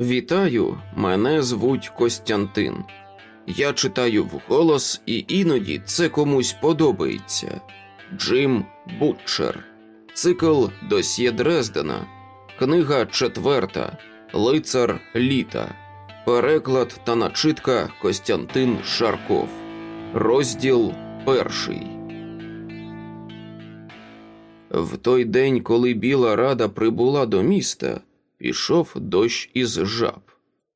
Вітаю, мене звуть Костянтин. Я читаю вголос, і іноді це комусь подобається. Джим Бутчер. Цикл Досьє Дрездена. Книга четверта. Лицар літа. Переклад та начитка Костянтин Шарков. Розділ перший. В той день, коли Біла Рада прибула до міста, пішов дощ із жаб.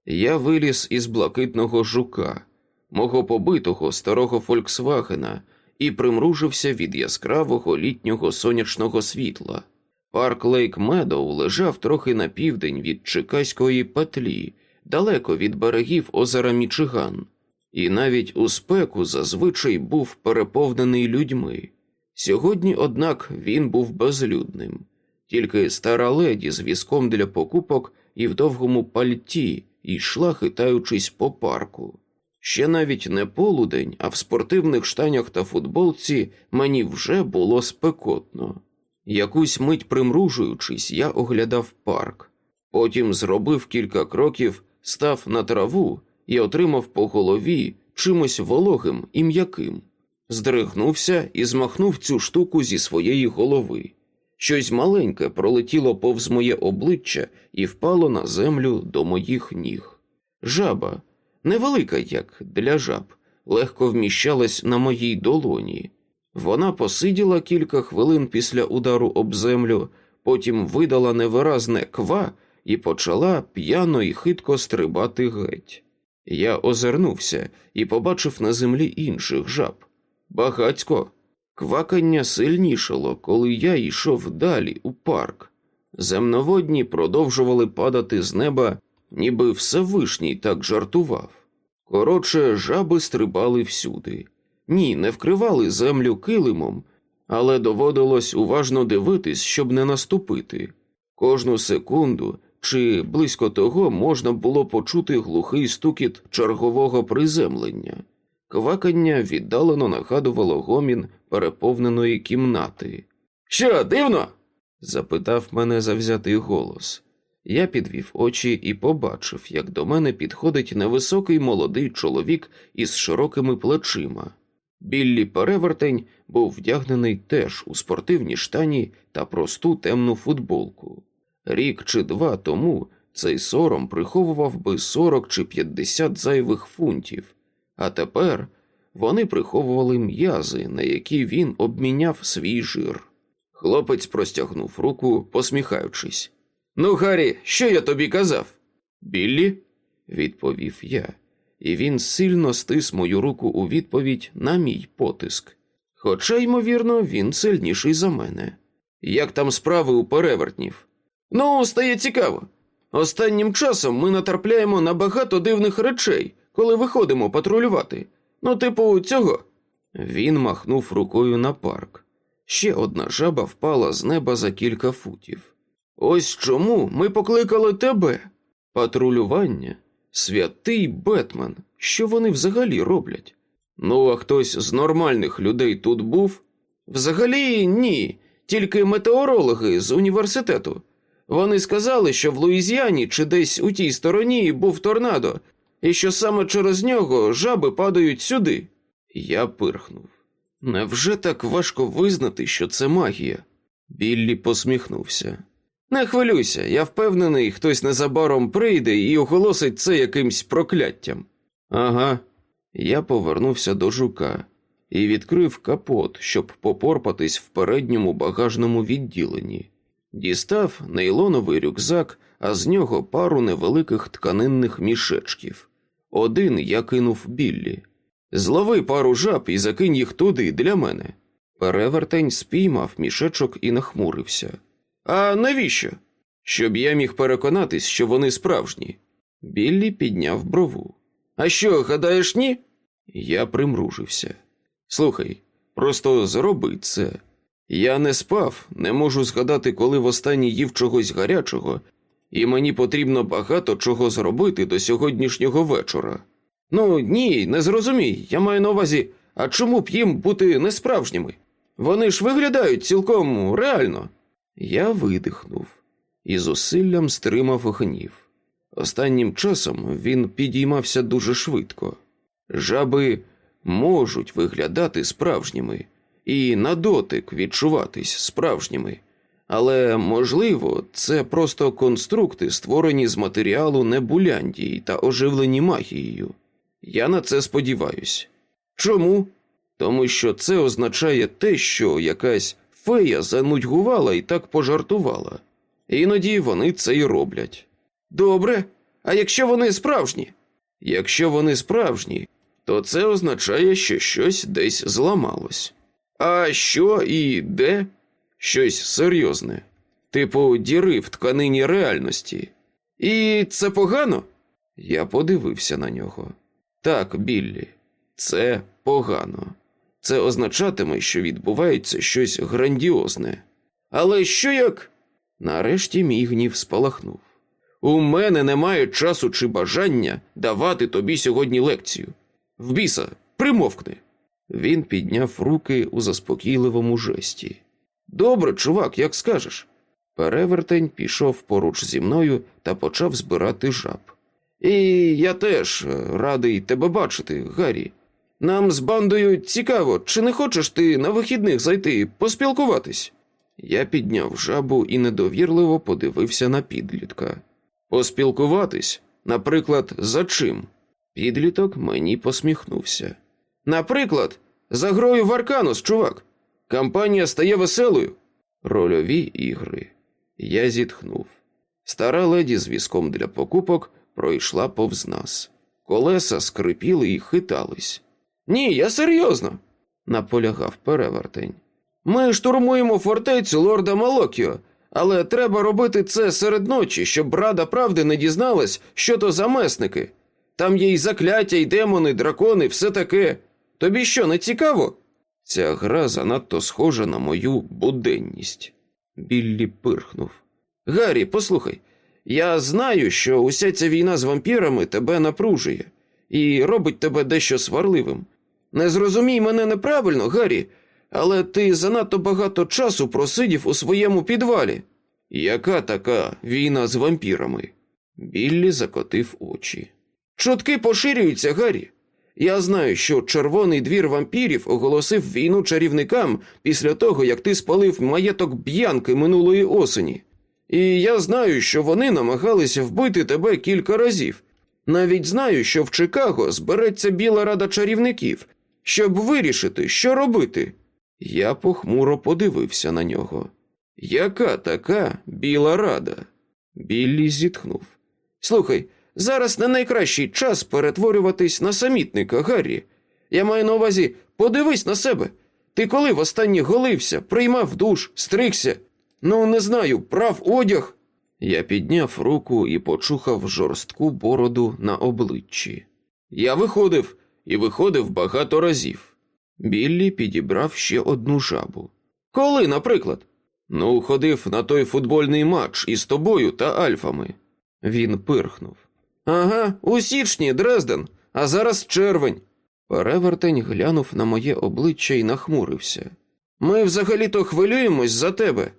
Я виліз із блакитного жука, мого побитого старого Фольксвагена, і примружився від яскравого літнього сонячного світла. Парк Лейк Медоу лежав трохи на південь від Чиказької петлі, далеко від берегів озера Мічиган, і навіть у спеку зазвичай був переповнений людьми. Сьогодні, однак, він був безлюдним, тільки стара леді з візком для покупок і в довгому пальті йшла, хитаючись по парку. Ще навіть не полудень, а в спортивних штанях та футболці мені вже було спекотно. Якусь мить примружуючись, я оглядав парк. Потім зробив кілька кроків, став на траву і отримав по голові чимось вологим і м'яким. Здригнувся і змахнув цю штуку зі своєї голови. Щось маленьке пролетіло повз моє обличчя і впало на землю до моїх ніг. Жаба, невелика, як для жаб, легко вміщалась на моїй долоні. Вона посиділа кілька хвилин після удару об землю, потім видала невиразне ква і почала п'яно і хитко стрибати геть. Я озирнувся і побачив на землі інших жаб. Багацько. Квакання сильнішало, коли я йшов далі у парк. Земноводні продовжували падати з неба, ніби Всевишній так жартував. Коротше, жаби стрибали всюди. Ні, не вкривали землю килимом, але доводилось уважно дивитись, щоб не наступити. Кожну секунду чи близько того можна було почути глухий стукіт чергового приземлення. Квакання віддалено нагадувало гомін переповненої кімнати. Що, дивно? запитав мене завзятий голос. Я підвів очі і побачив, як до мене підходить невисокий молодий чоловік із широкими плечима. Біллі перевертень був вдягнений теж у спортивні штані та просту темну футболку. Рік чи два тому цей сором приховував би 40 чи 50 зайвих фунтів, а тепер вони приховували м'язи, на які він обміняв свій жир. Хлопець простягнув руку, посміхаючись. Ну, Гаррі, що я тобі казав? Біллі, відповів я, і він сильно стис мою руку у відповідь на мій потиск. Хоча, ймовірно, він сильніший за мене. Як там справи у перевертнів? Ну, стає цікаво. Останнім часом ми натрапляємо на багато дивних речей, коли виходимо патрулювати. Ну, типу, цього. Він махнув рукою на парк. Ще одна жаба впала з неба за кілька футів. Ось чому ми покликали тебе. Патрулювання, святий Бетмен. Що вони взагалі роблять? Ну, а хтось з нормальних людей тут був? Взагалі ні, тільки метеорологи з університету. Вони сказали, що в Луїзіані чи десь у тій стороні був торнадо, і що саме через нього жаби падають сюди. Я пирхнув. Невже так важко визнати, що це магія? Біллі посміхнувся. Не хвилюйся, я впевнений, хтось незабаром прийде і оголосить це якимсь прокляттям. Ага, я повернувся до жука і відкрив капот, щоб попорпатись в передньому багажному відділенні. Дістав нейлоновий рюкзак, а з нього пару невеликих тканинних мішечків. Один я кинув біллі. Злови пару жаб і закинь їх туди для мене. Перевертень спіймав мішечок і нахмурився. А навіщо? Щоб я міг переконатись, що вони справжні. Біллі підняв брову. А що, гадаєш, ні? Я примружився. Слухай, просто зроби це. Я не спав, не можу згадати, коли востаннє їв чогось гарячого, і мені потрібно багато чого зробити до сьогоднішнього вечора. Ну ні, не зрозумій. Я маю на увазі, а чому б їм бути несправжніми? Вони ж виглядають цілком реально. Я видихнув і зусиллям стримав гнів. Останнім часом він підіймався дуже швидко. Жаби можуть виглядати справжніми і на дотик відчуватись справжніми, але, можливо, це просто конструкти, створені з матеріалу Небуляндії та оживлені магією. Я на це сподіваюсь. Чому? Тому що це означає те, що якась фея занудьгувала і так пожартувала. Іноді вони це й роблять. Добре, а якщо вони справжні? Якщо вони справжні, то це означає, що щось десь зламалось. А що і де? Щось серйозне, типу діри в тканині реальності. І це погано? Я подивився на нього. Так, Біллі, це погано. Це означатиме, що відбувається щось грандіозне. Але що як? Нарешті мій гнів спалахнув. У мене немає часу чи бажання давати тобі сьогодні лекцію. В біса, примовкни. Він підняв руки у заспокійливому жесті. Добре, чувак, як скажеш. Перевертень пішов поруч зі мною та почав збирати жаб. І я теж радий тебе бачити, Гаррі. Нам з бандою цікаво, чи не хочеш ти на вихідних зайти поспілкуватись? Я підняв жабу і недовірливо подивився на підлітка. Поспілкуватись, наприклад, за чим? Підліток мені посміхнувся. Наприклад, за грою в Арканус, чувак. Кампанія стає веселою. Рольові ігри. Я зітхнув. Стара леді з візком для покупок пройшла повз нас. Колеса скрипіли і хитались. Ні, я серйозно, наполягав перевертень. Ми штурмуємо фортецю лорда Малокіо, але треба робити це серед ночі, щоб рада правди не дізналась, що то за месники. Там є й закляття, й демони, дракони, все таке. Тобі що, не цікаво? Ця гра занадто схожа на мою буденність. Біллі пирхнув. Гаррі, послухай, я знаю, що уся ця війна з вампірами тебе напружує і робить тебе дещо сварливим. Не зрозумій мене неправильно, Гаррі, але ти занадто багато часу просидів у своєму підвалі. Яка така війна з вампірами? Біллі закотив очі. Чутки поширюються, Гаррі. Я знаю, що червоний двір вампірів оголосив війну чарівникам після того, як ти спалив маєток б'янки минулої осені. І я знаю, що вони намагалися вбити тебе кілька разів. Навіть знаю, що в Чикаго збереться біла рада чарівників, щоб вирішити, що робити. Я похмуро подивився на нього. Яка така біла рада? Біллі зітхнув. Слухай, зараз не найкращий час перетворюватись на самітника, Гаррі. Я маю на увазі, подивись на себе. Ти коли востаннє голився, приймав душ, стригся, ну, не знаю, прав одяг. Я підняв руку і почухав жорстку бороду на обличчі. Я виходив і виходив багато разів. Біллі підібрав ще одну жабу. Коли, наприклад? Ну, ходив на той футбольний матч із тобою та альфами. Він пирхнув. Ага, у січні, Дрезден, а зараз червень. Перевертень глянув на моє обличчя і нахмурився. Ми взагалі-то хвилюємось за тебе.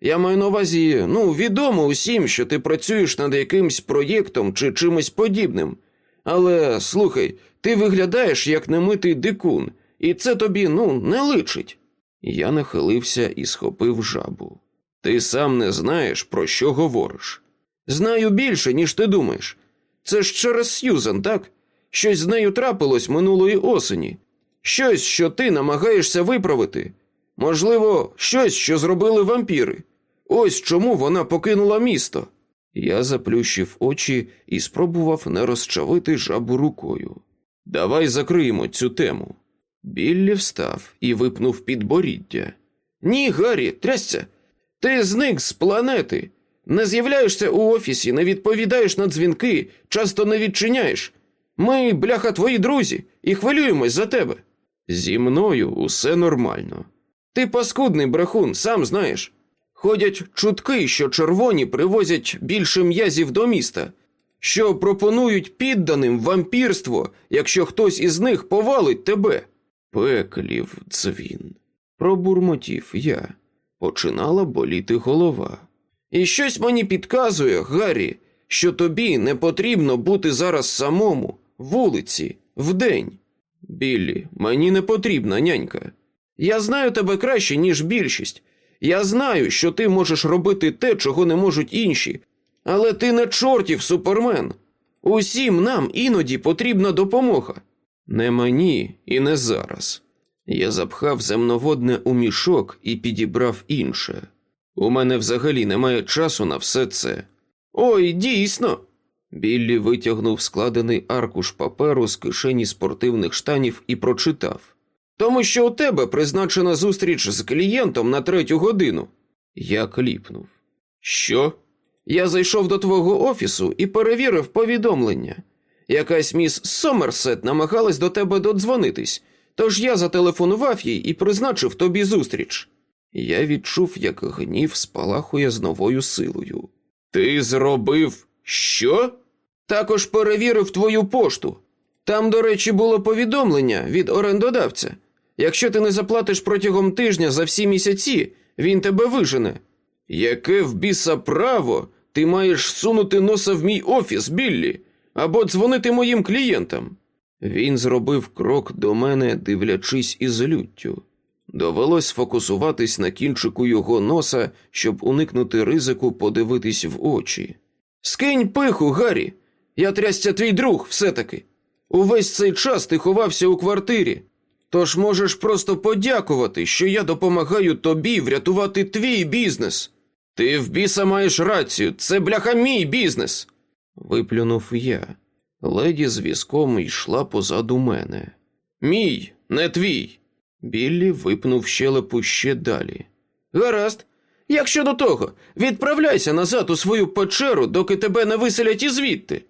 Я маю на увазі, ну, відомо усім, що ти працюєш над якимсь проєктом чи чимось подібним. Але слухай, ти виглядаєш як немитий дикун, і це тобі, ну, не личить. Я нахилився і схопив жабу. Ти сам не знаєш, про що говориш. Знаю більше, ніж ти думаєш. Це ж через Сьюзен, так? Щось з нею трапилось минулої осені, щось, що ти намагаєшся виправити. Можливо, щось, що зробили вампіри. Ось чому вона покинула місто. Я заплющив очі і спробував не розчавити жабу рукою. Давай закриємо цю тему. Біллі встав і випнув підборіддя. Ні, Гаррі, трясся. Ти зник з планети. Не з'являєшся у офісі, не відповідаєш на дзвінки, часто не відчиняєш. Ми, бляха, твої друзі, і хвилюємось за тебе. Зі мною усе нормально. Ти паскудний брехун, сам знаєш. Ходять чутки, що червоні привозять більше м'язів до міста, що пропонують підданим вампірство, якщо хтось із них повалить тебе. Пеклів дзвін. Пробурмотів я. Починала боліти голова. І щось мені підказує, Гаррі, що тобі не потрібно бути зараз самому, вулиці, вдень. Біллі, мені не потрібна нянька. Я знаю тебе краще, ніж більшість. Я знаю, що ти можеш робити те, чого не можуть інші, але ти не чортів супермен. Усім нам іноді потрібна допомога. Не мені і не зараз. Я запхав земноводне у мішок і підібрав інше. У мене взагалі немає часу на все це. Ой, дійсно. Біллі витягнув складений аркуш паперу з кишені спортивних штанів і прочитав. Тому що у тебе призначена зустріч з клієнтом на третю годину. Я кліпнув. Що? Я зайшов до твого офісу і перевірив повідомлення. Якась міс Сомерсет намагалась до тебе додзвонитись, тож я зателефонував їй і призначив тобі зустріч. Я відчув, як гнів спалахує з новою силою. Ти зробив що? Також перевірив твою пошту. Там, до речі, було повідомлення від орендодавця. Якщо ти не заплатиш протягом тижня за всі місяці, він тебе вижене. Яке в біса право ти маєш сунути носа в мій офіс, Біллі, або дзвонити моїм клієнтам? Він зробив крок до мене, дивлячись із люттю. Довелось сфокусуватись на кінчику його носа, щоб уникнути ризику подивитись в очі. Скинь пиху, Гаррі. Я трясця твій друг все-таки. Увесь цей час ти ховався у квартирі. Тож можеш просто подякувати, що я допомагаю тобі врятувати твій бізнес. Ти в біса маєш рацію, це бляха мій бізнес. Виплюнув я. Леді з візком йшла позаду мене. Мій, не твій. Біллі випнув щелепу ще далі. Гаразд, як щодо того, відправляйся назад у свою печеру, доки тебе не виселять ізвідти.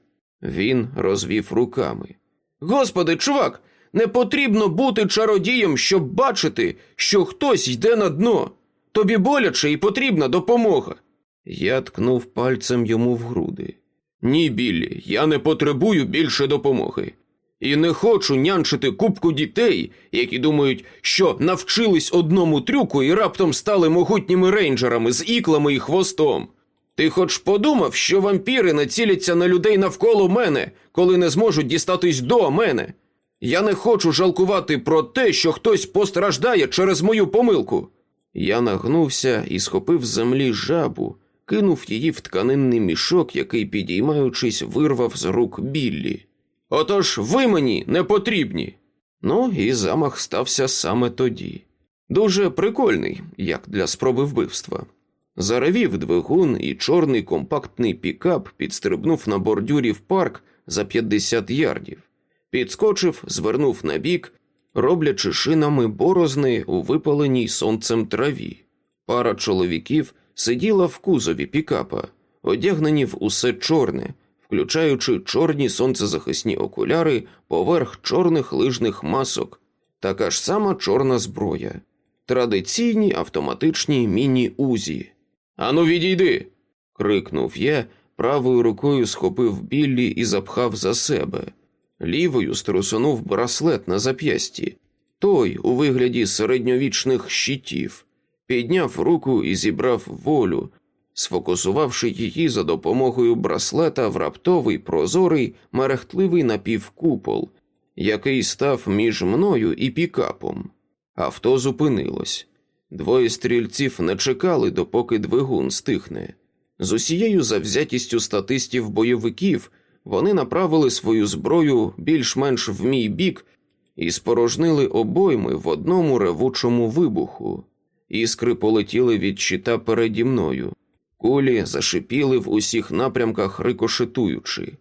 Він розвів руками. Господи, чувак, не потрібно бути чародієм, щоб бачити, що хтось йде на дно. Тобі боляче і потрібна допомога. Я ткнув пальцем йому в груди. Ні, Біллі, я не потребую більше допомоги. І не хочу нянчити кубку дітей, які думають, що навчились одному трюку і раптом стали могутніми рейнджерами з іклами і хвостом. Ти хоч подумав, що вампіри націляться на людей навколо мене, коли не зможуть дістатись до мене. Я не хочу жалкувати про те, що хтось постраждає через мою помилку. Я нагнувся і схопив з землі жабу, кинув її в тканинний мішок, який, підіймаючись, вирвав з рук Біллі. Отож ви мені не потрібні. Ну і замах стався саме тоді. Дуже прикольний, як для спроби вбивства. Заревів двигун, і чорний компактний пікап підстрибнув на бордюрі в парк за 50 ярдів, підскочив, звернув на бік, роблячи шинами борозни у випаленій сонцем траві. Пара чоловіків сиділа в кузові пікапа, одягнені в усе чорне, включаючи чорні сонцезахисні окуляри поверх чорних лижних масок, така ж сама чорна зброя, традиційні автоматичні міні-узі. Ану, відійди. крикнув я, правою рукою схопив Біллі і запхав за себе, лівою струсунув браслет на зап'ясті, той у вигляді середньовічних щитів, підняв руку і зібрав волю, сфокусувавши її за допомогою браслета в раптовий прозорий, мерехтливий напівкупол, який став між мною і пікапом. Авто зупинилось. Двоє стрільців не чекали, допоки двигун стихне. З усією завзятістю статистів бойовиків вони направили свою зброю більш-менш в мій бік і спорожнили обойми в одному ревучому вибуху. Іскри полетіли від щита переді мною, кулі зашипіли в усіх напрямках, рикошетуючи.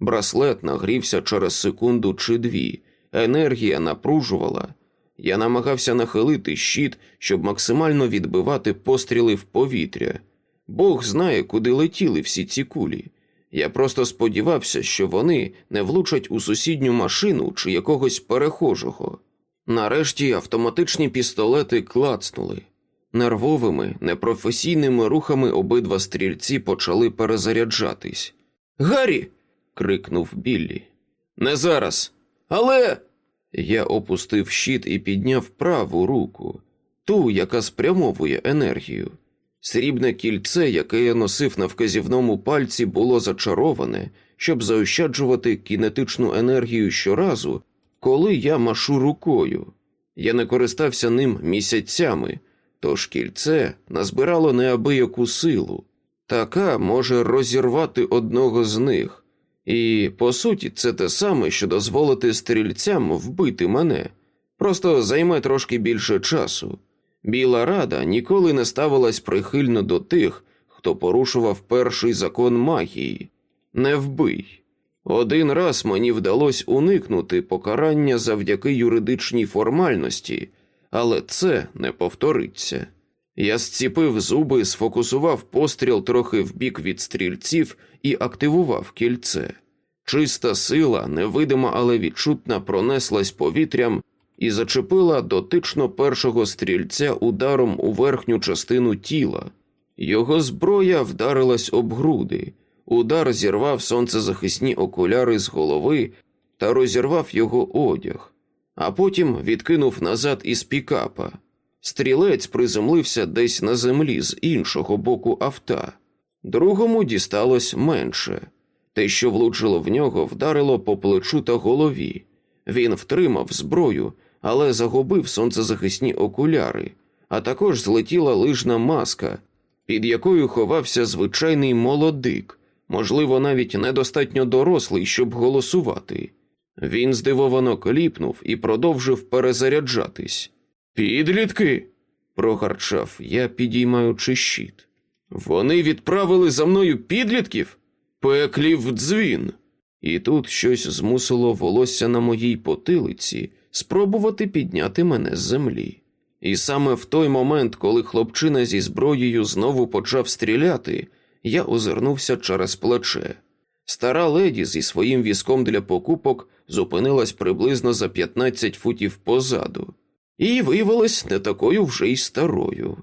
Браслет нагрівся через секунду чи дві, енергія напружувала. Я намагався нахилити щит, щоб максимально відбивати постріли в повітря. Бог знає, куди летіли всі ці кулі. Я просто сподівався, що вони не влучать у сусідню машину чи якогось перехожого. Нарешті автоматичні пістолети клацнули. Нервовими, непрофесійними рухами обидва стрільці почали перезаряджатись. Гаррі. крикнув Біллі. Не зараз. Але. Я опустив щит і підняв праву руку, ту, яка спрямовує енергію. Срібне кільце, яке я носив на вказівному пальці, було зачароване, щоб заощаджувати кінетичну енергію щоразу, коли я машу рукою. Я не користався ним місяцями, тож кільце назбирало неабияку силу. Така може розірвати одного з них. І, по суті, це те саме, що дозволити стрільцям вбити мене, просто займе трошки більше часу. Біла рада ніколи не ставилась прихильно до тих, хто порушував перший закон магії не вбий. Один раз мені вдалося уникнути покарання завдяки юридичній формальності, але це не повториться. Я зціпив зуби, сфокусував постріл трохи вбік від стрільців і активував кільце. Чиста сила, невидима, але відчутна, пронеслась повітрям і зачепила дотично першого стрільця ударом у верхню частину тіла. Його зброя вдарилась об груди, удар зірвав сонцезахисні окуляри з голови та розірвав його одяг, а потім відкинув назад із пікапа. Стрілець приземлився десь на землі з іншого боку авто. Другому дісталось менше. Те, що влучило в нього, вдарило по плечу та голові. Він втримав зброю, але загубив сонцезахисні окуляри, а також злетіла лижна маска, під якою ховався звичайний молодик, можливо, навіть недостатньо дорослий, щоб голосувати. Він здивовано кліпнув і продовжив перезаряджатись. Підлітки. прогарчав я, підіймаючи щит. Вони відправили за мною підлітків? Пеклів дзвін. І тут щось змусило волосся на моїй потилиці спробувати підняти мене з землі. І саме в той момент, коли хлопчина зі зброєю знову почав стріляти, я озирнувся через плече. Стара леді зі своїм візком для покупок зупинилась приблизно за 15 футів позаду, і виявилась не такою вже й старою.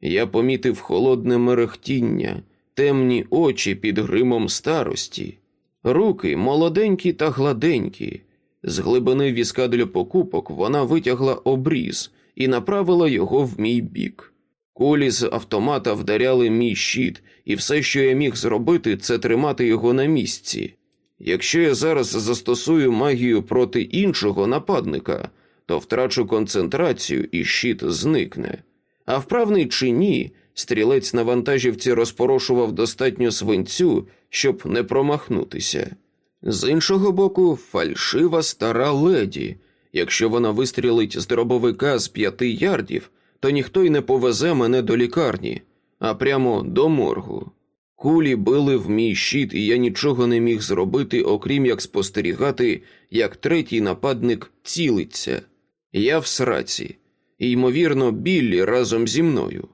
Я помітив холодне мерехтіння, темні очі під гримом старості, руки молоденькі та гладенькі. З глибини візка для покупок вона витягла обріз і направила його в мій бік. Кулі з автомата вдаряли мій щит, і все, що я міг зробити, це тримати його на місці. Якщо я зараз застосую магію проти іншого нападника, то втрачу концентрацію і щит зникне. А вправний чи ні, стрілець на вантажівці розпорошував достатньо свинцю, щоб не промахнутися. З іншого боку, фальшива стара леді. Якщо вона вистрілить з дробовика з п'яти ярдів, то ніхто й не повезе мене до лікарні, а прямо до моргу. Кулі били в мій щит, і я нічого не міг зробити, окрім як спостерігати, як третій нападник цілиться. Я в сраці, і, ймовірно, Біллі разом зі мною.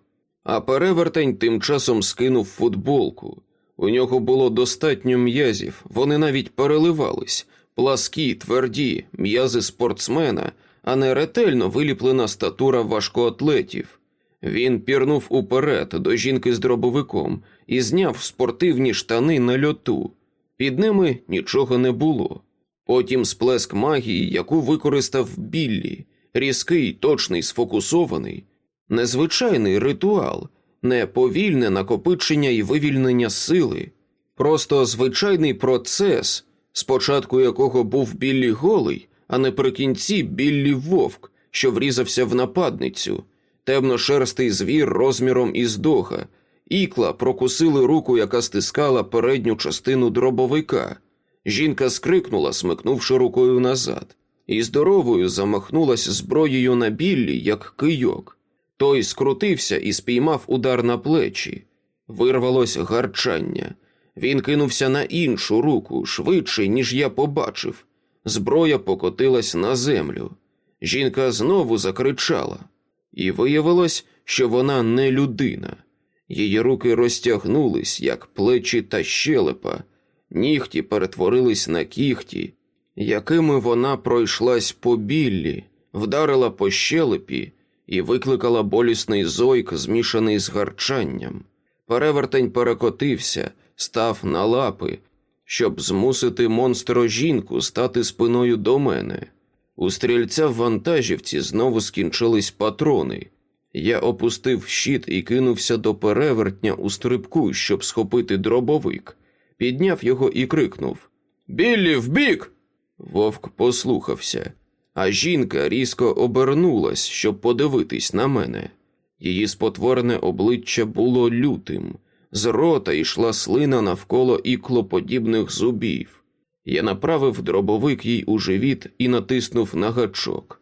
А перевертень тим часом скинув футболку. У нього було достатньо м'язів, вони навіть переливались, пласкі, тверді, м'язи спортсмена, а не ретельно виліплена статура важкоатлетів. Він пірнув уперед до жінки з дробовиком і зняв спортивні штани на льоту. Під ними нічого не було. Потім сплеск магії, яку використав Біллі, різкий, точний, сфокусований, незвичайний ритуал, не повільне накопичення і вивільнення сили, просто звичайний процес, спочатку якого був Біллі голий, а наприкінці Біллі вовк, що врізався в нападницю, темношерстий звір розміром із дога, ікла прокусили руку, яка стискала передню частину дробовика. Жінка скрикнула, смикнувши рукою назад, і здоровою замахнулась зброєю на біллі, як кийок. Той скрутився і спіймав удар на плечі. Вирвалось гарчання. Він кинувся на іншу руку швидше, ніж я побачив. Зброя покотилась на землю. Жінка знову закричала, і виявилось, що вона не людина. Її руки розтягнулись, як плечі та щелепа, нігті перетворились на кіхті, якими вона пройшлась по біллі, вдарила по щелепі і викликала болісний зойк, змішаний з гарчанням. Перевертень перекотився, став на лапи, щоб змусити монстро жінку стати спиною до мене. У стрільця в вантажівці знову скінчились патрони, Я опустив щит і кинувся до перевертня у стрибку, щоб схопити дробовик, підняв його і крикнув Біллі, вбік! Вовк послухався, а жінка різко обернулась, щоб подивитись на мене. Її спотворене обличчя було лютим, з рота йшла слина навколо іклоподібних зубів. Я направив дробовик їй у живіт і натиснув на гачок.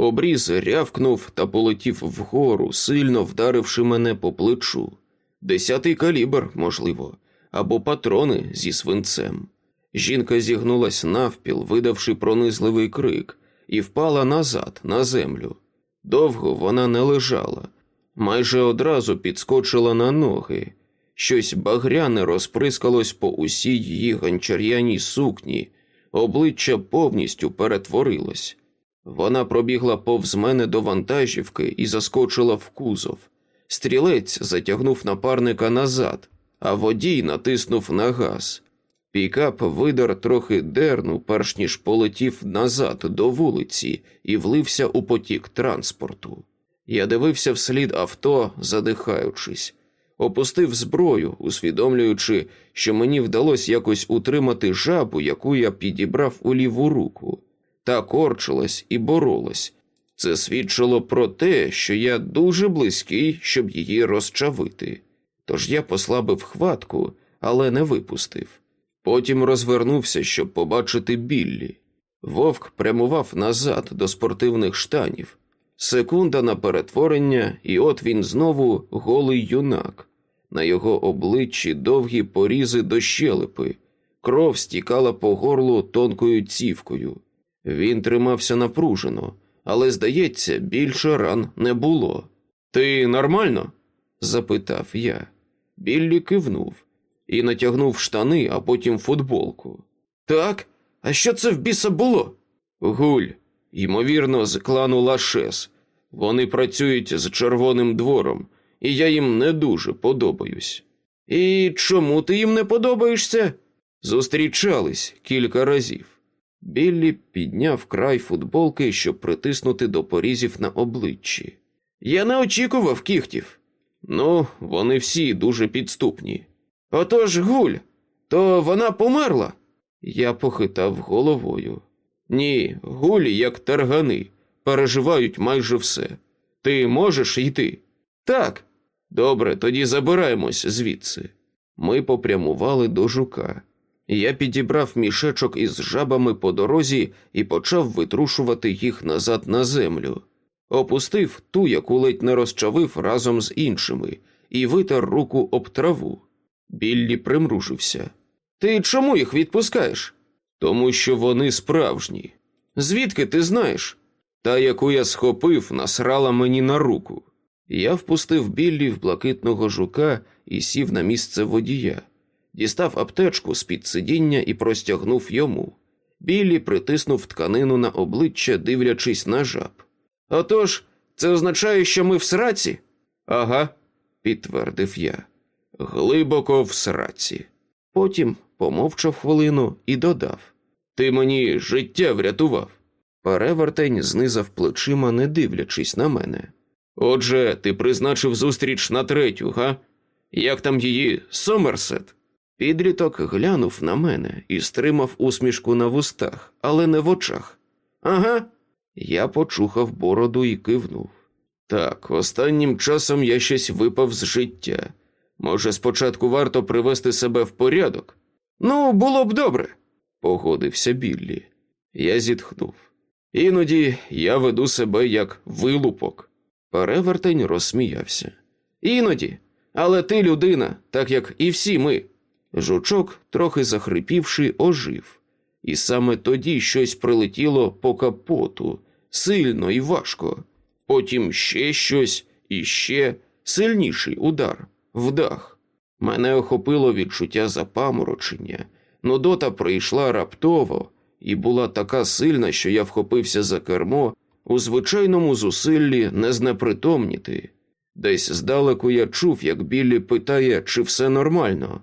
Обріз рявкнув та полетів вгору, сильно вдаривши мене по плечу. Десятий калібр, можливо, або патрони зі свинцем. Жінка зігнулась навпіл, видавши пронизливий крик, і впала назад, на землю. Довго вона не лежала, майже одразу підскочила на ноги. Щось багряне розприскалось по усій її гончар'яній сукні, обличчя повністю перетворилось. Вона пробігла повз мене до вантажівки і заскочила в кузов. Стрілець затягнув напарника назад, а водій натиснув на газ. Пікап видар трохи дерну, перш ніж полетів назад до вулиці і влився у потік транспорту. Я дивився вслід авто, задихаючись, опустив зброю, усвідомлюючи, що мені вдалося якось утримати жабу, яку я підібрав у ліву руку, та корчилась і боролась. Це свідчило про те, що я дуже близький, щоб її розчавити. Тож я послабив хватку, але не випустив. Потім розвернувся, щоб побачити Біллі. Вовк прямував назад до спортивних штанів. Секунда на перетворення, і от він знову голий юнак. На його обличчі довгі порізи до щелепи, кров стікала по горлу тонкою цівкою. Він тримався напружено, але, здається, більше ран не було. Ти нормально? запитав я. Біллі кивнув і натягнув штани, а потім футболку. Так, а що це в біса було? Гуль, ймовірно, з клану Лашес. Вони працюють з Червоним двором, і я їм не дуже подобаюсь. І чому ти їм не подобаєшся? Зустрічались кілька разів. Біллі підняв край футболки, щоб притиснути до порізів на обличчі. Я не очікував кіхтів. Ну, вони всі дуже підступні. Отож, гуль, то вона померла. Я похитав головою. Ні, гулі, як таргани, переживають майже все. Ти можеш йти? Так. Добре, тоді забираємось звідси. Ми попрямували до жука. Я підібрав мішечок із жабами по дорозі і почав витрушувати їх назад на землю. Опустив ту, яку ледь не розчавив разом з іншими, і витер руку об траву. Біллі примружився. Ти чому їх відпускаєш? Тому що вони справжні. Звідки ти знаєш? Та, яку я схопив, насрала мені на руку. Я впустив Біллі в блакитного жука і сів на місце водія, дістав аптечку з під сидіння і простягнув йому. Біллі притиснув тканину на обличчя, дивлячись на жаб. Отож, це означає, що ми в сраці? Ага, підтвердив я глибоко в сраці. Потім помовчав хвилину і додав Ти мені життя врятував. Перевертень знизав плечима, не дивлячись на мене. Отже, ти призначив зустріч на третю, га? Як там її Сомерсет? Підліток глянув на мене і стримав усмішку на вустах, але не в очах. Ага. Я почухав бороду і кивнув. Так, останнім часом я щось випав з життя. Може, спочатку варто привести себе в порядок? Ну, було б добре, погодився Біллі. Я зітхнув. Іноді я веду себе як вилупок. Перевертень розсміявся. Іноді, але ти людина, так як і всі ми. Жучок, трохи захрипівши, ожив, і саме тоді щось прилетіло по капоту, сильно і важко. Потім ще щось і ще сильніший удар вдах. Мене охопило відчуття запаморочення. Нудота прийшла раптово і була така сильна, що я вхопився за кермо у звичайному зусиллі не знепритомніти. Десь здалеку я чув, як Біллі питає, чи все нормально.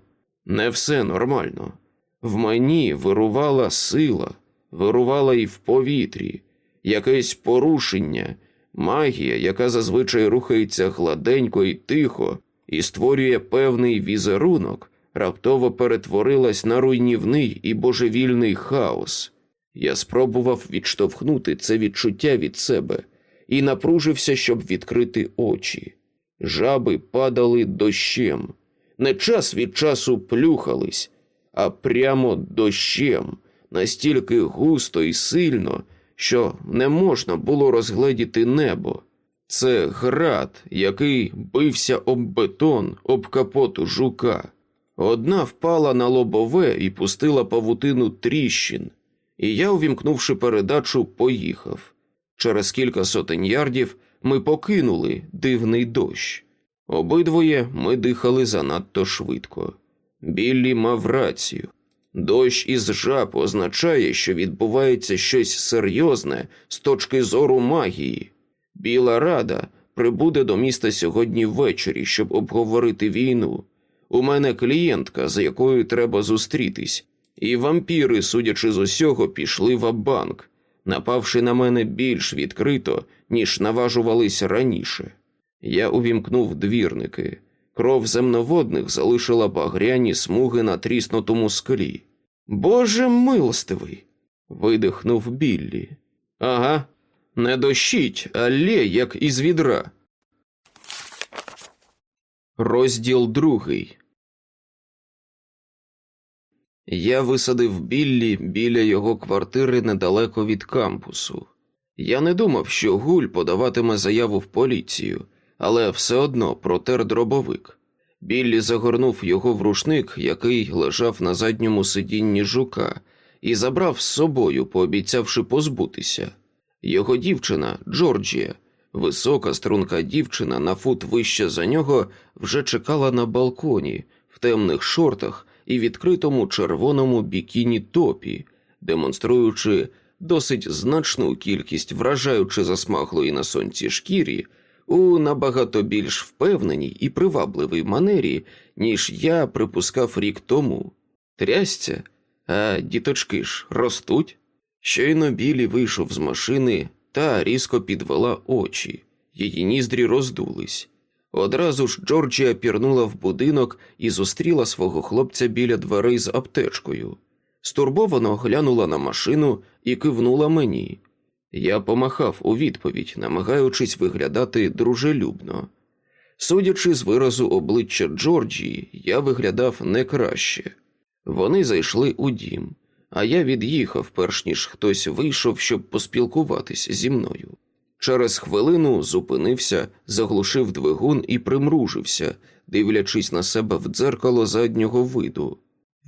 Не все нормально. В мені вирувала сила, вирувала і в повітрі, якесь порушення, Магія, яка зазвичай рухається гладенько і тихо, і створює певний візерунок, раптово перетворилась на руйнівний і божевільний хаос. Я спробував відштовхнути це відчуття від себе і напружився, щоб відкрити очі. Жаби падали дощем, не час від часу плюхались, а прямо дощем, настільки густо і сильно, що не можна було розгледіти небо. Це град, який бився об бетон, об капоту жука. Одна впала на лобове і пустила павутину тріщин, і я, увімкнувши передачу, поїхав. Через кілька сотень ярдів ми покинули дивний дощ. Обидвоє ми дихали занадто швидко. Біллі мав рацію. Дощ із жаб означає, що відбувається щось серйозне з точки зору магії. Біла рада прибуде до міста сьогодні ввечері, щоб обговорити війну. У мене клієнтка, з якою треба зустрітись, і вампіри, судячи з усього, пішли в банк, напавши на мене більш відкрито, ніж наважувались раніше. Я увімкнув двірники. Кров земноводних залишила багряні смуги на тріснутому склі. Боже милостивий. видихнув Біллі. Ага, не дощить, а лє, як із відра. Розділ другий. Я висадив Біллі біля його квартири недалеко від кампусу. Я не думав, що Гуль подаватиме заяву в поліцію, але все одно протер дробовик. Біллі загорнув його в рушник, який лежав на задньому сидінні жука, і забрав з собою, пообіцявши позбутися. Його дівчина, Джорджія, висока струнка дівчина на фут вище за нього, вже чекала на балконі в темних шортах і відкритому червоному бікіні топі, демонструючи досить значну кількість вражаючи засмаглої на сонці шкірі у набагато більш впевненій і привабливій манері, ніж я припускав рік тому. Трясця, а діточки ж ростуть. Щойно білі вийшов з машини та різко підвела очі, її ніздрі роздулись. Одразу ж Джорджія пірнула в будинок і зустріла свого хлопця біля дверей з аптечкою. Стурбовано глянула на машину і кивнула мені. Я помахав у відповідь, намагаючись виглядати дружелюбно. Судячи з виразу обличчя Джорджії, я виглядав не краще. Вони зайшли у дім, а я від'їхав, перш ніж хтось вийшов, щоб поспілкуватись зі мною. Через хвилину зупинився, заглушив двигун і примружився, дивлячись на себе в дзеркало заднього виду.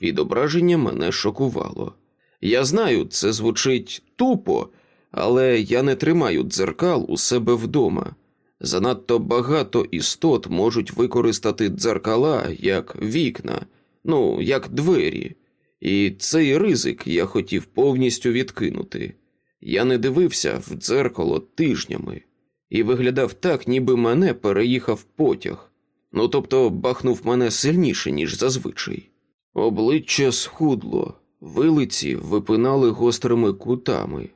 Відображення мене шокувало. Я знаю, це звучить тупо, але я не тримаю дзеркал у себе вдома. Занадто багато істот можуть використати дзеркала як вікна, ну, як двері, і цей ризик я хотів повністю відкинути. Я не дивився в дзеркало тижнями і виглядав так, ніби мене переїхав потяг. Ну тобто бахнув мене сильніше, ніж зазвичай. Обличчя схудло, вилиці випинали гострими кутами,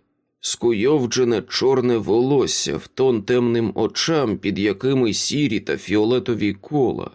скуйовджене чорне волосся в тон темним очам, під якими сірі та фіолетові кола.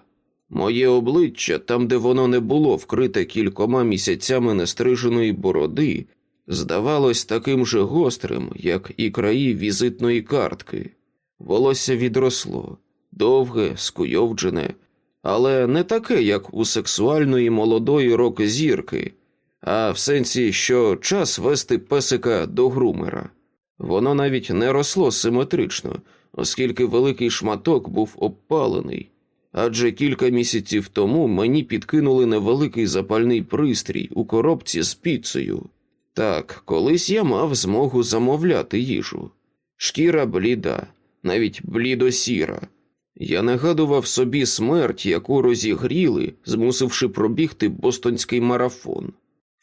Моє обличчя, там, де воно не було вкрите кількома місяцями нестриженої бороди, здавалось таким же гострим, як і краї візитної картки. Волосся відросло, довге, скуйовджене, але не таке, як у сексуальної молодої рок-зірки, а в сенсі, що час вести песика до грумера. Воно навіть не росло симетрично, оскільки великий шматок був обпалений, адже кілька місяців тому мені підкинули невеликий запальний пристрій у коробці з піцею. Так, колись я мав змогу замовляти їжу. Шкіра бліда, навіть блідосіра. Я нагадував собі смерть, яку розігріли, змусивши пробігти бостонський марафон.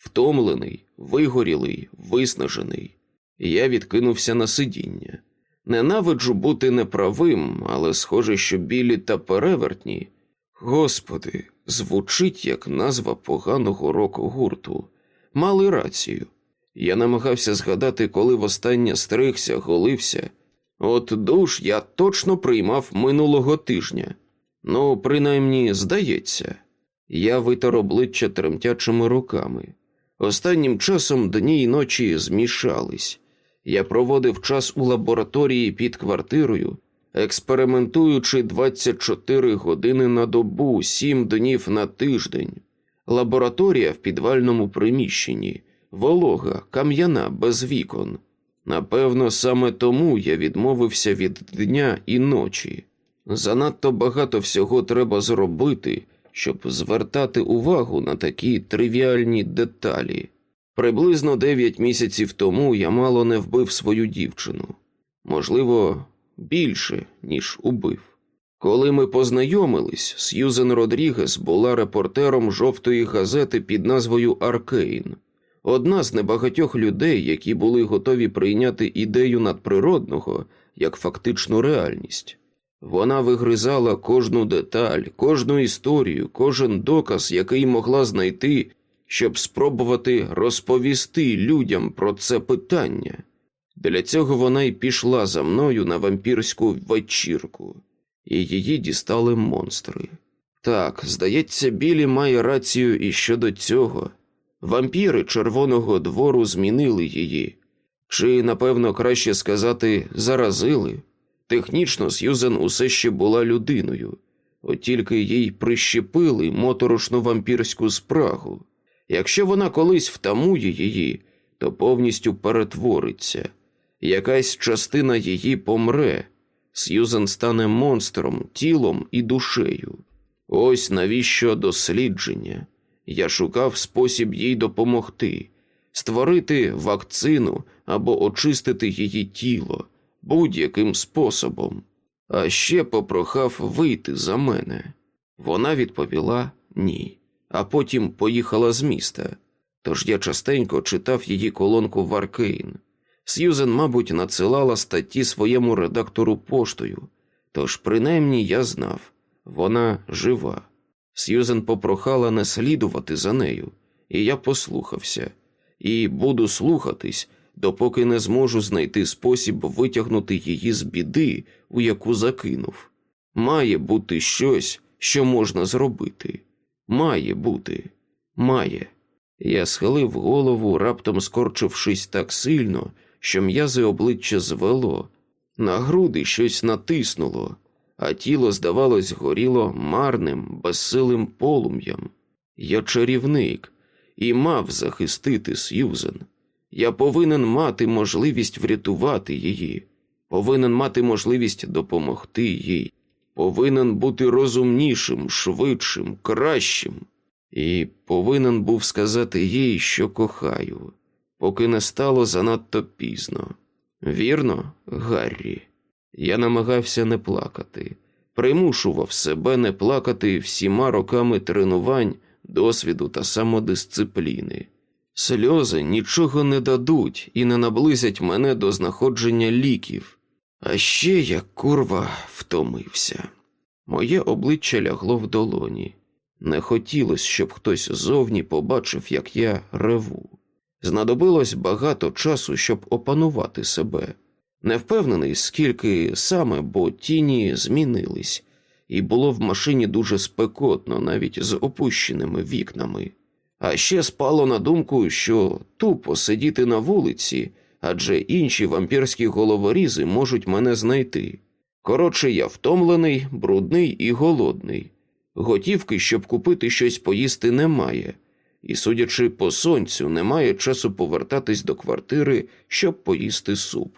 Втомлений, вигорілий, виснажений. Я відкинувся на сидіння. Ненавиджу бути неправим, але схоже, що білі та перевертні. Господи, звучить як назва поганого року гурту. Мали рацію. Я намагався згадати, коли востаннє стригся, голився, От душ я точно приймав минулого тижня. Ну, принаймні, здається, я витер обличчя тремтячими руками. Останнім часом дні й ночі змішались. Я проводив час у лабораторії під квартирою, експериментуючи 24 години на добу, 7 днів на тиждень. Лабораторія в підвальному приміщенні, волога, кам'яна без вікон. Напевно, саме тому я відмовився від дня і ночі. Занадто багато всього треба зробити, щоб звертати увагу на такі тривіальні деталі. Приблизно дев'ять місяців тому я мало не вбив свою дівчину, можливо, більше, ніж убив. Коли ми познайомились, Сьюзен Родрігес була репортером жовтої газети під назвою Аркейн, одна з небагатьох людей, які були готові прийняти ідею надприродного як фактичну реальність. Вона вигризала кожну деталь, кожну історію, кожен доказ, який могла знайти, щоб спробувати розповісти людям про це питання. Для цього вона й пішла за мною на вампірську вечірку, і її дістали монстри. Так, здається, Білі має рацію і щодо цього. Вампіри Червоного двору змінили її, чи, напевно, краще сказати, заразили. Технічно Сьюзен усе ще була людиною, от тільки їй прищепили моторошну вампірську спрагу. Якщо вона колись втамує її, то повністю перетвориться, якась частина її помре, Сьюзен стане монстром, тілом і душею. Ось навіщо дослідження. Я шукав спосіб їй допомогти, створити вакцину або очистити її тіло будь-яким способом, а ще попрохав вийти за мене. Вона відповіла ні, а потім поїхала з міста. Тож я частенько читав її колонку в Аркейн. Сьюзен, мабуть, надсилала статті своєму редактору поштою, тож принаймні я знав вона жива. Сьюзен попрохала не слідувати за нею, і я послухався, і буду слухатись, допоки не зможу знайти спосіб витягнути її з біди, у яку закинув. Має бути щось, що можна зробити. Має бути, має. Я схилив голову, раптом скорчившись так сильно, що м'язи обличчя звело, на груди щось натиснуло, а тіло, здавалось, горіло марним, безсилим полум'ям. Я чарівник і мав захистити Сьюзен. Я повинен мати можливість врятувати її, повинен мати можливість допомогти їй, повинен бути розумнішим, швидшим, кращим, і повинен був сказати їй, що кохаю, поки не стало занадто пізно. Вірно, Гаррі, я намагався не плакати, примушував себе не плакати всіма роками тренувань, досвіду та самодисципліни. Сльози нічого не дадуть і не наблизять мене до знаходження ліків. А ще я, курва, втомився. Моє обличчя лягло в долоні. Не хотілося, щоб хтось зовні побачив, як я реву. Знадобилось багато часу, щоб опанувати себе. Не впевнений, скільки саме, бо тіні змінились, і було в машині дуже спекотно, навіть з опущеними вікнами. А ще спало на думку, що тупо сидіти на вулиці, адже інші вампірські головорізи можуть мене знайти. Коротше, я втомлений, брудний і голодний. Готівки, щоб купити щось поїсти, немає, і, судячи по сонцю, немає часу повертатись до квартири, щоб поїсти суп.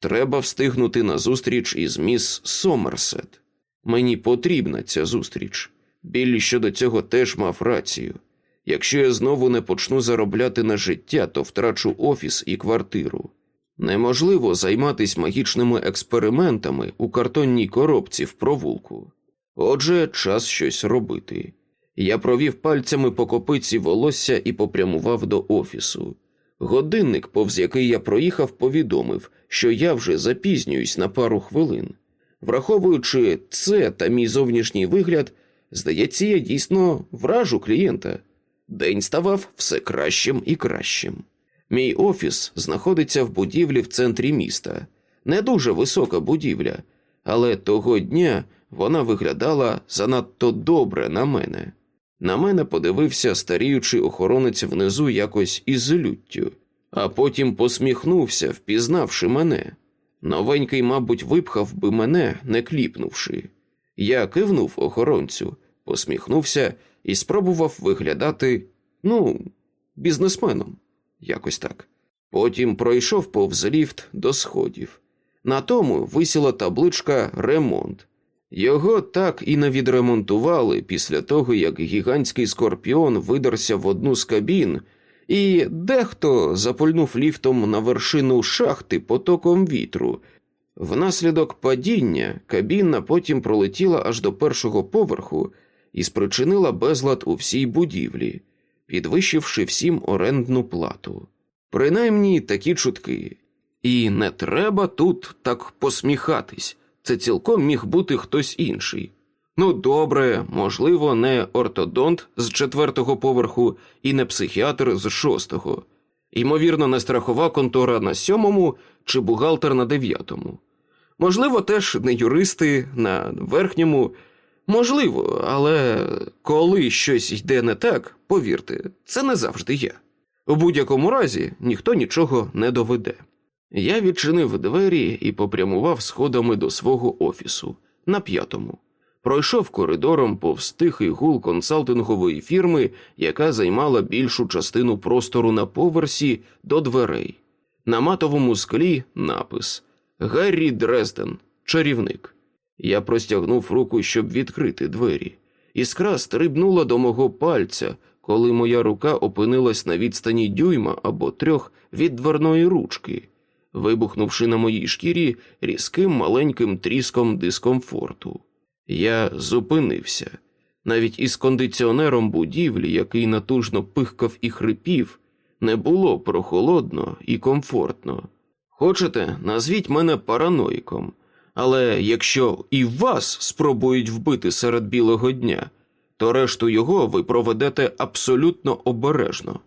Треба встигнути на зустріч із міс Сомерсет. Мені потрібна ця зустріч. Біллі щодо цього теж мав рацію. Якщо я знову не почну заробляти на життя, то втрачу офіс і квартиру. Неможливо займатися магічними експериментами у картонній коробці в провулку. Отже, час щось робити. Я провів пальцями по копиці волосся і попрямував до офісу. Годинник, повз який я проїхав, повідомив, що я вже запізнююсь на пару хвилин. Враховуючи це та мій зовнішній вигляд, здається, я дійсно вражу клієнта. День ставав все кращим і кращим. Мій офіс знаходиться в будівлі в центрі міста, Не дуже висока будівля, але того дня вона виглядала занадто добре на мене. На мене подивився старіючий охоронець внизу якось із люттю, а потім посміхнувся, впізнавши мене. Новенький, мабуть, випхав би мене, не кліпнувши. Я кивнув охоронцю, посміхнувся і спробував виглядати, ну, бізнесменом, якось так. Потім пройшов повз ліфт до сходів. На тому висіла табличка Ремонт. Його так і не відремонтували після того, як гігантський скорпіон видерся в одну з кабін, і дехто запульнув ліфтом на вершину шахти потоком вітру. Внаслідок падіння кабіна потім пролетіла аж до першого поверху і спричинила безлад у всій будівлі, підвищивши всім орендну плату. Принаймні такі чутки. І не треба тут так посміхатись. Це цілком міг бути хтось інший. Ну, добре, можливо, не ортодонт з четвертого поверху і не психіатр з шостого, ймовірно, не страхова контора на сьомому чи бухгалтер на дев'ятому. Можливо, теж не юристи на верхньому. Можливо, але коли щось йде не так, повірте, це не завжди я. У будь-якому разі ніхто нічого не доведе. Я відчинив двері і попрямував сходами до свого офісу на п'ятому. Пройшов коридором повз тихий гул консалтингової фірми, яка займала більшу частину простору на поверсі до дверей. На матовому склі напис Гаррі Дрезден, чарівник. Я простягнув руку, щоб відкрити двері. Іскра стрибнула до мого пальця, коли моя рука опинилась на відстані дюйма або трьох від дверної ручки вибухнувши на моїй шкірі різким маленьким тріском дискомфорту. Я зупинився. Навіть із кондиціонером будівлі, який натужно пихкав і хрипів, не було прохолодно і комфортно. Хочете, назвіть мене параноїком, але якщо і вас спробують вбити серед білого дня, то решту його ви проведете абсолютно обережно.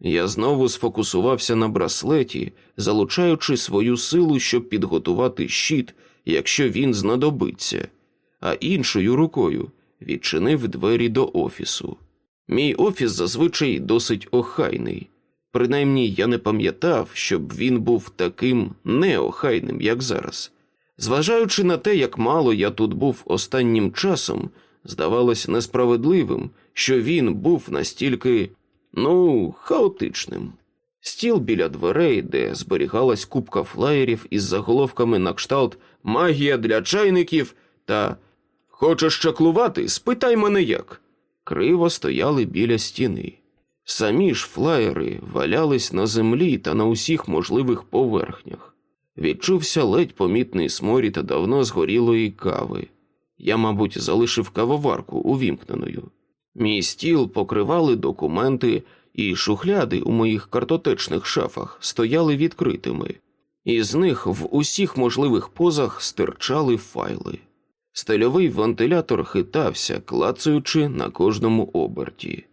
Я знову сфокусувався на браслеті, залучаючи свою силу, щоб підготувати щит, якщо він знадобиться, а іншою рукою відчинив двері до офісу. Мій офіс зазвичай досить охайний, принаймні я не пам'ятав, щоб він був таким неохайним, як зараз. Зважаючи на те, як мало я тут був останнім часом, здавалось несправедливим, що він був настільки ну, хаотичним. Стіл біля дверей, де зберігалась купка флаєрів із заголовками на кшталт Магія для чайників та Хочеш чаклувати? Спитай мене як. Криво стояли біля стіни. Самі ж флаєри валялись на землі та на усіх можливих поверхнях. Відчувся ледь помітний сморід давно згорілої кави. Я, мабуть, залишив кавоварку увімкненою. Мій стіл покривали документи, і шухляди у моїх картотечних шафах стояли відкритими, із них в усіх можливих позах стирчали файли. Стельовий вентилятор хитався, клацаючи на кожному оберті.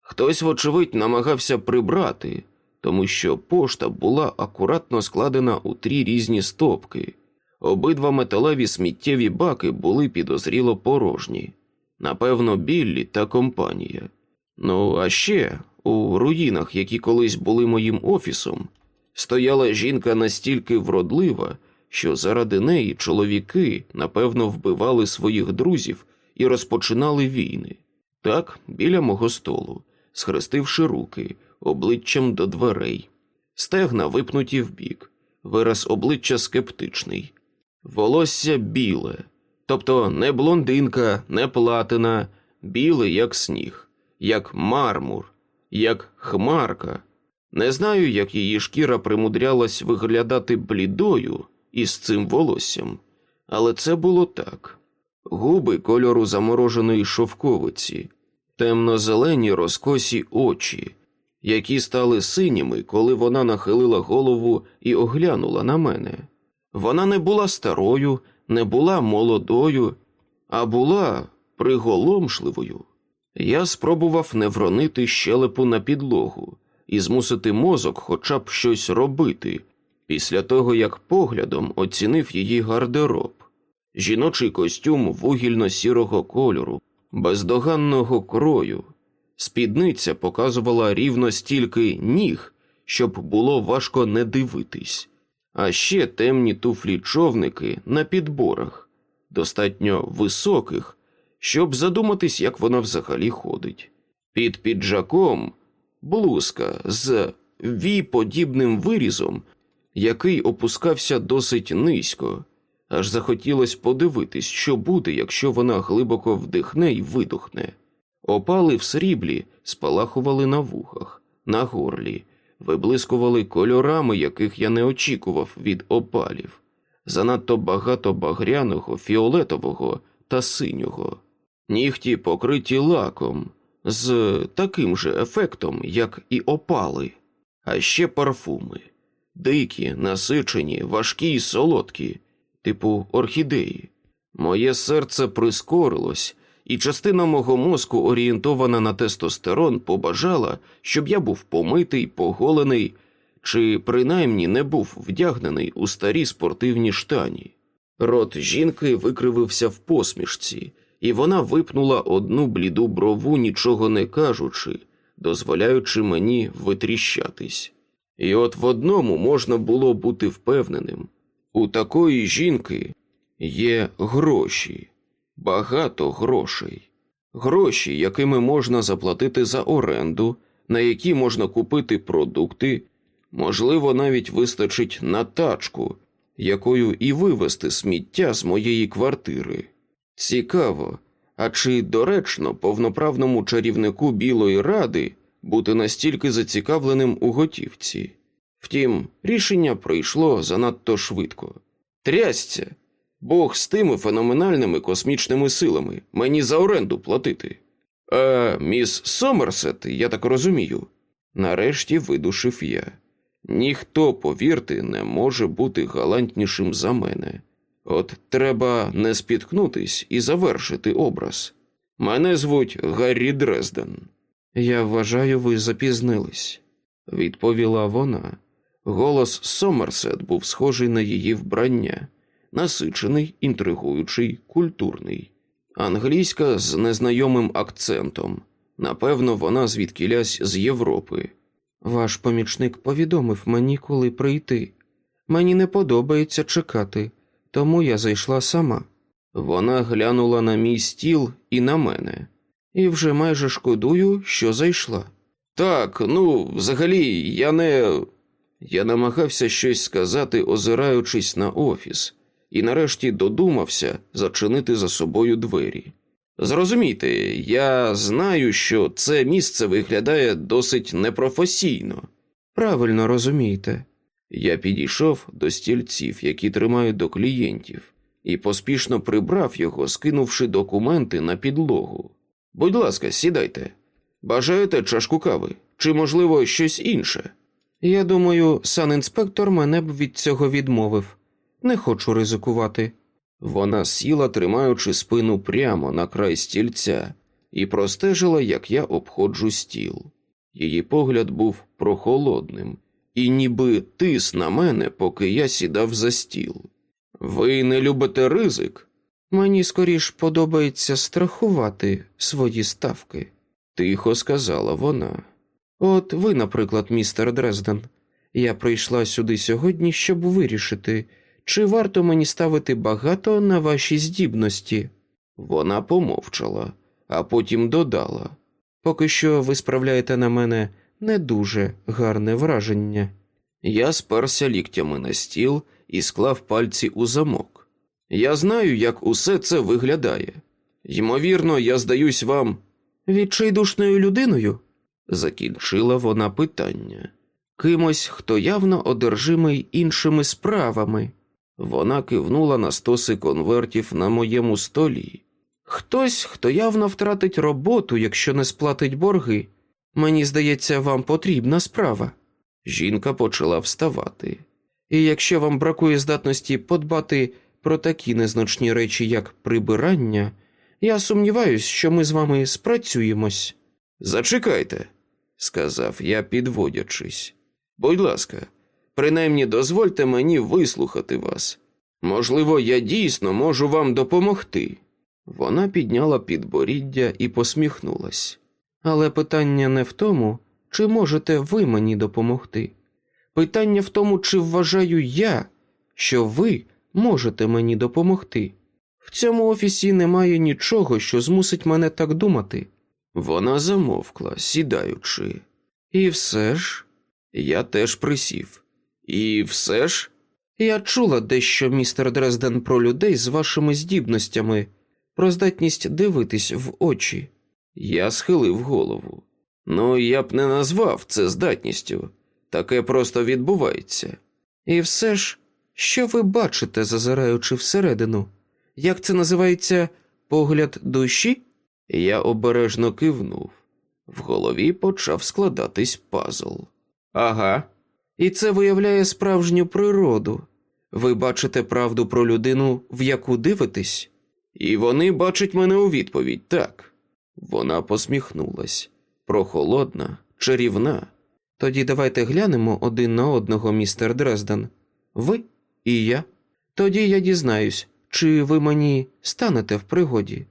Хтось, вочевидь, намагався прибрати, тому що пошта була акуратно складена у три різні стопки. Обидва металеві сміттєві баки були підозріло порожні напевно, Біллі та компанія. Ну, а ще у руїнах, які колись були моїм офісом, стояла жінка настільки вродлива, що заради неї чоловіки, напевно, вбивали своїх друзів і розпочинали війни. Так, біля мого столу, схрестивши руки, обличчям до дверей, стегна випнуті вбік, вираз обличчя скептичний, волосся біле, Тобто не блондинка, не платина, білий, як сніг, як мармур, як хмарка. Не знаю, як її шкіра примудрялась виглядати блідою із цим волоссям, але це було так: губи кольору замороженої шовковиці, темно-зелені розкосі очі, які стали синіми, коли вона нахилила голову і оглянула на мене. Вона не була старою не була молодою, а була приголомшливою. Я спробував не вронити щелепу на підлогу і змусити мозок хоча б щось робити, після того як поглядом оцінив її гардероб, жіночий костюм вугільно-сірого кольору, бездоганного крою, спідниця показувала рівно стільки ніг, щоб було важко не дивитись, а ще темні туфлі човники на підборах, достатньо високих, щоб задуматись, як вона взагалі ходить. Під піджаком блузка з вій-подібним вирізом, який опускався досить низько, аж захотілося подивитись, що буде, якщо вона глибоко вдихне і видухне. Опали в сріблі спалахували на вухах, на горлі, виблискували кольорами, яких я не очікував від опалів, занадто багато багряного, фіолетового та синього, нігті покриті лаком, з таким же ефектом, як і опали, а ще парфуми, дикі, насичені, важкі й солодкі, типу орхідеї. Моє серце прискорилось, і частина мого мозку, орієнтована на тестостерон, побажала, щоб я був помитий, поголений, чи принаймні не був вдягнений у старі спортивні штані. Рот жінки викривився в посмішці, і вона випнула одну бліду брову, нічого не кажучи, дозволяючи мені витріщатись. І от в одному можна було бути впевненим у такої жінки є гроші, багато грошей, гроші, якими можна заплатити за оренду, на які можна купити продукти, можливо, навіть вистачить на тачку, якою і вивезти сміття з моєї квартири. Цікаво, а чи доречно повноправному чарівнику Білої Ради бути настільки зацікавленим у готівці? Втім, рішення прийшло занадто швидко. Трясця, Бог з тими феноменальними космічними силами мені за оренду платити. А міс Сомерсет, я так розумію, нарешті видушив я. Ніхто, повірте, не може бути галантнішим за мене. От треба не спіткнутись і завершити образ. Мене звуть Гаррі Дрезден. Я вважаю, ви запізнились, відповіла вона. Голос Сомерсет був схожий на її вбрання, насичений, інтригуючий, культурний, англійська з незнайомим акцентом. Напевно, вона звідкілясь з Європи. Ваш помічник повідомив мені, коли прийти. Мені не подобається чекати тому я зайшла сама. Вона глянула на мій стіл і на мене, і вже майже шкодую, що зайшла. Так, ну, взагалі, я не. Я намагався щось сказати, озираючись на офіс, і нарешті додумався зачинити за собою двері. Зрозумійте, я знаю, що це місце виглядає досить непрофесійно. Правильно розумієте. Я підійшов до стільців, які тримають до клієнтів, і поспішно прибрав його, скинувши документи на підлогу. Будь ласка, сідайте. Бажаєте чашку кави чи, можливо, щось інше? Я думаю, санінспектор мене б від цього відмовив. Не хочу ризикувати. Вона сіла, тримаючи спину прямо на край стільця, і простежила, як я обходжу стіл. Її погляд був прохолодним і ніби тис на мене, поки я сідав за стіл. Ви не любите ризик? Мені скоріш подобається страхувати свої ставки, тихо сказала вона. От ви, наприклад, містер Дрезден, я прийшла сюди сьогодні, щоб вирішити, чи варто мені ставити багато на ваші здібності. Вона помовчала, а потім додала поки що ви справляєте на мене не дуже гарне враження. Я сперся ліктями на стіл і склав пальці у замок. Я знаю, як усе це виглядає. Ймовірно, я здаюсь вам відчайдушною людиною, закінчила вона питання. Кимось, хто явно одержимий іншими справами. Вона кивнула на стоси конвертів на моєму столі. Хтось, хто явно втратить роботу, якщо не сплатить борги. Мені здається, вам потрібна справа. Жінка почала вставати. І якщо вам бракує здатності подбати про такі незначні речі, як прибирання, я сумніваюсь, що ми з вами спрацюємось. Зачекайте, сказав я, підводячись. Будь ласка, Принаймні дозвольте мені вислухати вас. Можливо, я дійсно можу вам допомогти. Вона підняла підборіддя і посміхнулась. Але питання не в тому, чи можете ви мені допомогти. Питання в тому, чи вважаю я, що ви можете мені допомогти. В цьому офісі немає нічого, що змусить мене так думати. Вона замовкла, сідаючи. І все ж, я теж присів. І все ж, я чула дещо, містер Дрезден, про людей з вашими здібностями, про здатність дивитись в очі. Я схилив голову. Ну, я б не назвав це здатністю. Таке просто відбувається. І все ж, що ви бачите, зазираючи всередину? Як це називається погляд душі? Я обережно кивнув. В голові почав складатись пазл. Ага. І це виявляє справжню природу. Ви бачите правду про людину, в яку дивитесь? І вони бачать мене у відповідь, так. Вона посміхнулась. Прохолодна, чарівна. Тоді давайте глянемо один на одного, містер Дрезден. Ви і я. Тоді я дізнаюсь, чи ви мені станете в пригоді.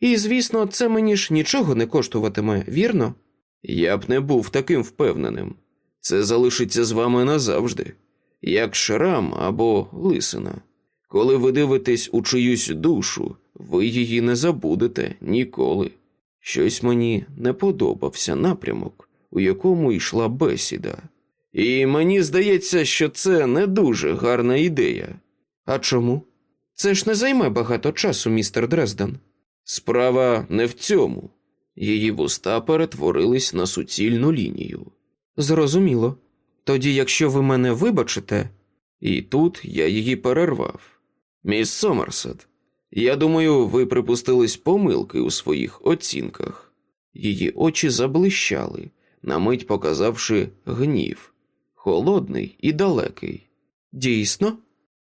І, звісно, це мені ж нічого не коштуватиме, вірно? Я б не був таким впевненим. Це залишиться з вами назавжди, як шрам або лисина. Коли ви дивитесь у чиюсь душу, ви її не забудете ніколи. Щось мені не подобався напрямок, у якому йшла бесіда. І мені здається, що це не дуже гарна ідея. А чому? Це ж не займе багато часу, містер Дрезден. Справа не в цьому. Її вуста перетворились на суцільну лінію. Зрозуміло. Тоді, якщо ви мене вибачите, і тут я її перервав. Міс Сомерсет, я думаю, ви припустились помилки у своїх оцінках. Її очі заблищали, на мить показавши гнів, холодний і далекий. Дійсно,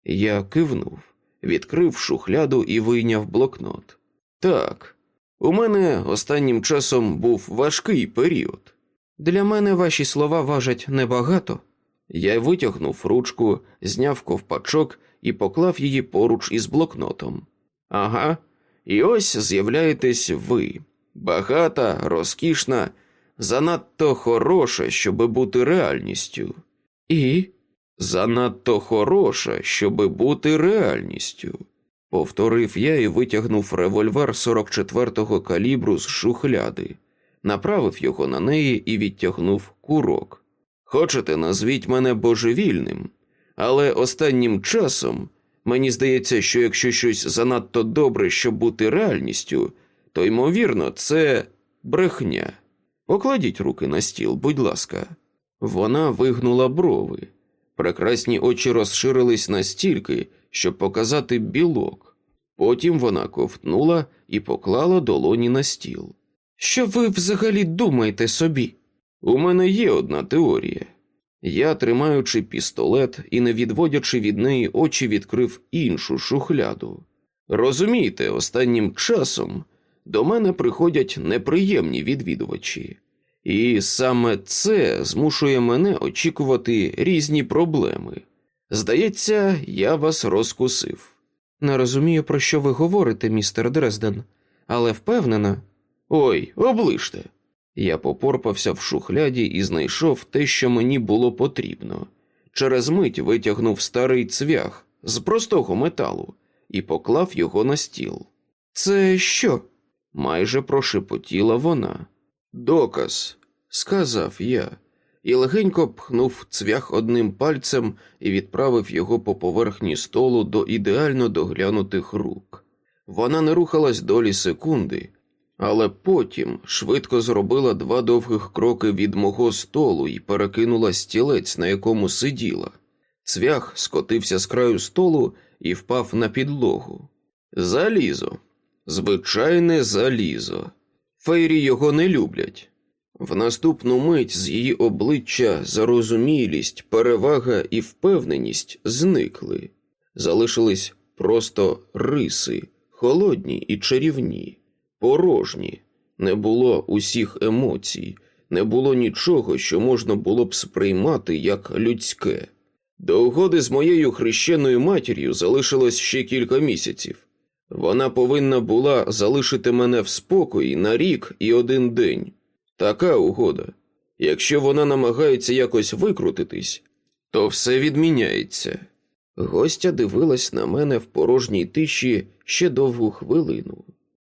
я кивнув, відкрив шухляду і вийняв блокнот. Так, у мене останнім часом був важкий період. Для мене ваші слова важать небагато. Я витягнув ручку, зняв ковпачок і поклав її поруч із блокнотом. Ага, і ось з'являєтесь ви, багата, розкішна, занадто хороша, щоби бути реальністю. І занадто хороша, щоби бути реальністю. Повторив я і витягнув револьвер 44-го калібру з шухляди, направив його на неї і відтягнув курок. Хочете, назвіть мене божевільним, але останнім часом мені здається, що якщо щось занадто добре, щоб бути реальністю, то ймовірно, це брехня. Покладіть руки на стіл, будь ласка. Вона вигнула брови. Прекрасні очі розширились настільки, щоб показати білок. Потім вона ковтнула і поклала долоні на стіл. Що ви взагалі думаєте собі? У мене є одна теорія. Я, тримаючи пістолет і не відводячи від неї очі, відкрив іншу шухляду. Розумієте, останнім часом до мене приходять неприємні відвідувачі, і саме це змушує мене очікувати різні проблеми. Здається, я вас розкусив. Не розумію, про що ви говорите, містер Дрезден, але впевнена. Ой, оближте. Я попорпався в шухляді і знайшов те, що мені було потрібно. Через мить витягнув старий цвях з простого металу і поклав його на стіл. Це що? майже прошепотіла вона. Доказ, сказав я, і легенько пхнув цвях одним пальцем і відправив його по поверхні столу до ідеально доглянутих рук. Вона не рухалась долі секунди, але потім швидко зробила два довгих кроки від мого столу і перекинула стілець, на якому сиділа. Цвях скотився з краю столу і впав на підлогу. Залізо, звичайне залізо. Фейрі його не люблять. В наступну мить з її обличчя зарозумілість, перевага і впевненість зникли, залишились просто риси, холодні і чарівні, порожні, не було усіх емоцій, не було нічого, що можна було б сприймати як людське. До угоди з моєю хрещеною матір'ю залишилось ще кілька місяців. Вона повинна була залишити мене в спокої на рік і один день. Така угода. Якщо вона намагається якось викрутитись, то все відміняється. Гостя дивилась на мене в порожній тиші ще довгу хвилину.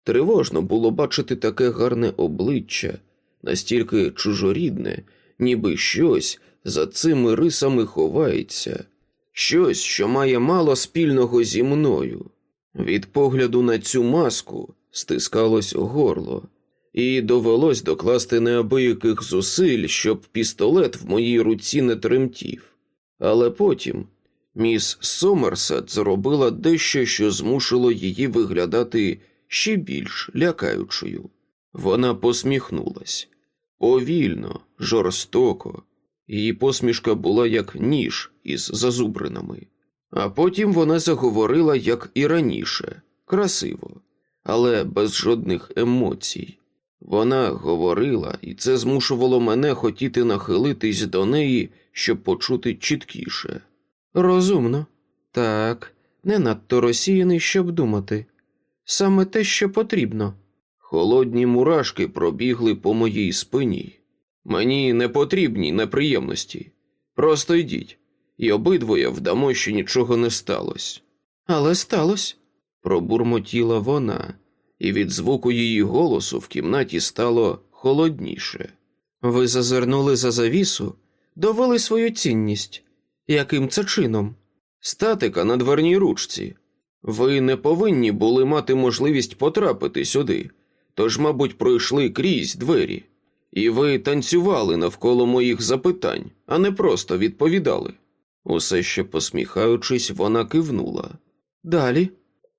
Тривожно було бачити таке гарне обличчя, настільки чужорідне, ніби щось за цими рисами ховається, щось, що має мало спільного зі мною. Від погляду на цю маску стискалось горло, і довелось докласти неабияких зусиль, щоб пістолет в моїй руці не тремтів. Але потім міс Сомерсет зробила дещо, що змусило її виглядати ще більш лякаючою. Вона посміхнулась повільно, жорстоко. Її посмішка була як ніж із зазубринами. А потім вона заговорила, як і раніше, красиво, але без жодних емоцій. Вона говорила, і це змушувало мене хотіти нахилитись до неї, щоб почути чіткіше. Розумно, так, не надто розсіяний, щоб думати. Саме те, що потрібно. Холодні мурашки пробігли по моїй спині. Мені не потрібні неприємності. Просто йдіть, і обидвоє вдамо, що нічого не сталося. Але сталося, пробурмотіла вона, і від звуку її голосу в кімнаті стало холодніше. Ви зазирнули за завісу, довели свою цінність. Яким це чином? Статика на дверній ручці. Ви не повинні були мати можливість потрапити сюди, тож, мабуть, пройшли крізь двері. І ви танцювали навколо моїх запитань, а не просто відповідали. Усе ще посміхаючись, вона кивнула. Далі.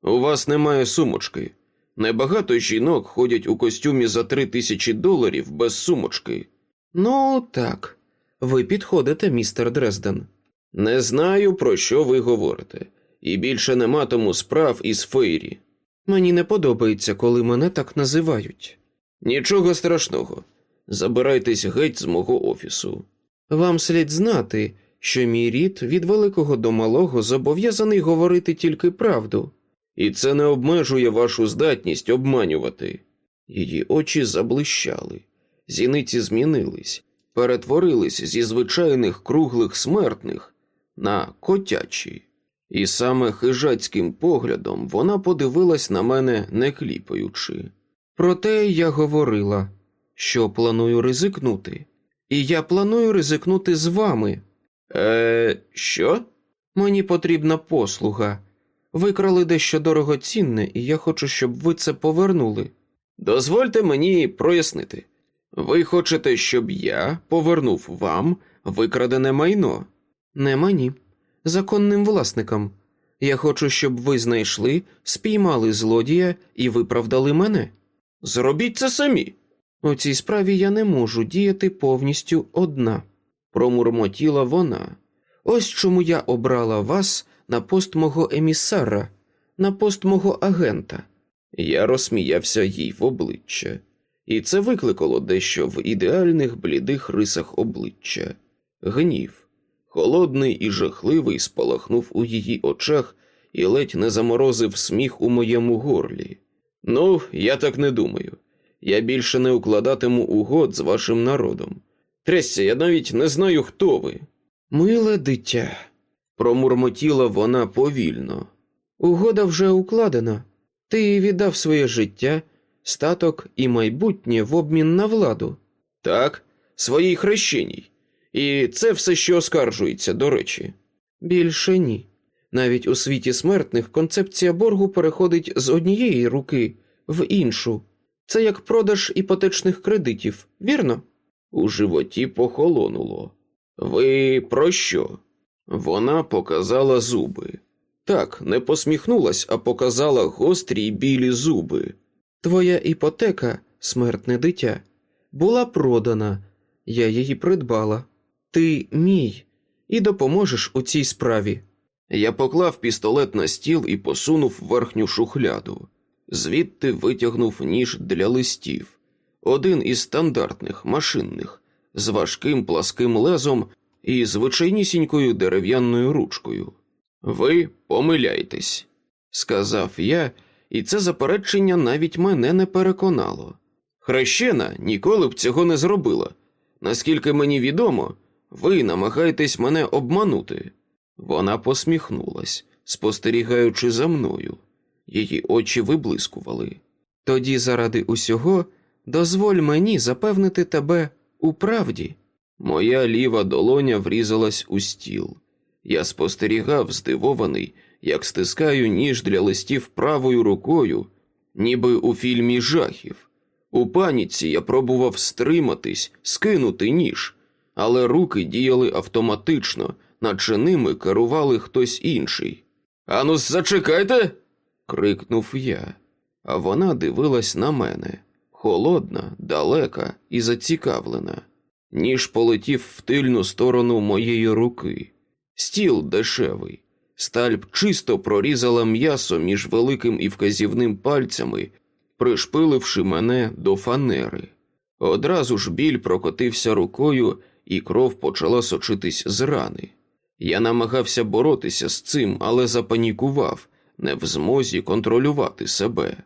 У вас немає сумочки. Небагато жінок ходять у костюмі за три тисячі доларів без сумочки. Ну, так. Ви підходите, містер Дрезден. Не знаю, про що ви говорите, і більше не матиму справ із Фейрі. Мені не подобається, коли мене так називають. Нічого страшного. Забирайтесь геть з мого офісу. Вам слід знати, що мій рід від великого до малого зобов'язаний говорити тільки правду, і це не обмежує вашу здатність обманювати. Її очі заблищали, зіниці змінились, перетворились зі звичайних круглих смертних на котячі. І саме хижацьким поглядом вона подивилась на мене, не кліпаючи. Проте я говорила, що планую ризикнути, і я планую ризикнути з вами. Е, що? Мені потрібна послуга. Викрали дещо дорогоцінне, і я хочу, щоб ви це повернули. Дозвольте мені прояснити. Ви хочете, щоб я повернув вам викрадене майно? Не мені, законним власникам. Я хочу, щоб ви знайшли, спіймали злодія і виправдали мене. Зробіть це самі. У цій справі я не можу діяти повністю одна, промурмотіла вона. Ось чому я обрала вас на пост мого емісара, на пост мого агента. Я розсміявся їй в обличчя, і це викликало дещо в ідеальних блідих рисах обличчя. Гнів, холодний і жахливий, спалахнув у її очах і ледь не заморозив сміх у моєму горлі. Ну, я так не думаю. Я більше не укладатиму угод з вашим народом. Трясся, я навіть не знаю, хто ви. Миле дитя, промурмотіла вона повільно. Угода вже укладена. Ти віддав своє життя, статок і майбутнє в обмін на владу. Так, своїй хрещеній. І це все, що оскаржується, до речі. Більше ні. Навіть у світі смертних концепція боргу переходить з однієї руки в іншу. Це як продаж іпотечних кредитів, вірно? У животі похолонуло. Ви про що? Вона показала зуби. Так, не посміхнулась, а показала гострі й білі зуби. Твоя іпотека, смертне дитя, була продана, я її придбала. Ти мій, і допоможеш у цій справі. Я поклав пістолет на стіл і посунув верхню шухляду, звідти витягнув ніж для листів, один із стандартних машинних, з важким пласким лезом і звичайнісінькою дерев'яною ручкою. Ви помиляйтесь, сказав я, і це заперечення навіть мене не переконало. Хрещена ніколи б цього не зробила. Наскільки мені відомо, ви намагаєтесь мене обманути. Вона посміхнулась, спостерігаючи за мною. Її очі виблискували. Тоді, заради усього, дозволь мені запевнити тебе у правді. Моя ліва долоня врізалась у стіл. Я спостерігав, здивований, як стискаю ніж для листів правою рукою, ніби у фільмі жахів. У паніці я пробував стриматись, скинути ніж, але руки діяли автоматично, наче ними керували хтось інший. Ану, зачекайте. крикнув я, а вона дивилась на мене холодна, далека і зацікавлена. Ніж полетів в тильну сторону моєї руки. Стіл дешевий. Стальб чисто прорізала м'ясо між великим і вказівним пальцями, пришпиливши мене до фанери. Одразу ж біль прокотився рукою, і кров почала сочитись з рани. Я намагався боротися з цим, але запанікував, не в змозі контролювати себе.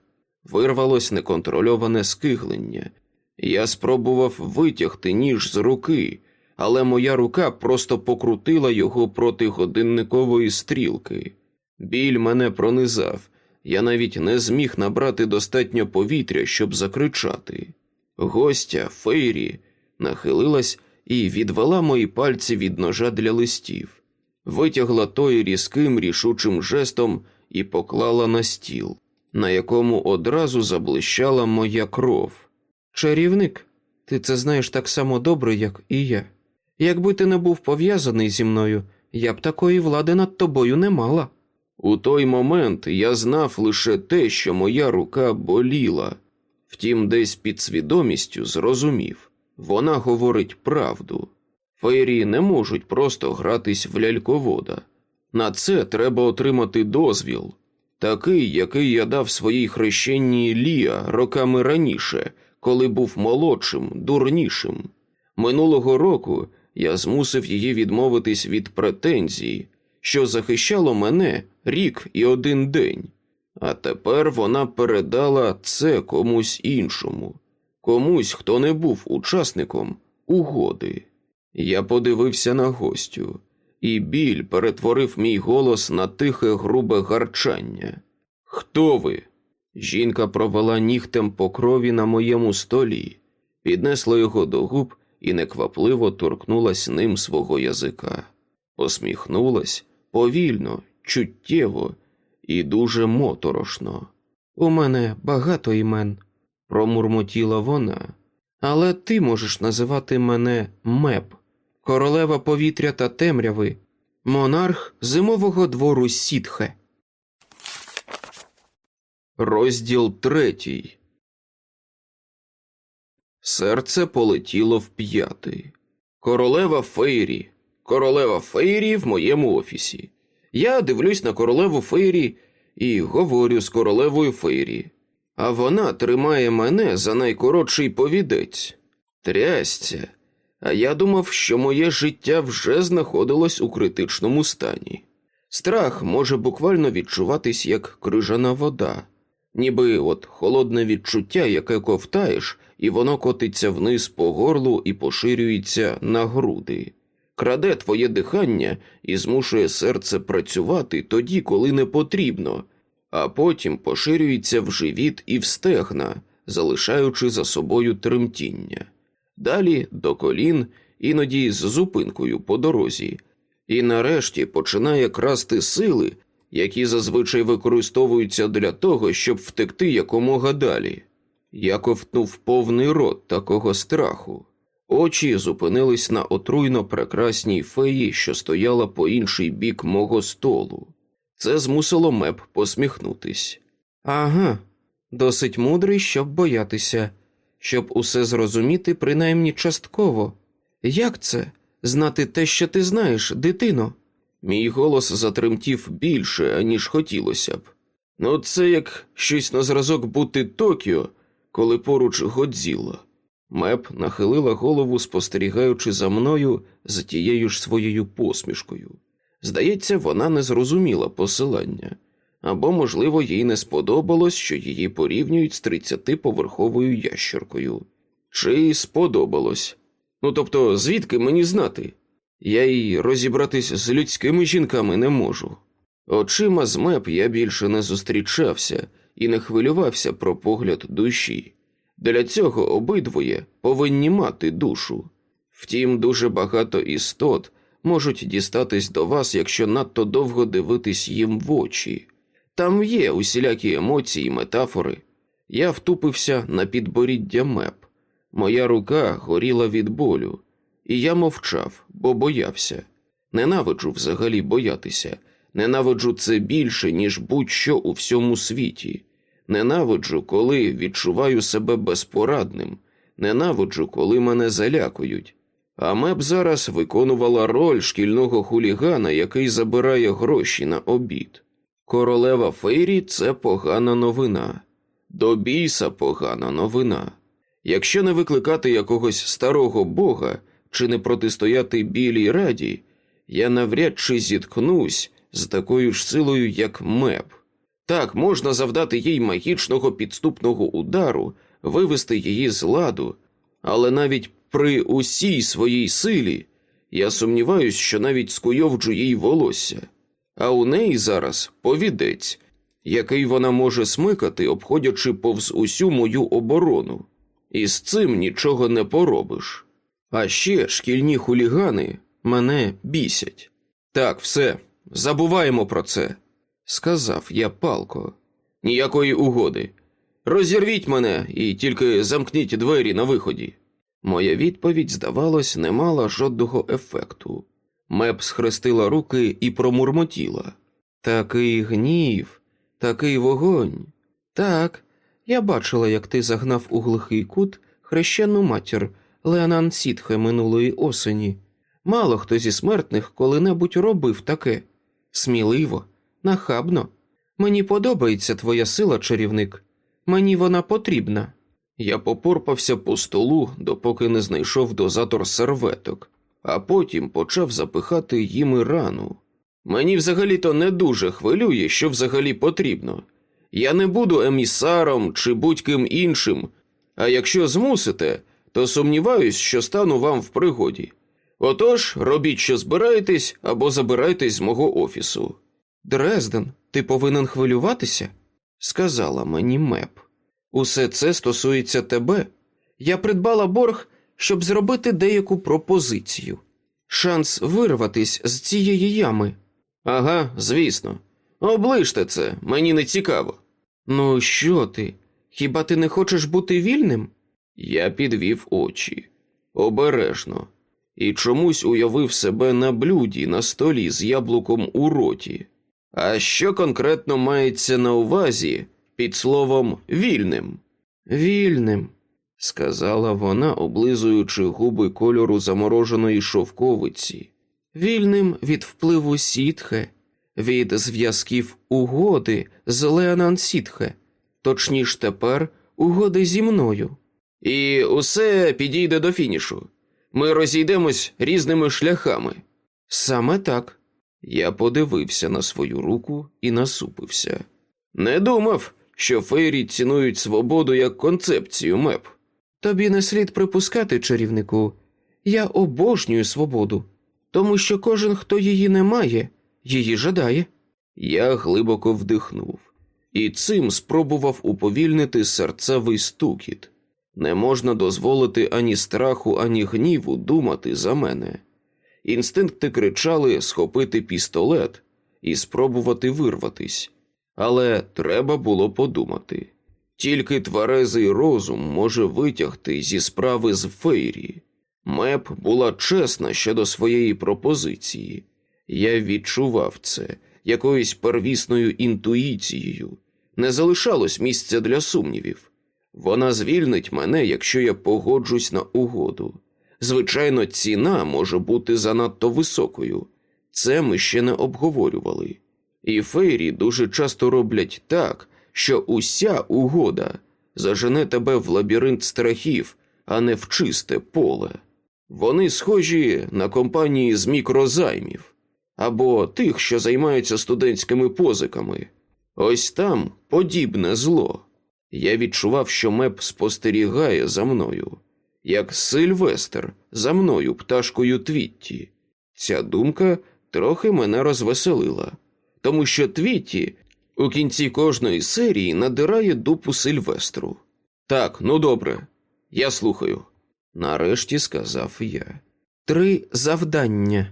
Вирвалось неконтрольоване скиглення. Я спробував витягти ніж з руки, але моя рука просто покрутила його проти годинникової стрілки. Біль мене пронизав, я навіть не зміг набрати достатньо повітря, щоб закричати. Гостя Фейрі нахилилась і відвела мої пальці від ножа для листів, витягла той різким рішучим жестом і поклала на стіл, на якому одразу заблищала моя кров. Чарівник, ти це знаєш так само добре, як і я. Якби ти не був пов'язаний зі мною, я б такої влади над тобою не мала. У той момент я знав лише те, що моя рука боліла, втім, десь під свідомістю зрозумів вона говорить правду. Фейрі не можуть просто гратись в ляльковода. На це треба отримати дозвіл, такий, який я дав своїй хрещенній Ліа роками раніше, коли був молодшим, дурнішим. Минулого року я змусив її відмовитись від претензій, що захищало мене рік і один день, а тепер вона передала це комусь іншому, комусь, хто не був учасником угоди. Я подивився на гостю, і біль перетворив мій голос на тихе грубе гарчання. Хто ви? Жінка провела нігтем по крові на моєму столі, піднесла його до губ і неквапливо торкнулась ним свого язика, посміхнулась повільно, чуттєво і дуже моторошно. У мене багато імен, промурмотіла вона, але ти можеш називати мене Меп, королева повітря та темряви, монарх зимового двору Сітхе. Розділ третій. Серце полетіло в п'яти. Королева Фейрі. Королева Фейрі в моєму офісі. Я дивлюсь на королеву Фейрі і говорю з королевою Фейрі. А вона тримає мене за найкоротший повідець. Трясця. А я думав, що моє життя вже знаходилось у критичному стані. Страх може буквально відчуватись як крижана вода, ніби от холодне відчуття, яке ковтаєш, і воно котиться вниз по горлу і поширюється на груди, краде твоє дихання і змушує серце працювати тоді, коли не потрібно, а потім поширюється в живіт і в стегна, залишаючи за собою тремтіння. Далі до колін, іноді з зупинкою по дорозі, і нарешті починає красти сили, які зазвичай використовуються для того, щоб втекти якомога далі. Я ковтнув повний рот такого страху. Очі зупинились на отруйно прекрасній феї, що стояла по інший бік мого столу. Це змусило меп посміхнутись. Ага, досить мудрий, щоб боятися, щоб усе зрозуміти, принаймні частково. Як це знати те, що ти знаєш, дитино? Мій голос затремтів більше, аніж хотілося б. Ну, це як щось на зразок бути Токіо, коли поруч Годзіла. Меп нахилила голову, спостерігаючи за мною з тією ж своєю посмішкою. Здається, вона не зрозуміла посилання, або, можливо, їй не сподобалось, що її порівнюють з тридцятиповерховою ящеркою. Чи сподобалось? Ну тобто, звідки мені знати? Я й розібратись з людськими жінками не можу. Очима з меп я більше не зустрічався і не хвилювався про погляд душі. Для цього обидвоє повинні мати душу. Втім, дуже багато істот можуть дістатись до вас, якщо надто довго дивитись їм в очі. Там є усілякі емоції, метафори. Я втупився на підборіддя меп. Моя рука горіла від болю, і я мовчав, бо боявся. Ненавиджу взагалі боятися, ненавиджу це більше, ніж будь-що у всьому світі. Ненавиджу, коли відчуваю себе безпорадним, ненавиджу, коли мене залякують. А меп зараз виконувала роль шкільного хулігана, який забирає гроші на обід. Королева Фейрі це погана новина, до біса погана новина. Якщо не викликати якогось старого бога чи не протистояти білій раді, я навряд чи зіткнусь з такою ж силою, як меп. Так, можна завдати їй магічного підступного удару, вивести її з ладу, але навіть при усій своїй силі я сумніваюсь, що навіть скуйовджу їй волосся, а у неї зараз повідець, який вона може смикати, обходячи повз усю мою оборону, і з цим нічого не поробиш. А ще шкільні хулігани мене бісять. Так, все, забуваємо про це сказав я палко. Ніякої угоди. Розірвіть мене і тільки замкніть двері на виході. Моя відповідь, здавалось, не мала жодного ефекту. Меп схрестила руки і промурмотіла. Такий гнів, такий вогонь. Так, я бачила, як ти загнав у глухий кут хрещену матір Леонан Сітхе минулої осені. Мало хто зі смертних коли-небудь робив таке. Сміливо, нахабно. Мені подобається твоя сила, чарівник. Мені вона потрібна. Я попорпався по столу, допоки не знайшов дозатор серветок, а потім почав запихати їм рану. Мені взагалі-то не дуже хвилює, що взагалі потрібно. Я не буду емісаром чи будь-ким іншим, а якщо змусите, то сумніваюсь, що стану вам в пригоді. Отож, робіть, що збираєтесь, або забирайтесь з мого офісу. Дрезден, ти повинен хвилюватися, сказала мені меп. Усе це стосується тебе. Я придбала борг, щоб зробити деяку пропозицію. Шанс вирватись з цієї ями. Ага, звісно. Оближте це, мені не цікаво. Ну, що ти? Хіба ти не хочеш бути вільним? Я підвів очі обережно і чомусь уявив себе на блюді на столі з яблуком у роті. А що конкретно мається на увазі під словом вільним? Вільним, сказала вона, облизуючи губи кольору замороженої шовковиці. Вільним від впливу сітхе, від зв'язків угоди з Леонан Сітхе, точніш тепер угоди зі мною. І усе підійде до фінішу. Ми розійдемось різними шляхами. Саме так. Я подивився на свою руку і насупився. Не думав, що фейрі цінують свободу як концепцію меп. Тобі не слід припускати, чарівнику. Я обожнюю свободу, тому що кожен, хто її не має, її жадає. Я глибоко вдихнув і цим спробував уповільнити серцевий стукіт. Не можна дозволити ані страху, ані гніву думати за мене. Інстинкти кричали схопити пістолет і спробувати вирватись, але треба було подумати. Тільки тверезий розум може витягти зі справи з фейрі. Меп була чесна щодо своєї пропозиції. Я відчував це якоюсь первісною інтуїцією. Не залишалось місця для сумнівів. Вона звільнить мене, якщо я погоджусь на угоду. Звичайно, ціна може бути занадто високою, це ми ще не обговорювали. І фейрі дуже часто роблять так, що уся угода зажене тебе в лабіринт страхів, а не в чисте поле. Вони схожі на компанії з мікрозаймів або тих, що займаються студентськими позиками. Ось там подібне зло. Я відчував, що меп спостерігає за мною, як Сильвестр за мною, пташкою Твітті. Ця думка трохи мене розвеселила, тому що Твітті у кінці кожної серії надирає дупу Сильвестру. Так, ну добре, я слухаю. Нарешті сказав я. Три завдання.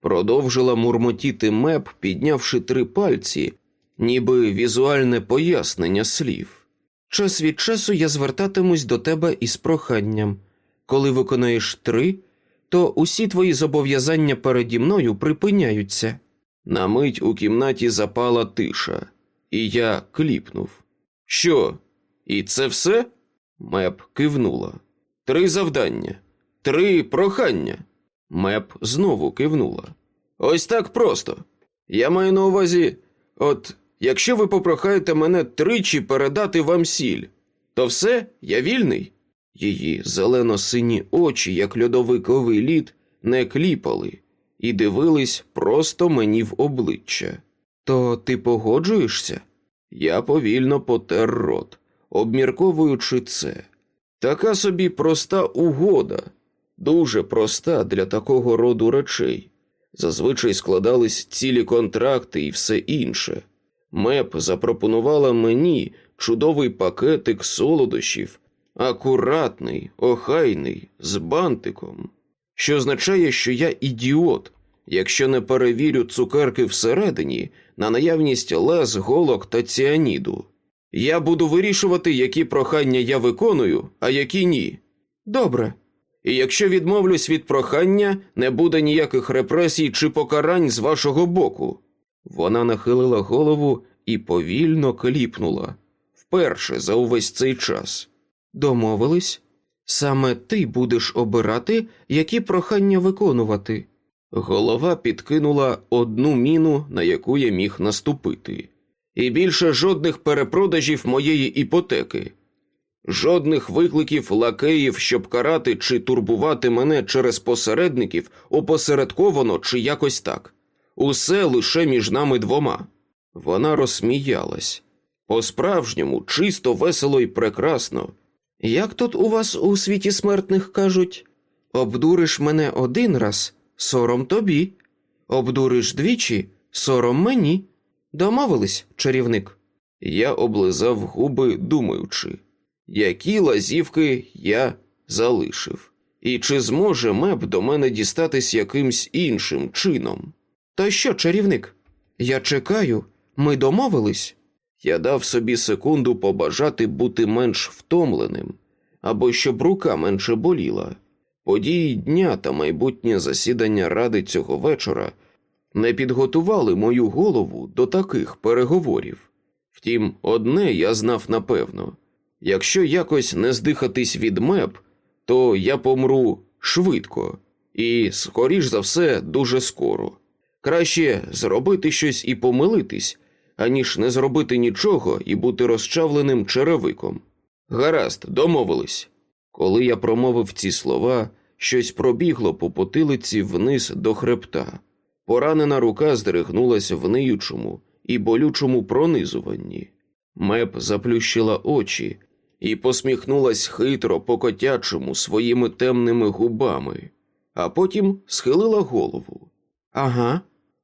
Продовжила мурмотіти меп, піднявши три пальці, ніби візуальне пояснення слів. Час від часу я звертатимусь до тебе із проханням. Коли виконаєш три, то усі твої зобов'язання переді мною припиняються. На мить у кімнаті запала тиша, і я кліпнув. Що? І це все? Меп кивнула. Три завдання, три прохання. Меп знову кивнула. Ось так просто. Я маю на увазі, от якщо ви попрохаєте мене тричі передати вам сіль, то все, я вільний. Її зелено-сині очі, як льодовиковий лід, не кліпали і дивились просто мені в обличчя. То ти погоджуєшся? Я повільно потер рот, обмірковуючи це. Така собі проста угода, дуже проста для такого роду речей. Зазвичай складались цілі контракти і все інше. Меп запропонувала мені чудовий пакетик солодощів, акуратний, охайний, з бантиком, що означає, що я ідіот, якщо не перевірю цукерки всередині на наявність лез, голок та ціаніду. Я буду вирішувати, які прохання я виконую, а які ні. Добре. І якщо відмовлюсь від прохання, не буде ніяких репресій чи покарань з вашого боку. Вона нахилила голову і повільно кліпнула вперше за увесь цей час. Домовились? Саме ти будеш обирати, які прохання виконувати. Голова підкинула одну міну, на яку я міг наступити, і більше жодних перепродажів моєї іпотеки, жодних викликів лакеїв, щоб карати чи турбувати мене через посередників, опосередковано чи якось так. Усе лише між нами двома. Вона розсміялась. По-справжньому, чисто, весело і прекрасно. Як тут у вас у світі смертних кажуть обдуриш мене один раз, сором тобі, обдуриш двічі, сором мені. Домовились, чарівник. Я облизав губи, думаючи, які лазівки я залишив, і чи зможе меб до мене дістатись якимсь іншим чином? То що, чарівник? Я чекаю, ми домовились. Я дав собі секунду побажати бути менш втомленим, або щоб рука менше боліла. Події дня та майбутнє засідання ради цього вечора не підготували мою голову до таких переговорів. Втім, одне я знав напевно якщо якось не здихатись від меб, то я помру швидко і, скоріш за все, дуже скоро. Краще зробити щось і помилитись, аніж не зробити нічого і бути розчавленим черевиком. Гаразд, домовились. Коли я промовив ці слова, щось пробігло по потилиці вниз до хребта. Поранена рука здригнулася в ниючому і болючому пронизуванні. Меп заплющила очі і посміхнулась хитро по котячому своїми темними губами, а потім схилила голову. Ага,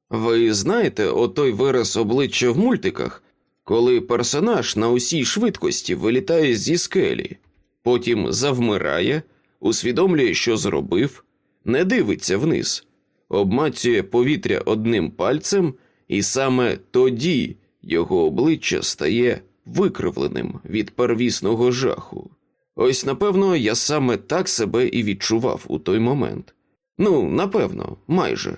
ви знаєте отой вираз обличчя в мультиках, коли персонаж на усій швидкості вилітає зі скелі, потім завмирає, усвідомлює, що зробив, не дивиться вниз, обмацює повітря одним пальцем, і саме тоді його обличчя стає викривленим від первісного жаху. Ось, напевно, я саме так себе і відчував у той момент. Ну, напевно, майже.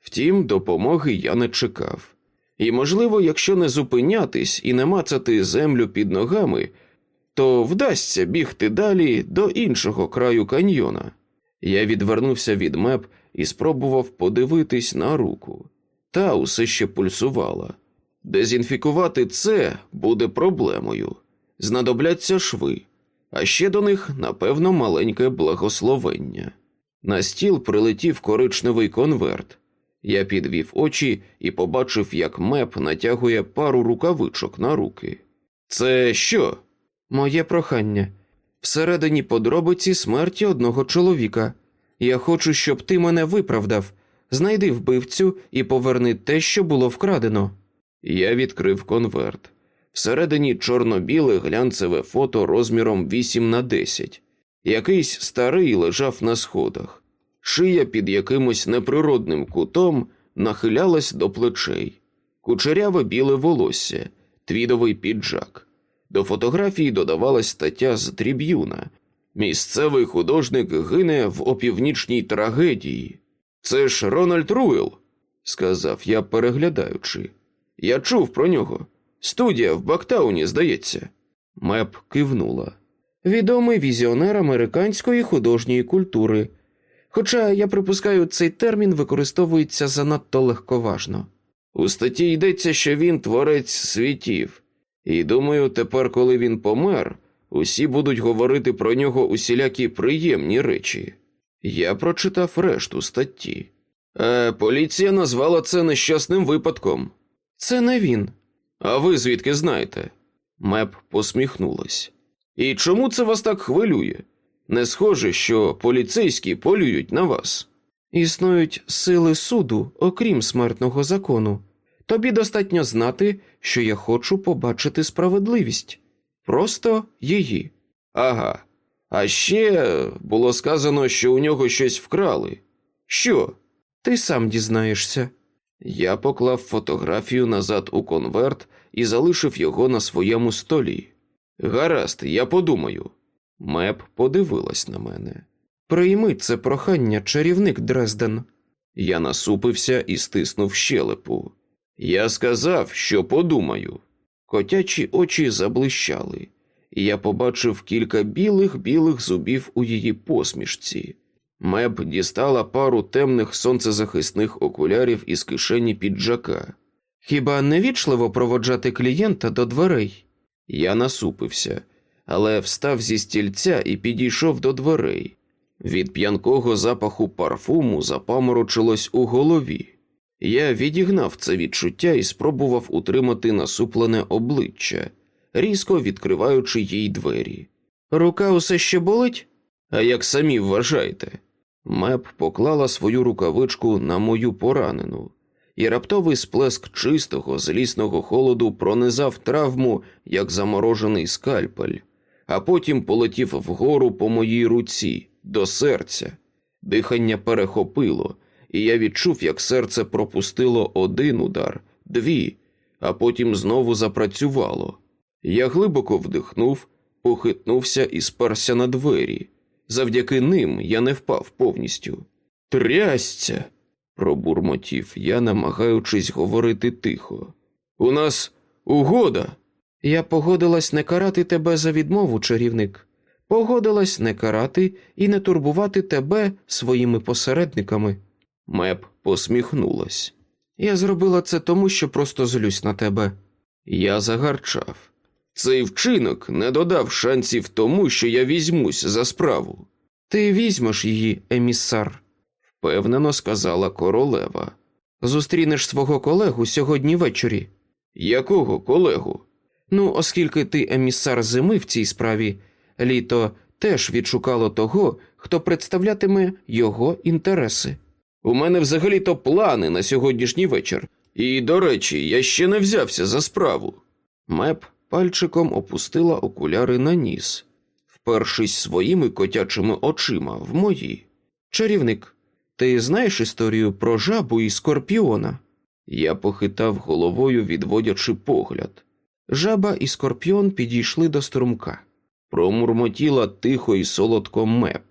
Втім, допомоги я не чекав. І, можливо, якщо не зупинятись і не мацати землю під ногами, то вдасться бігти далі до іншого краю каньйона. Я відвернувся від меп і спробував подивитись на руку. Та усе ще пульсувала. Дезінфікувати це буде проблемою. Знадобляться шви. а ще до них, напевно, маленьке благословення. На стіл прилетів коричневий конверт. Я підвів очі і побачив, як меп натягує пару рукавичок на руки. Це що? Моє прохання. Всередині подробиці смерті одного чоловіка. Я хочу, щоб ти мене виправдав. Знайди вбивцю і поверни те, що було вкрадено. Я відкрив конверт. Всередині чорно-біле глянцеве фото розміром 8 на 10. Якийсь старий лежав на сходах. Шия під якимось неприродним кутом нахилялась до плечей, кучеряве біле волосся, твідовий піджак. До фотографії додавалась стаття з триб'юна. Місцевий художник гине в опівнічній трагедії. Це ж Рональд Руел, сказав я, переглядаючи. Я чув про нього. Студія в Бактауні, здається. Меп кивнула. Відомий візіонер американської художньої культури. Хоча, я припускаю, цей термін використовується занадто легковажно. У статті йдеться, що він творець світів, і думаю, тепер, коли він помер, усі будуть говорити про нього усілякі приємні речі. Я прочитав решту статті. Е, Поліція назвала це нещасним випадком. Це не він. А ви звідки знаєте? Меп посміхнулась. І чому це вас так хвилює? Не схоже, що поліцейські полюють на вас. Існують сили суду, окрім смертного закону. Тобі достатньо знати, що я хочу побачити справедливість. Просто її. Ага. А ще було сказано, що у нього щось вкрали. Що? Ти сам дізнаєшся. Я поклав фотографію назад у конверт і залишив його на своєму столі. Гаразд, я подумаю. Меп подивилась на мене. Прийми це прохання, чарівник Дрезден. Я насупився і стиснув щелепу. Я сказав, що подумаю. Котячі очі заблищали, і я побачив кілька білих білих зубів у її посмішці. Меб дістала пару темних сонцезахисних окулярів із кишені піджака. Хіба не вічливо проводжати клієнта до дверей? Я насупився, але встав зі стільця і підійшов до дверей. Від п'янкого запаху парфуму запаморочилось у голові. Я відігнав це відчуття і спробував утримати насуплене обличчя, різко відкриваючи їй двері. Рука усе ще болить? А як самі вважаєте? Меп поклала свою рукавичку на мою поранену, і раптовий сплеск чистого, злісного холоду пронизав травму, як заморожений скальпель, а потім полетів вгору по моїй руці, до серця. Дихання перехопило, і я відчув, як серце пропустило один удар, дві, а потім знову запрацювало. Я глибоко вдихнув, похитнувся і сперся на двері. Завдяки ним я не впав повністю. Трясця, пробурмотів я, намагаючись говорити тихо. У нас угода. Я погодилась не карати тебе за відмову, чарівник. Погодилась не карати і не турбувати тебе своїми посередниками. Меп посміхнулась. Я зробила це тому, що просто злюсь на тебе. Я загарчав. Цей вчинок не додав шансів тому, що я візьмусь за справу. Ти візьмеш її, емісар, впевнено сказала королева. Зустрінеш свого колегу сьогодні ввечері. Якого колегу? Ну, оскільки ти емісар зими в цій справі, літо теж відшукало того, хто представлятиме його інтереси. У мене взагалі то плани на сьогоднішній вечір. І, до речі, я ще не взявся за справу. Меп пальчиком опустила окуляри на ніс, впершись своїми котячими очима в мої. Чарівник, ти знаєш історію про жабу і скорпіона? Я похитав головою, відводячи погляд. Жаба і скорпіон підійшли до струмка. Промурмотіла тихо і солодко меп.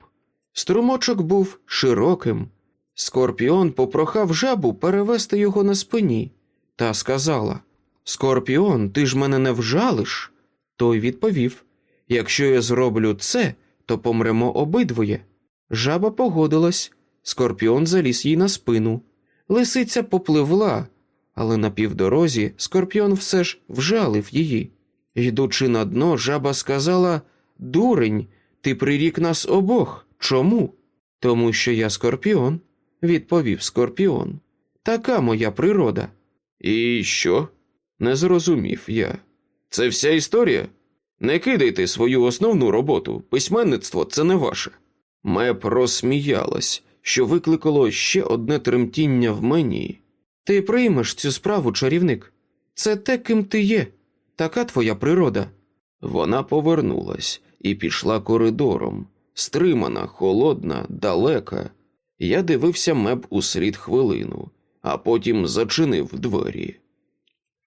Струмочок був широким. Скорпіон попрохав жабу перевести його на спині та сказала Скорпіон, ти ж мене не вжалиш? Той відповів Якщо я зроблю це, то помремо обидвоє. Жаба погодилась, скорпіон заліз їй на спину. Лисиця попливла, але на півдорозі скорпіон все ж вжалив її. Йдучи на дно, жаба сказала дурень, ти прирік нас обох. Чому? Тому що я скорпіон, відповів скорпіон. Така моя природа. І що? Не зрозумів я. Це вся історія? Не кидайте свою основну роботу, письменництво це не ваше. Меп розсміялась, що викликало ще одне тремтіння в мені. Ти приймеш цю справу, чарівник. Це те, ким ти є, така твоя природа. Вона повернулась і пішла коридором, стримана, холодна, далека. Я дивився меб услід хвилину, а потім зачинив двері.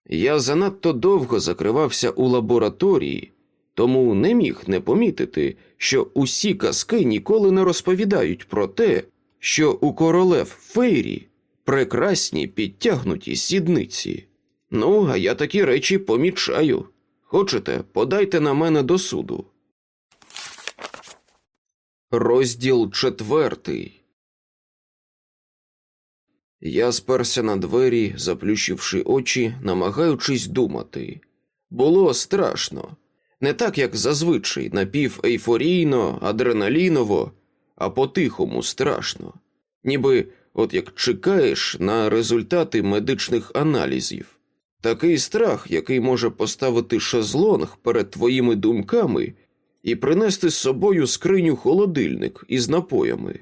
Я занадто довго закривався у лабораторії, тому не міг не помітити, що усі казки ніколи не розповідають про те, що у королев Фейрі прекрасні підтягнуті сідниці. Ну, а я такі речі помічаю. Хочете, подайте на мене до суду. Розділ четвертий. Я сперся на двері, заплющивши очі, намагаючись думати. Було страшно. Не так, як зазвичай, напівейфорійно, адреналіново, а по-тихому страшно. Ніби от як чекаєш на результати медичних аналізів. Такий страх, який може поставити шезлонг перед твоїми думками і принести з собою скриню холодильник із напоями.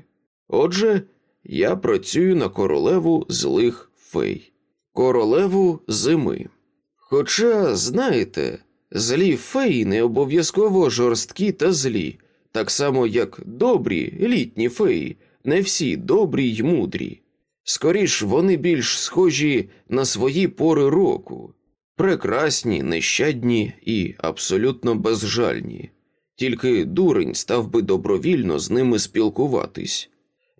Отже, я працюю на королеву злих фей, королеву зими. Хоча, знаєте, злі феї не обов'язково жорсткі та злі, так само як добрі літні феї, не всі добрі й мудрі. Скоріш вони більш схожі на свої пори року, прекрасні, нещадні і абсолютно безжальні. Тільки дурень став би добровільно з ними спілкуватись.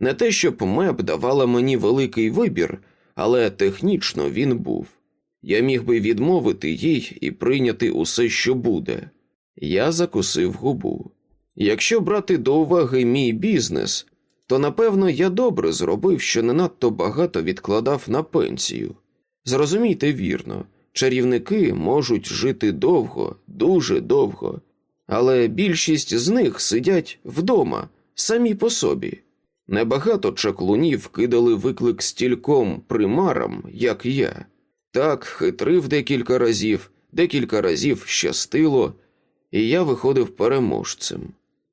Не те, щоб меб давала мені великий вибір, але технічно він був. Я міг би відмовити їй і прийняти усе, що буде. Я закусив губу. Якщо брати до уваги мій бізнес, то напевно я добре зробив, що не надто багато відкладав на пенсію. Зрозумійте вірно, чарівники можуть жити довго, дуже довго, але більшість з них сидять вдома, самі по собі. Небагато чаклунів кидали виклик стільком примарам, як я. Так, хитрив декілька разів, декілька разів щастило, і я виходив переможцем.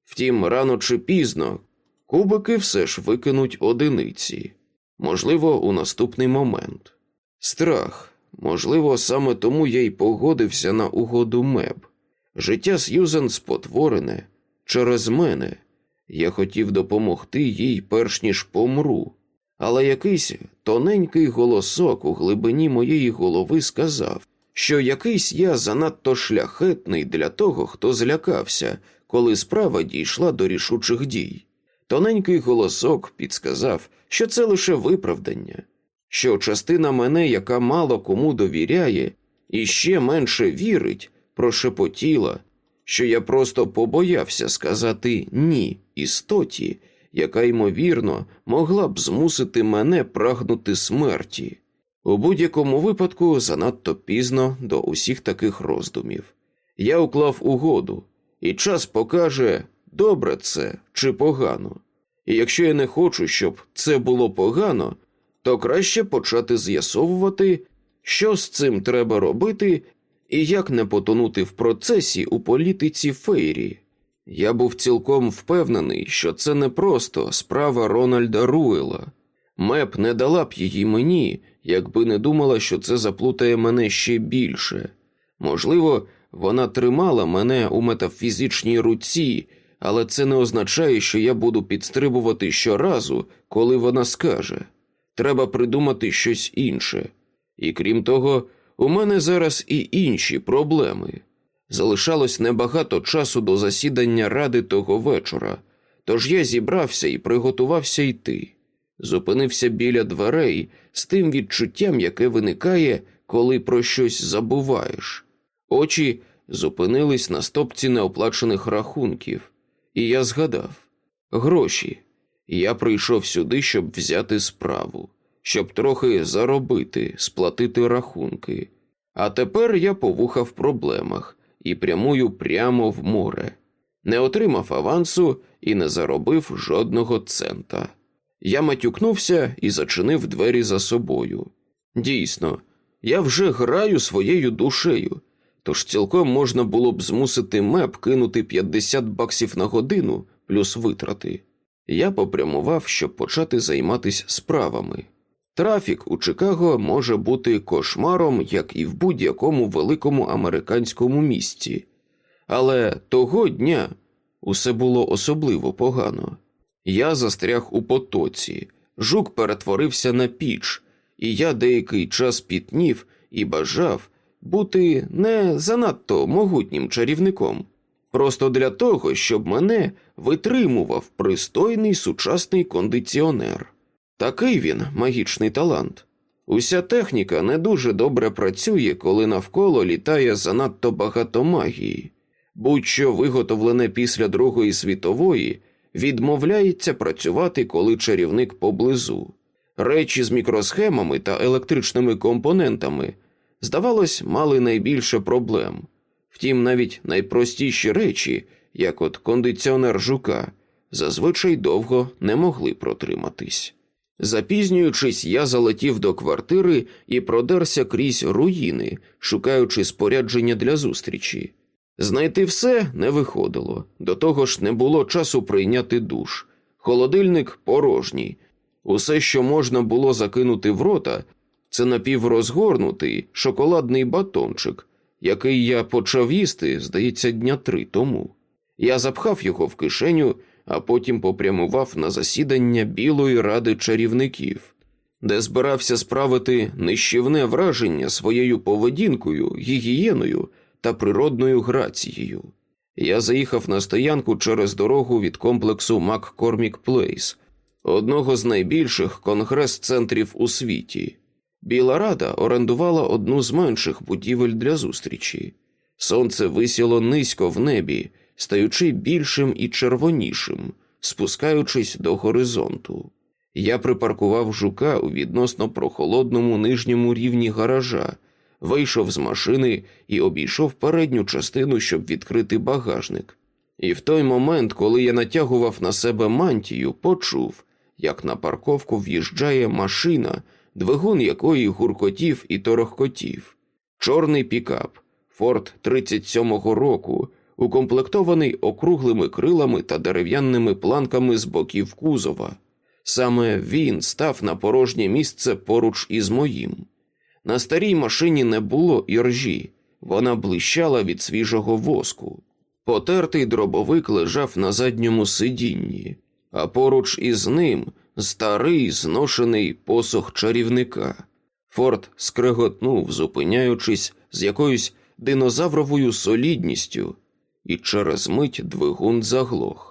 Втім, рано чи пізно кубики все ж викинуть одиниці, можливо, у наступний момент. Страх, можливо, саме тому я й погодився на угоду меб. Життя Сьюзен спотворене через мене. Я хотів допомогти їй, перш ніж помру, але якийсь тоненький голосок у глибині моєї голови сказав, що якийсь я занадто шляхетний для того, хто злякався, коли справа дійшла до рішучих дій. Тоненький голосок підсказав, що це лише виправдання, що частина мене, яка мало кому довіряє, і ще менше вірить, прошепотіла, що я просто побоявся сказати ні істоті, яка, ймовірно, могла б змусити мене прагнути смерті. У будь-якому випадку занадто пізно до усіх таких роздумів. Я уклав угоду, і час покаже, добре це чи погано. І якщо я не хочу, щоб це було погано, то краще почати з'ясовувати, що з цим треба робити і як не потонути в процесі у політиці Фейрі. Я був цілком впевнений, що це не просто справа Рональда Руела. Меп не дала б її мені, якби не думала, що це заплутає мене ще більше. Можливо, вона тримала мене у метафізичній руці, але це не означає, що я буду підстрибувати щоразу, коли вона скаже. Треба придумати щось інше. І крім того, у мене зараз і інші проблеми. Залишалось небагато часу до засідання ради того вечора, тож я зібрався і приготувався йти. Зупинився біля дверей з тим відчуттям, яке виникає, коли про щось забуваєш. Очі зупинились на стопці неоплачених рахунків, і я згадав гроші. Я прийшов сюди, щоб взяти справу, щоб трохи заробити, сплатити рахунки. А тепер я повухав проблемах і прямую прямо в море. не отримав авансу і не заробив жодного цента. Я матюкнувся і зачинив двері за собою. Дійсно, я вже граю своєю душею, тож цілком можна було б змусити меп кинути 50 баксів на годину плюс витрати. Я попрямував, щоб почати займатися справами. Трафік у Чикаго може бути кошмаром, як і в будь-якому великому американському місті, але того дня усе було особливо погано. Я застряг у потоці, жук перетворився на піч, і я деякий час пітнів і бажав бути не занадто могутнім чарівником, просто для того, щоб мене витримував пристойний сучасний кондиціонер. Такий він магічний талант. Уся техніка не дуже добре працює, коли навколо літає занадто багато магії. Будь-що виготовлене після Другої світової відмовляється працювати, коли чарівник поблизу. Речі з мікросхемами та електричними компонентами, здавалось, мали найбільше проблем. Втім, навіть найпростіші речі, як от кондиціонер жука, зазвичай довго не могли протриматись. Запізнюючись, я залетів до квартири і продерся крізь руїни, шукаючи спорядження для зустрічі. Знайти все не виходило, до того ж не було часу прийняти душ. Холодильник порожній. Усе, що можна було закинути в рота, це напіврозгорнутий шоколадний батончик, який я почав їсти, здається, дня три тому. Я запхав його в кишеню, а потім попрямував на засідання Білої ради чарівників, де збирався справити нищівне враження своєю поведінкою, гігієною та природною грацією. Я заїхав на стоянку через дорогу від комплексу Маккормік Плейс, одного з найбільших конгрес-центрів у світі. Біла рада орендувала одну з менших будівель для зустрічі. Сонце висіло низько в небі, стаючи більшим і червонішим, спускаючись до горизонту. Я припаркував жука у відносно прохолодному нижньому рівні гаража, вийшов з машини і обійшов передню частину, щоб відкрити багажник. І в той момент, коли я натягував на себе мантію, почув, як на парковку в'їжджає машина, двигун якої гуркотів і торохкотів. Чорний пікап Форд 37-го року, укомплектований округлими крилами та дерев'яними планками з боків кузова. Саме він став на порожнє місце поруч із моїм. На старій машині не було іржі, вона блищала від свіжого воску. Потертий дробовик лежав на задньому сидінні, а поруч із ним старий зношений посох чарівника. Форд скреготнув, зупиняючись з якоюсь динозавровою солідністю, і через мить двигун заглох.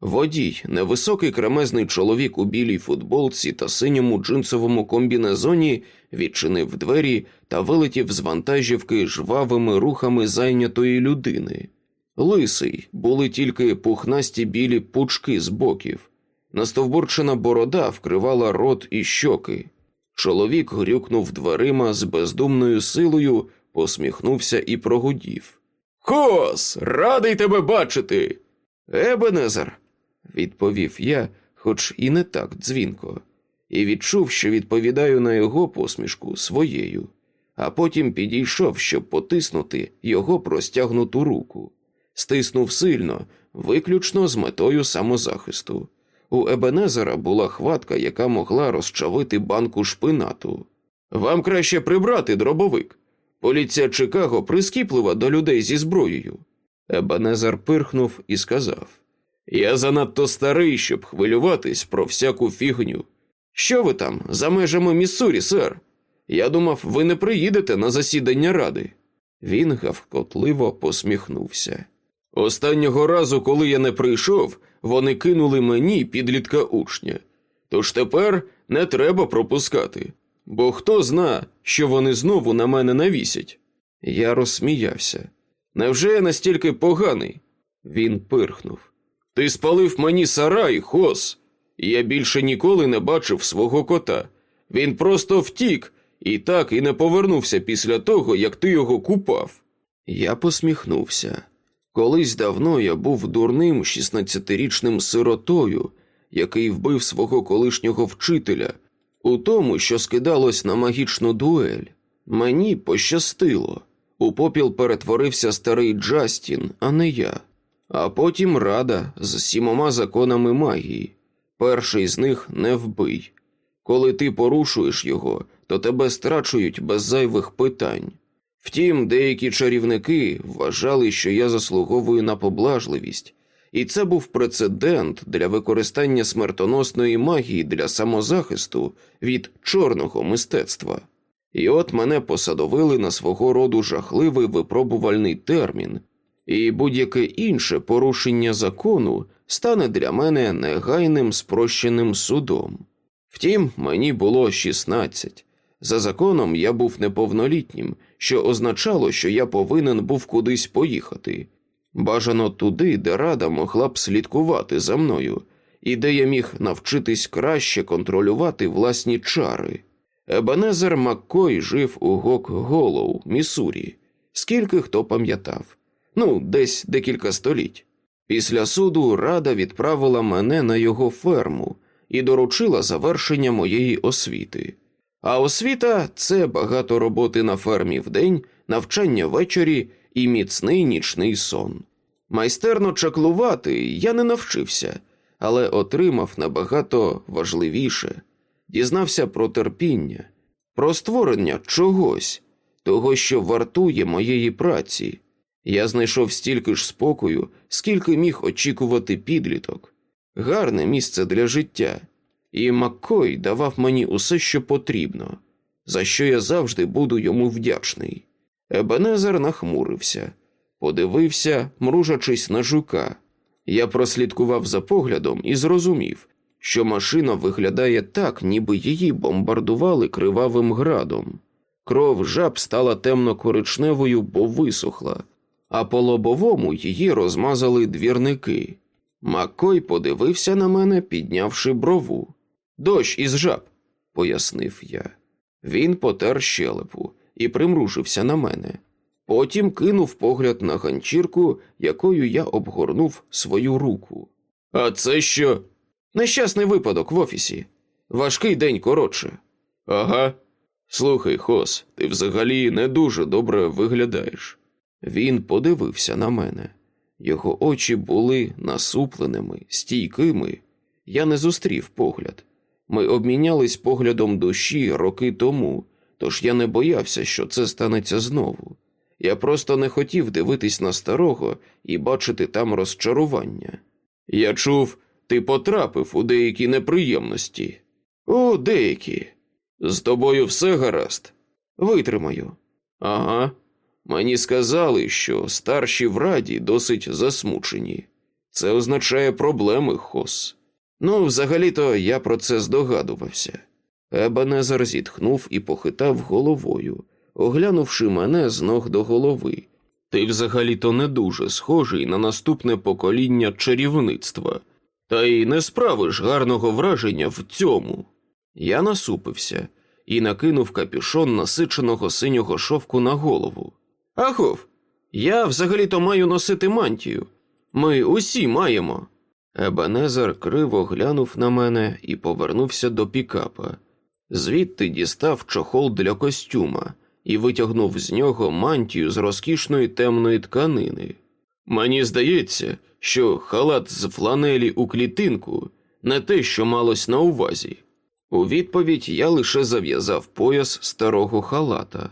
Водій, невисокий кремезний чоловік у білій футболці та синьому джинсовому комбінезоні, відчинив двері та вилетів з вантажівки жвавими рухами зайнятої людини. Лисий були тільки пухнасті білі пучки з боків. Настовбурчена борода вкривала рот і щоки. Чоловік грюкнув дверима з бездумною силою, посміхнувся і прогудів. Хос, радий тебе бачити. Ебенезер, відповів я, хоч і не так дзвінко, і відчув, що відповідаю на його посмішку своєю, а потім підійшов, щоб потиснути його простягнуту руку. Стиснув сильно, виключно з метою самозахисту. У Ебенезера була хватка, яка могла розчавити банку шпинату. Вам краще прибрати дробовик. Поліція Чикаго прискіплива до людей зі зброєю. Ебенезер пирхнув і сказав: Я занадто старий, щоб хвилюватись про всяку фігню. Що ви там, за межами Міссурі, сер? Я думав, ви не приїдете на засідання ради. Він гавкотливо посміхнувся. Останнього разу, коли я не прийшов, вони кинули мені підлітка учня. Тож тепер не треба пропускати, бо хто зна, що вони знову на мене навісять. Я розсміявся. Невже я настільки поганий? Він пирхнув. Ти спалив мені сарай, хос. Я більше ніколи не бачив свого кота. Він просто втік і так і не повернувся після того, як ти його купав. Я посміхнувся. Колись давно я був дурним 16-річним сиротою, який вбив свого колишнього вчителя, у тому, що скидалось на магічну дуель. Мені пощастило. У попіл перетворився старий Джастін, а не я. А потім рада з сімома законами магії. Перший з них не вбий. Коли ти порушуєш його, то тебе страчують без зайвих питань. Втім, деякі чарівники вважали, що я заслуговую на поблажливість, і це був прецедент для використання смертоносної магії для самозахисту від чорного мистецтва. І от мене посадовили на свого роду жахливий випробувальний термін, і будь-яке інше порушення закону стане для мене негайним спрощеним судом. Втім, мені було 16. За законом я був неповнолітнім, що означало, що я повинен був кудись поїхати. Бажано туди, де рада могла б слідкувати за мною, і де я міг навчитись краще контролювати власні чари. Ебенезер Маккой жив у Гок Голоу, Міссурі, скільки хто пам'ятав, ну, десь декілька століть. Після суду рада відправила мене на його ферму і доручила завершення моєї освіти. А освіта це багато роботи на фермі вдень, навчання ввечері і міцний нічний сон. Майстерно чаклувати я не навчився, але отримав набагато важливіше дізнався про терпіння, про створення чогось, того, що вартує моєї праці. Я знайшов стільки ж спокою, скільки міг очікувати підліток, гарне місце для життя, і Маккой давав мені усе, що потрібно, за що я завжди буду йому вдячний. Ебенезер нахмурився, подивився, мружачись на жука. Я прослідкував за поглядом і зрозумів, що машина виглядає так, ніби її бомбардували кривавим градом. Кров жаб стала темно-коричневою, бо висохла, а по лобовому її розмазали двірники. Маккой подивився на мене, піднявши брову. Дощ із жаб, пояснив я. Він потер щелепу і примружився на мене. Потім кинув погляд на ганчірку, якою я обгорнув свою руку. А це що? Нещасний випадок в офісі. Важкий день коротше. Ага. Слухай, Хос, ти взагалі не дуже добре виглядаєш. Він подивився на мене. Його очі були насупленими, стійкими. Я не зустрів погляд. Ми обмінялись поглядом душі роки тому, тож я не боявся, що це станеться знову. Я просто не хотів дивитись на старого і бачити там розчарування. Я чув, ти потрапив у деякі неприємності. У деякі. З тобою все гаразд. Витримаю. Ага. Мені сказали, що старші в раді досить засмучені. Це означає проблеми, Хос. Ну, взагалі-то я про це здогадувався. Ебанезар зітхнув і похитав головою, оглянувши мене з ног до голови. Ти взагалі-то не дуже схожий на наступне покоління чарівництва, та й не справиш гарного враження в цьому. Я насупився і накинув капюшон насиченого синього шовку на голову. Ахов, я взагалі-то маю носити мантію. Ми усі маємо. Ебенезер криво глянув на мене і повернувся до пікапа. Звідти дістав чохол для костюма і витягнув з нього мантію з розкішної темної тканини. Мені здається, що халат з фланелі у клітинку не те, що малось на увазі. У відповідь я лише зав'язав пояс старого халата.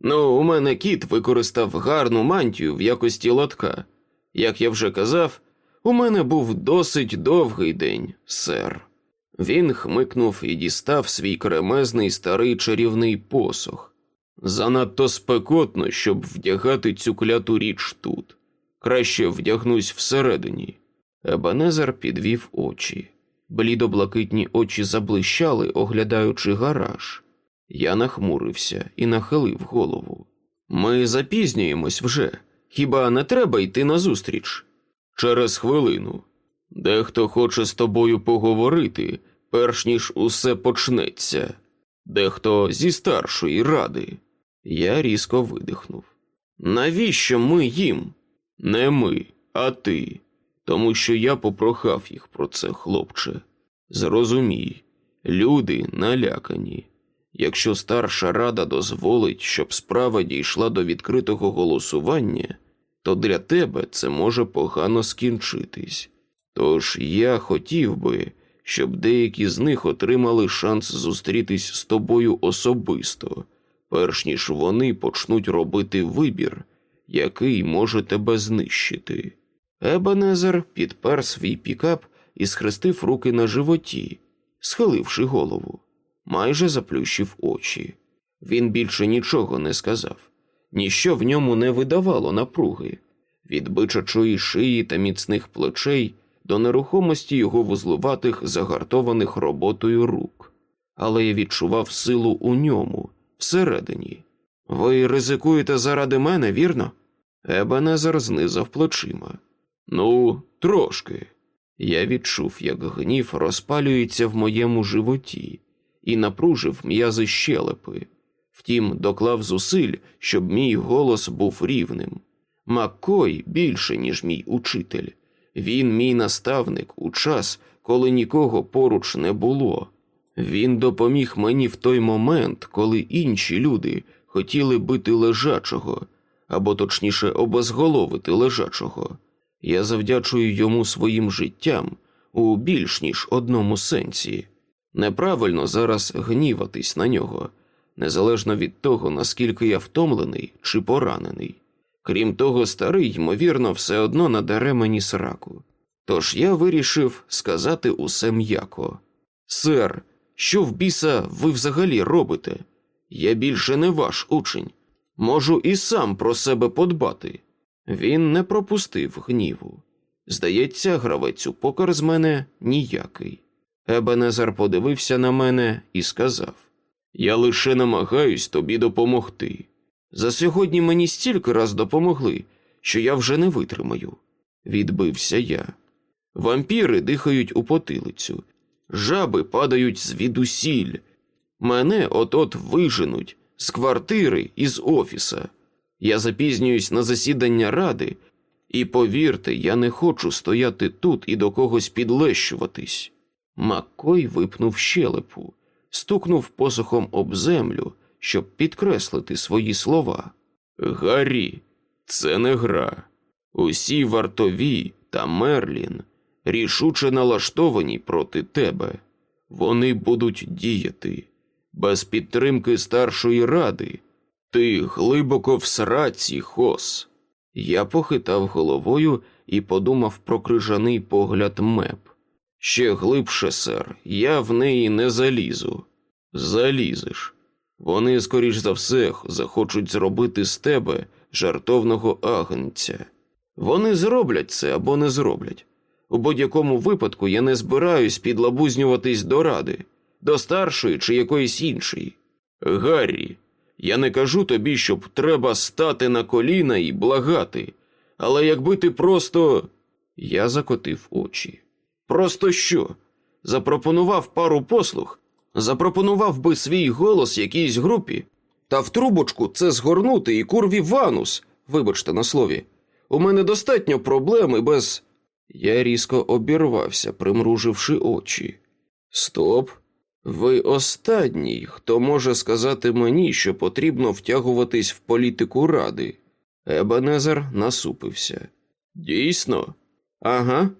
Ну, у мене кіт використав гарну мантію в якості лотка. Як я вже казав, у мене був досить довгий день, сер. Він хмикнув і дістав свій кремезний старий чарівний посох. Занадто спекотно, щоб вдягати цю кляту річ тут. Краще вдягнусь всередині. Ебанезер підвів очі. Блідо-блакитні очі заблищали, оглядаючи гараж. Я нахмурився і нахилив голову. Ми запізнюємось вже. Хіба не треба йти назустріч? Через хвилину. Дехто хоче з тобою поговорити, перш ніж усе почнеться. Дехто зі старшої ради. Я різко видихнув. Навіщо ми їм? Не ми, а ти. Тому що я попрохав їх про це, хлопче. Зрозумій, люди налякані. Якщо старша рада дозволить, щоб справа дійшла до відкритого голосування, то для тебе це може погано скінчитись. Тож я хотів би, щоб деякі з них отримали шанс зустрітись з тобою особисто, перш ніж вони почнуть робити вибір, який може тебе знищити. Ебенезер підпер свій пікап і схрестив руки на животі, схиливши голову, майже заплющив очі. Він більше нічого не сказав, ніщо в ньому не видавало напруги. Від бичачої шиї та міцних плечей до нерухомості його вузлуватих, загартованих роботою рук, але я відчував силу у ньому, всередині. Ви ризикуєте заради мене, вірно? Ебенезер знизав плечима. Ну, трошки. Я відчув, як гнів розпалюється в моєму животі, і напружив м'язи щелепи. Втім, доклав зусиль, щоб мій голос був рівним. Маккой більше, ніж мій учитель. Він мій наставник у час, коли нікого поруч не було. Він допоміг мені в той момент, коли інші люди хотіли бити лежачого, або точніше обезголовити лежачого. Я завдячую йому своїм життям у більш ніж одному сенсі. Неправильно зараз гніватись на нього, незалежно від того, наскільки я втомлений чи поранений. Крім того, старий, ймовірно, все одно надаре мені сраку. Тож я вирішив сказати усе м'яко. Сер, що в біса ви взагалі робите? Я більше не ваш учень. Можу і сам про себе подбати. Він не пропустив гніву. Здається, гравець у покер з мене ніякий. Ебенезар подивився на мене і сказав: Я лише намагаюсь тобі допомогти. За сьогодні мені стільки раз допомогли, що я вже не витримаю. Відбився я. Вампіри дихають у потилицю, жаби падають звідусіль. Мене от-от виженуть з квартири і з офіса. Я запізнююсь на засідання ради, і повірте, я не хочу стояти тут і до когось підлещуватись. Маккой випнув щелепу, стукнув посохом об землю, щоб підкреслити свої слова. Гаррі, це не гра. Усі вартові та Мерлін рішуче налаштовані проти тебе. Вони будуть діяти без підтримки старшої ради. Ти глибоко в сраці, хос. Я похитав головою і подумав про крижаний погляд меп. Ще глибше, сер, я в неї не залізу. Залізеш. Вони, скоріш за все, захочуть зробити з тебе жартовного агнця. Вони зроблять це або не зроблять. У будь-якому випадку я не збираюсь підлабузнюватись до ради, до старшої чи якоїсь іншої. Гаррі, я не кажу тобі, щоб треба стати на коліна і благати, але якби ти просто. Я закотив очі. Просто що? Запропонував пару послуг, запропонував би свій голос якійсь групі, та в трубочку це згорнути і курві ванус, вибачте на слові. У мене достатньо проблеми без. Я різко обірвався, примруживши очі. Стоп. Ви останній, хто може сказати мені, що потрібно втягуватись в політику ради. Ебенезер насупився. Дійсно? Ага.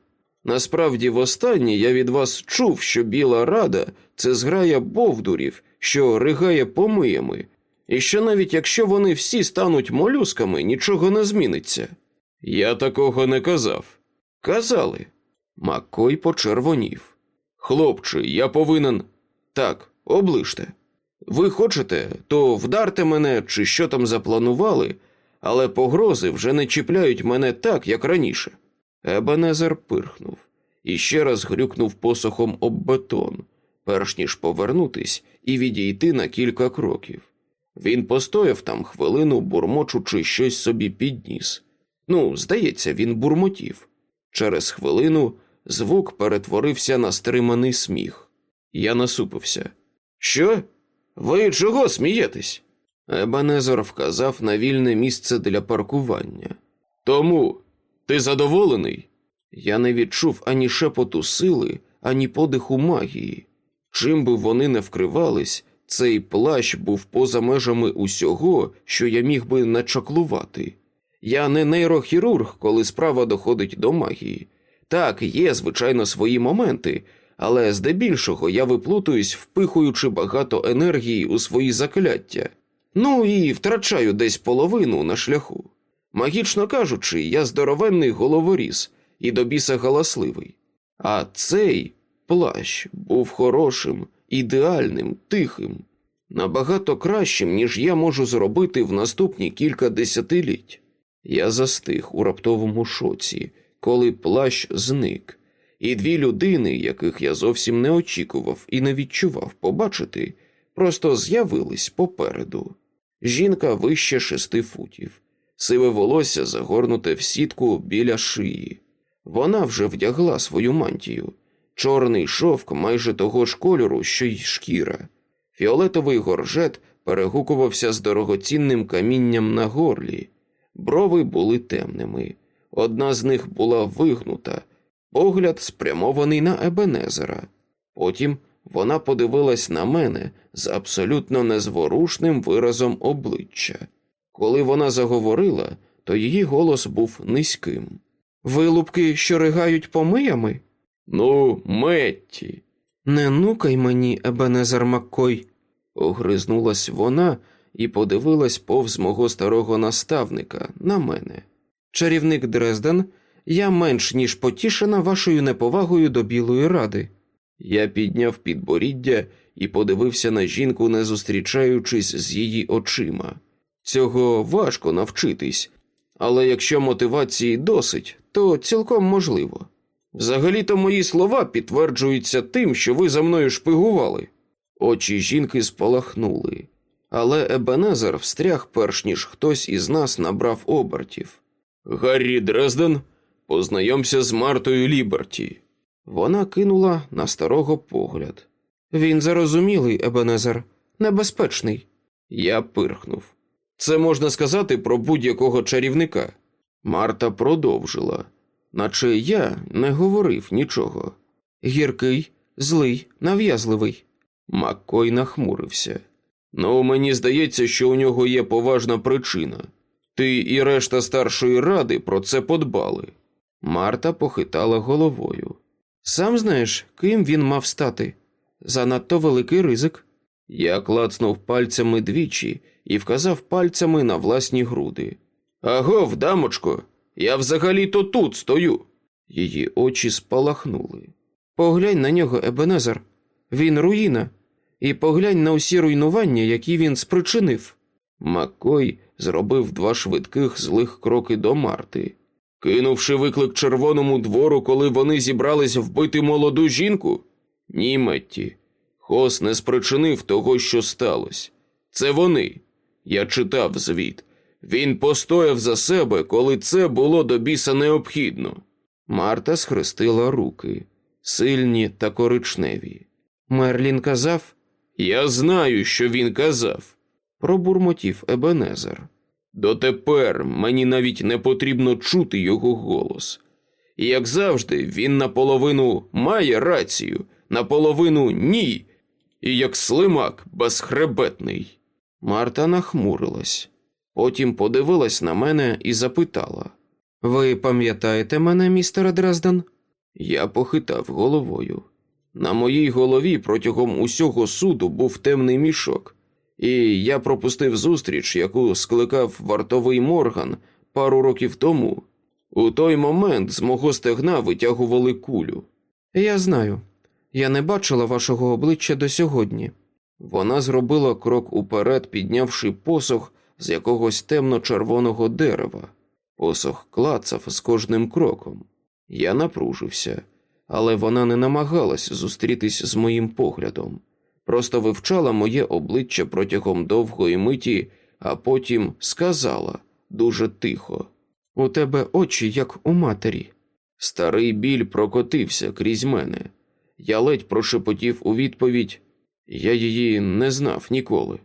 Насправді, востаннє я від вас чув, що Біла Рада це зграя бовдурів, що ригає помиями, і що навіть якщо вони всі стануть молюсками, нічого не зміниться. Я такого не казав. Казали. Маккой почервонів. Хлопче, я повинен. Так, оближте. Ви хочете, то вдарте мене чи що там запланували, але погрози вже не чіпляють мене так, як раніше. Ебенезер пирхнув і ще раз грюкнув посохом об бетон, перш ніж повернутись і відійти на кілька кроків. Він постояв там хвилину, бурмочучи щось собі підніс. Ну, здається, він бурмотів. Через хвилину звук перетворився на стриманий сміх. Я насупився. Що? Ви чого смієтесь? Ебанезор вказав на вільне місце для паркування. Тому, Ти задоволений? Я не відчув ані шепоту сили, ані подиху магії. Чим би вони не вкривались, цей плащ був поза межами усього, що я міг би начаклувати. Я не нейрохірург, коли справа доходить до магії. Так, є, звичайно, свої моменти, але здебільшого я виплутуюсь, впихуючи багато енергії у свої закляття. Ну і втрачаю десь половину на шляху. Магічно кажучи, я здоровенний головоріз і до біса галасливий. А цей плащ був хорошим, ідеальним, тихим, набагато кращим, ніж я можу зробити в наступні кілька десятиліть. Я застиг у раптовому шоці, коли плащ зник, і дві людини, яких я зовсім не очікував і не відчував побачити, просто з'явились попереду. Жінка вище шести футів, сиве волосся загорнуте в сітку біля шиї. Вона вже вдягла свою мантію, чорний шовк майже того ж кольору, що й шкіра. Фіолетовий горжет перегукувався з дорогоцінним камінням на горлі, брови були темними. Одна з них була вигнута, погляд спрямований на Ебенезера. Потім вона подивилась на мене з абсолютно незворушним виразом обличчя. Коли вона заговорила, то її голос був низьким. Вилупки, що ригають помиями? Ну, Метті. Не нукай мені, Ебенезер Маккой, огризнулась вона і подивилась повз мого старого наставника на мене. Чарівник Дрезден, я менш ніж потішена вашою неповагою до Білої ради. Я підняв підборіддя і подивився на жінку, не зустрічаючись з її очима. Цього важко навчитись, але якщо мотивації досить, то цілком можливо. Взагалі-то мої слова підтверджуються тим, що ви за мною шпигували. Очі жінки спалахнули, але Ебенезер встряг, перш ніж хтось із нас набрав обертів. Гаррі Дрезден, познайомся з Мартою Ліберті. Вона кинула на старого погляд. Він зарозумілий, Ебенезер, небезпечний. Я пирхнув. Це можна сказати про будь-якого чарівника. Марта продовжила, наче я не говорив нічого. Гіркий, злий, нав'язливий. Маккой нахмурився. Ну, мені здається, що у нього є поважна причина. Ти і решта старшої ради про це подбали. Марта похитала головою. Сам знаєш, ким він мав стати? Занадто великий ризик. Я клацнув пальцями двічі і вказав пальцями на власні груди. Агов, дамочко, я взагалі-то тут стою. Її очі спалахнули. Поглянь на нього, Ебенезер. Він руїна, і поглянь на усі руйнування, які він спричинив. Маккой зробив два швидких злих кроки до Марти, кинувши виклик червоному двору, коли вони зібрались вбити молоду жінку. Ні, Метті, Хос не спричинив того, що сталося. Це вони. Я читав звіт. Він постояв за себе, коли це було до біса необхідно. Марта схрестила руки, сильні та коричневі. Мерлін казав, я знаю, що він казав, пробурмотів Ебенезер. Дотепер мені навіть не потрібно чути його голос. І, як завжди, він наполовину має рацію, наполовину ні, і як слимак безхребетний. Марта нахмурилась, потім подивилась на мене і запитала: Ви пам'ятаєте мене, містере Дрезден? Я похитав головою. На моїй голові протягом усього суду був темний мішок, і я пропустив зустріч, яку скликав вартовий Морган пару років тому. У той момент з мого стегна витягували кулю. Я знаю, я не бачила вашого обличчя до сьогодні. Вона зробила крок уперед, піднявши посох з якогось темно-червоного дерева. Посох клацав з кожним кроком. Я напружився, але вона не намагалась зустрітись з моїм поглядом, просто вивчала моє обличчя протягом довгої миті, а потім сказала дуже тихо: У тебе очі, як у матері. Старий біль прокотився крізь мене. Я ледь прошепотів у відповідь я її не знав ніколи.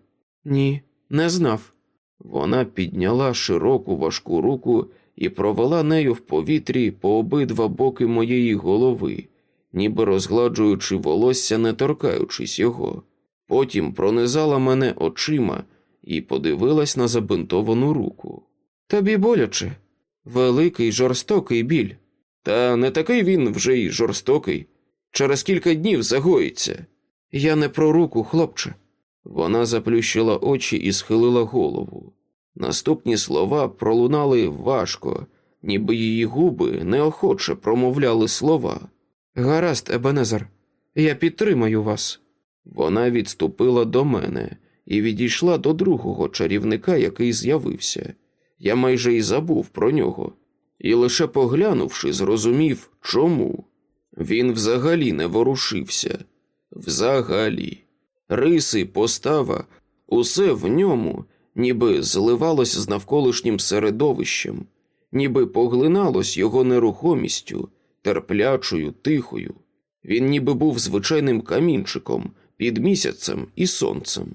Ні, не знав. Вона підняла широку важку руку і провела нею в повітрі по обидва боки моєї голови, ніби розгладжуючи волосся, не торкаючись його. Потім пронизала мене очима і подивилась на забинтовану руку. Тобі боляче, великий жорстокий біль. Та не такий він вже й жорстокий. Через кілька днів загоїться. Я не про руку, хлопче. Вона заплющила очі і схилила голову. Наступні слова пролунали важко, ніби її губи неохоче промовляли слова. Гаразд, Ебенезер, я підтримаю вас. Вона відступила до мене і відійшла до другого чарівника, який з'явився. Я майже й забув про нього, і лише поглянувши, зрозумів, чому. Він взагалі не ворушився. Взагалі. Риси, постава, усе в ньому ніби зливалось з навколишнім середовищем, ніби поглиналось його нерухомістю, терплячою, тихою. Він ніби був звичайним камінчиком під місяцем і сонцем.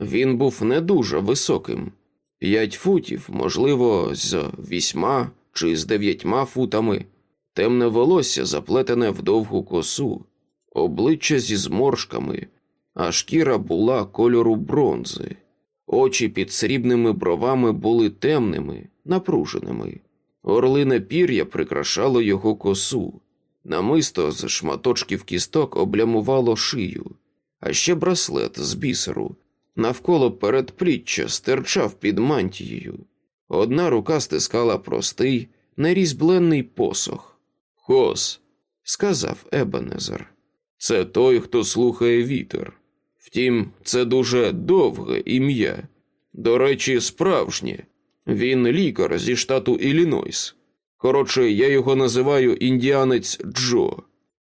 Він був не дуже високим, п'ять футів, можливо, з вісьма чи з дев'ятьма футами, темне волосся заплетене в довгу косу, обличчя зі зморшками, а шкіра була кольору бронзи. Очі під срібними бровами були темними, напруженими. Орлине пір'я прикрашало його косу, намисто з шматочків кісток облямувало шию, а ще браслет з бісеру навколо передпліччя стирчав під мантією. Одна рука стискала простий, нерізбленний посох. Хос, сказав Ебенезер, це той, хто слухає вітер. Втім, це дуже довге ім'я. До речі, справжнє. Він лікар зі штату Іллінойс. Коротше, я його називаю індіанець Джо.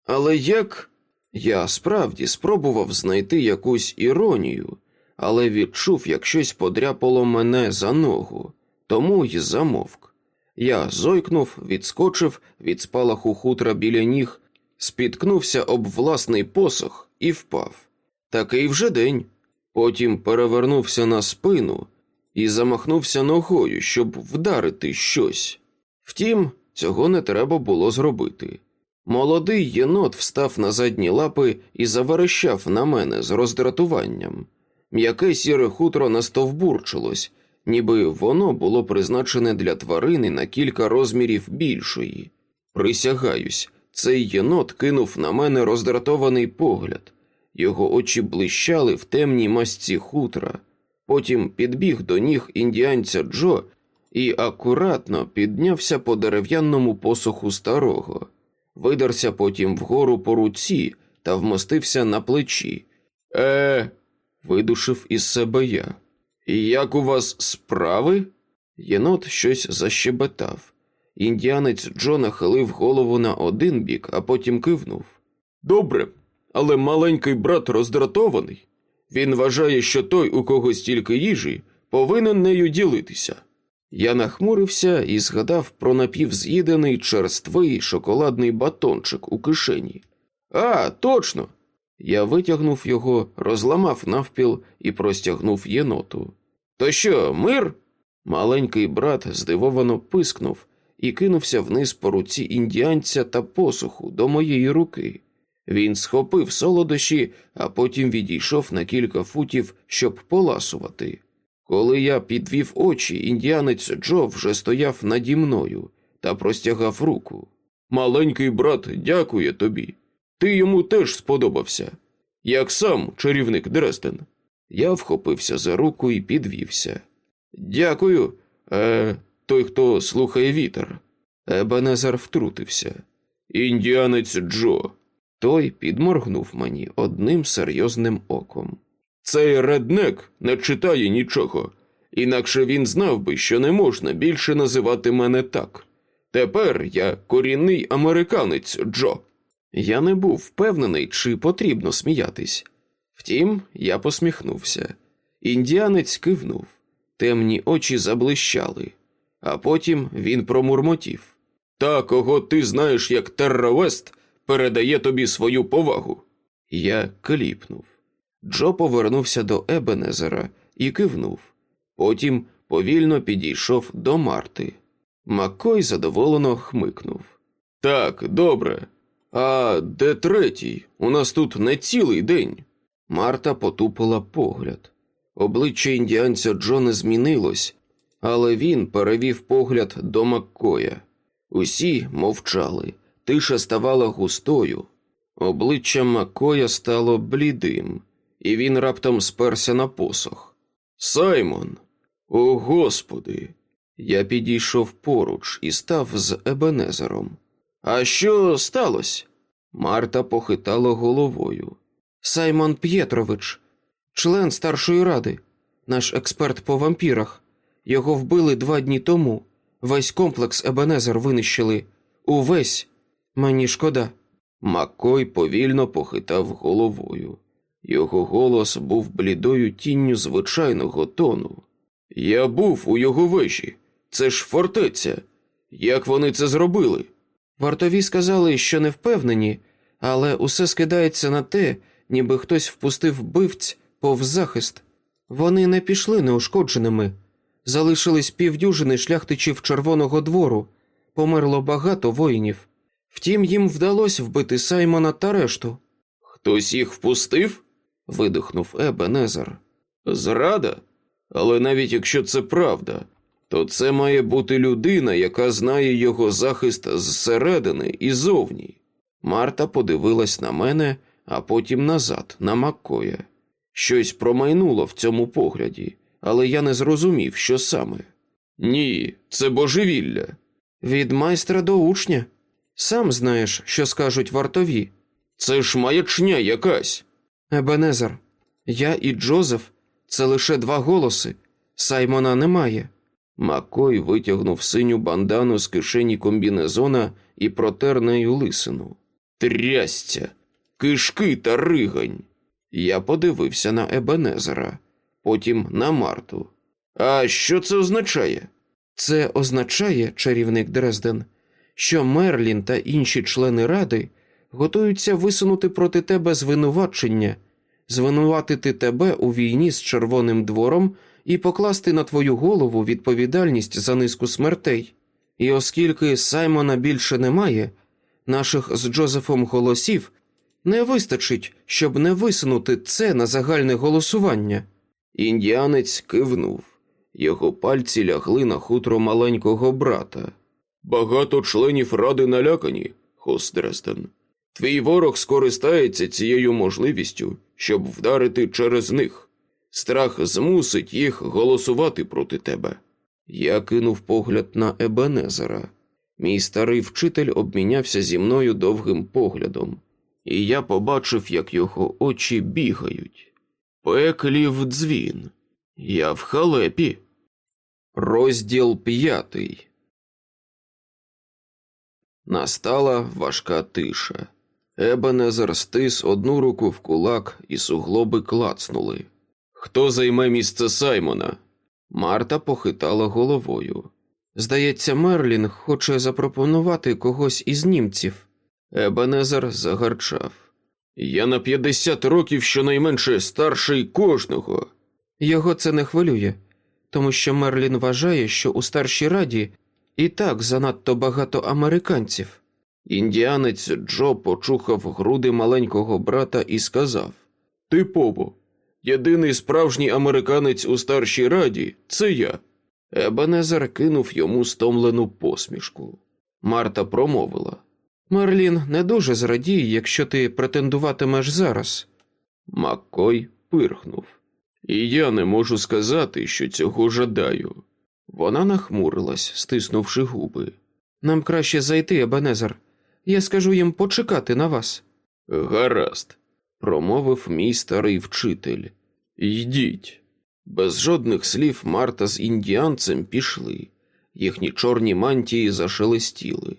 Але як я справді спробував знайти якусь іронію, але відчув, як щось подряпало мене за ногу, тому й замовк. Я зойкнув, відскочив від спалаху хутра біля ніг, спіткнувся об власний посох і впав. Такий вже день. Потім перевернувся на спину і замахнувся ногою, щоб вдарити щось. Втім, цього не треба було зробити. Молодий єнот встав на задні лапи і заверещав на мене з роздратуванням. М'яке сіре хутро настовбурчилось, ніби воно було призначене для тварини на кілька розмірів більшої. Присягаюсь, цей єнот кинув на мене роздратований погляд. Його очі блищали в темній масці хутра. Потім підбіг до ніг індіанця Джо і акуратно піднявся по дерев'яному посоху старого, видерся потім вгору по руці та вмостився на плечі. Е, видушив із себе я. Як у вас справи? Єнот щось защебетав. Індіанець Джо нахилив голову на один бік, а потім кивнув. Добре, але маленький брат роздратований. Він вважає, що той, у кого стільки їжі, повинен нею ділитися. Я нахмурився і згадав про напівз'їдений черствий шоколадний батончик у кишені. А, точно. Я витягнув його, розламав навпіл і простягнув єноту. То що, мир? Маленький брат здивовано пискнув і кинувся вниз по руці індіанця та посуху до моєї руки. Він схопив солодощі, а потім відійшов на кілька футів, щоб поласувати. Коли я підвів очі, індіанець Джо вже стояв наді мною та простягав руку. Маленький брат дякує тобі. Ти йому теж сподобався, як сам чарівник Дрезден. Я вхопився за руку і підвівся. Дякую, е, той, хто слухає вітер. Ебенезар втрутився. Індіанець Джо. Той підморгнув мені одним серйозним оком. Цей реднек не читає нічого, інакше він знав би, що не можна більше називати мене так. Тепер я корінний американець Джо. Я не був впевнений, чи потрібно сміятись. Втім, я посміхнувся. Індіанець кивнув, темні очі заблищали, а потім він промурмотів. Та, кого ти знаєш як Терровест, передає тобі свою повагу. Я кліпнув. Джо повернувся до Ебенезера і кивнув. Потім повільно підійшов до Марти. Маккой задоволено хмикнув. Так, добре. А де третій? У нас тут не цілий день. Марта потупила погляд. Обличчя індіанця Джона змінилось, але він перевів погляд до Маккоя. Усі мовчали, тиша ставала густою. Обличчя Маккоя стало блідим, і він раптом сперся на посох. Саймон, о Господи! Я підійшов поруч і став з Ебенезером. А що сталося? Марта похитала головою. Саймон П'єтрович, член старшої ради, наш експерт по вампірах. Його вбили два дні тому. Весь комплекс Ебенезер винищили. Увесь. Мені шкода. Маккой повільно похитав головою. Його голос був блідою тінню звичайного тону. Я був у його вежі. Це ж фортеця. Як вони це зробили? Вартові сказали, що не впевнені, але усе скидається на те, ніби хтось впустив вбивць повз захист. Вони не пішли неушкодженими. Залишились півдюжини шляхтичів Червоного двору, померло багато воїнів. Втім, їм вдалося вбити Саймона та решту. Хтось їх впустив? видихнув Ебенезер. Зрада? Але навіть якщо це правда, то це має бути людина, яка знає його захист зсередини і зовні. Марта подивилась на мене, а потім назад, на Маккоя. Щось промайнуло в цьому погляді, але я не зрозумів, що саме. Ні, це божевілля. Від майстра до учня. Сам знаєш, що скажуть вартові. Це ж маячня якась. Ебенезер, я і Джозеф це лише два голоси. Саймона немає. Макой витягнув синю бандану з кишені комбінезона і протер нею лисину. Трясця, кишки та ригань. Я подивився на Ебенезера, потім на Марту. А що це означає? Це означає, чарівник Дрезден, що Мерлін та інші члени ради готуються висунути проти тебе звинувачення, звинуватити тебе у війні з Червоним двором і покласти на твою голову відповідальність за низку смертей. І оскільки Саймона більше немає, наших з Джозефом голосів не вистачить, щоб не висунути це на загальне голосування. Індіанець кивнув. Його пальці лягли на хутро маленького брата. Багато членів ради налякані, Хос Дрезден. Твій ворог скористається цією можливістю, щоб вдарити через них. Страх змусить їх голосувати проти тебе. Я кинув погляд на Ебенезера. Мій старий вчитель обмінявся зі мною довгим поглядом, і я побачив, як його очі бігають. Пеклів дзвін. Я в халепі. Розділ п'ятий. Настала важка тиша. Ебенезер стис одну руку в кулак, і суглоби клацнули. Хто займе місце Саймона? Марта похитала головою. Здається, Мерлін хоче запропонувати когось із німців. Ебенезер загарчав. Я на 50 років щонайменше старший кожного. Його це не хвилює, тому що Мерлін вважає, що у старшій раді і так занадто багато американців. Індіанець Джо почухав груди маленького брата і сказав: Типово, єдиний справжній американець у старшій раді це я. Ебенезер кинув йому стомлену посмішку. Марта промовила. Мерлін не дуже зрадіє, якщо ти претендуватимеш зараз. Маккой пирхнув. І я не можу сказати, що цього жадаю. Вона нахмурилась, стиснувши губи. Нам краще зайти, Ебенезер. Я скажу їм почекати на вас. Гаразд, промовив мій старий вчитель. Йдіть. Без жодних слів Марта з індіанцем пішли, їхні чорні мантії зашелестіли.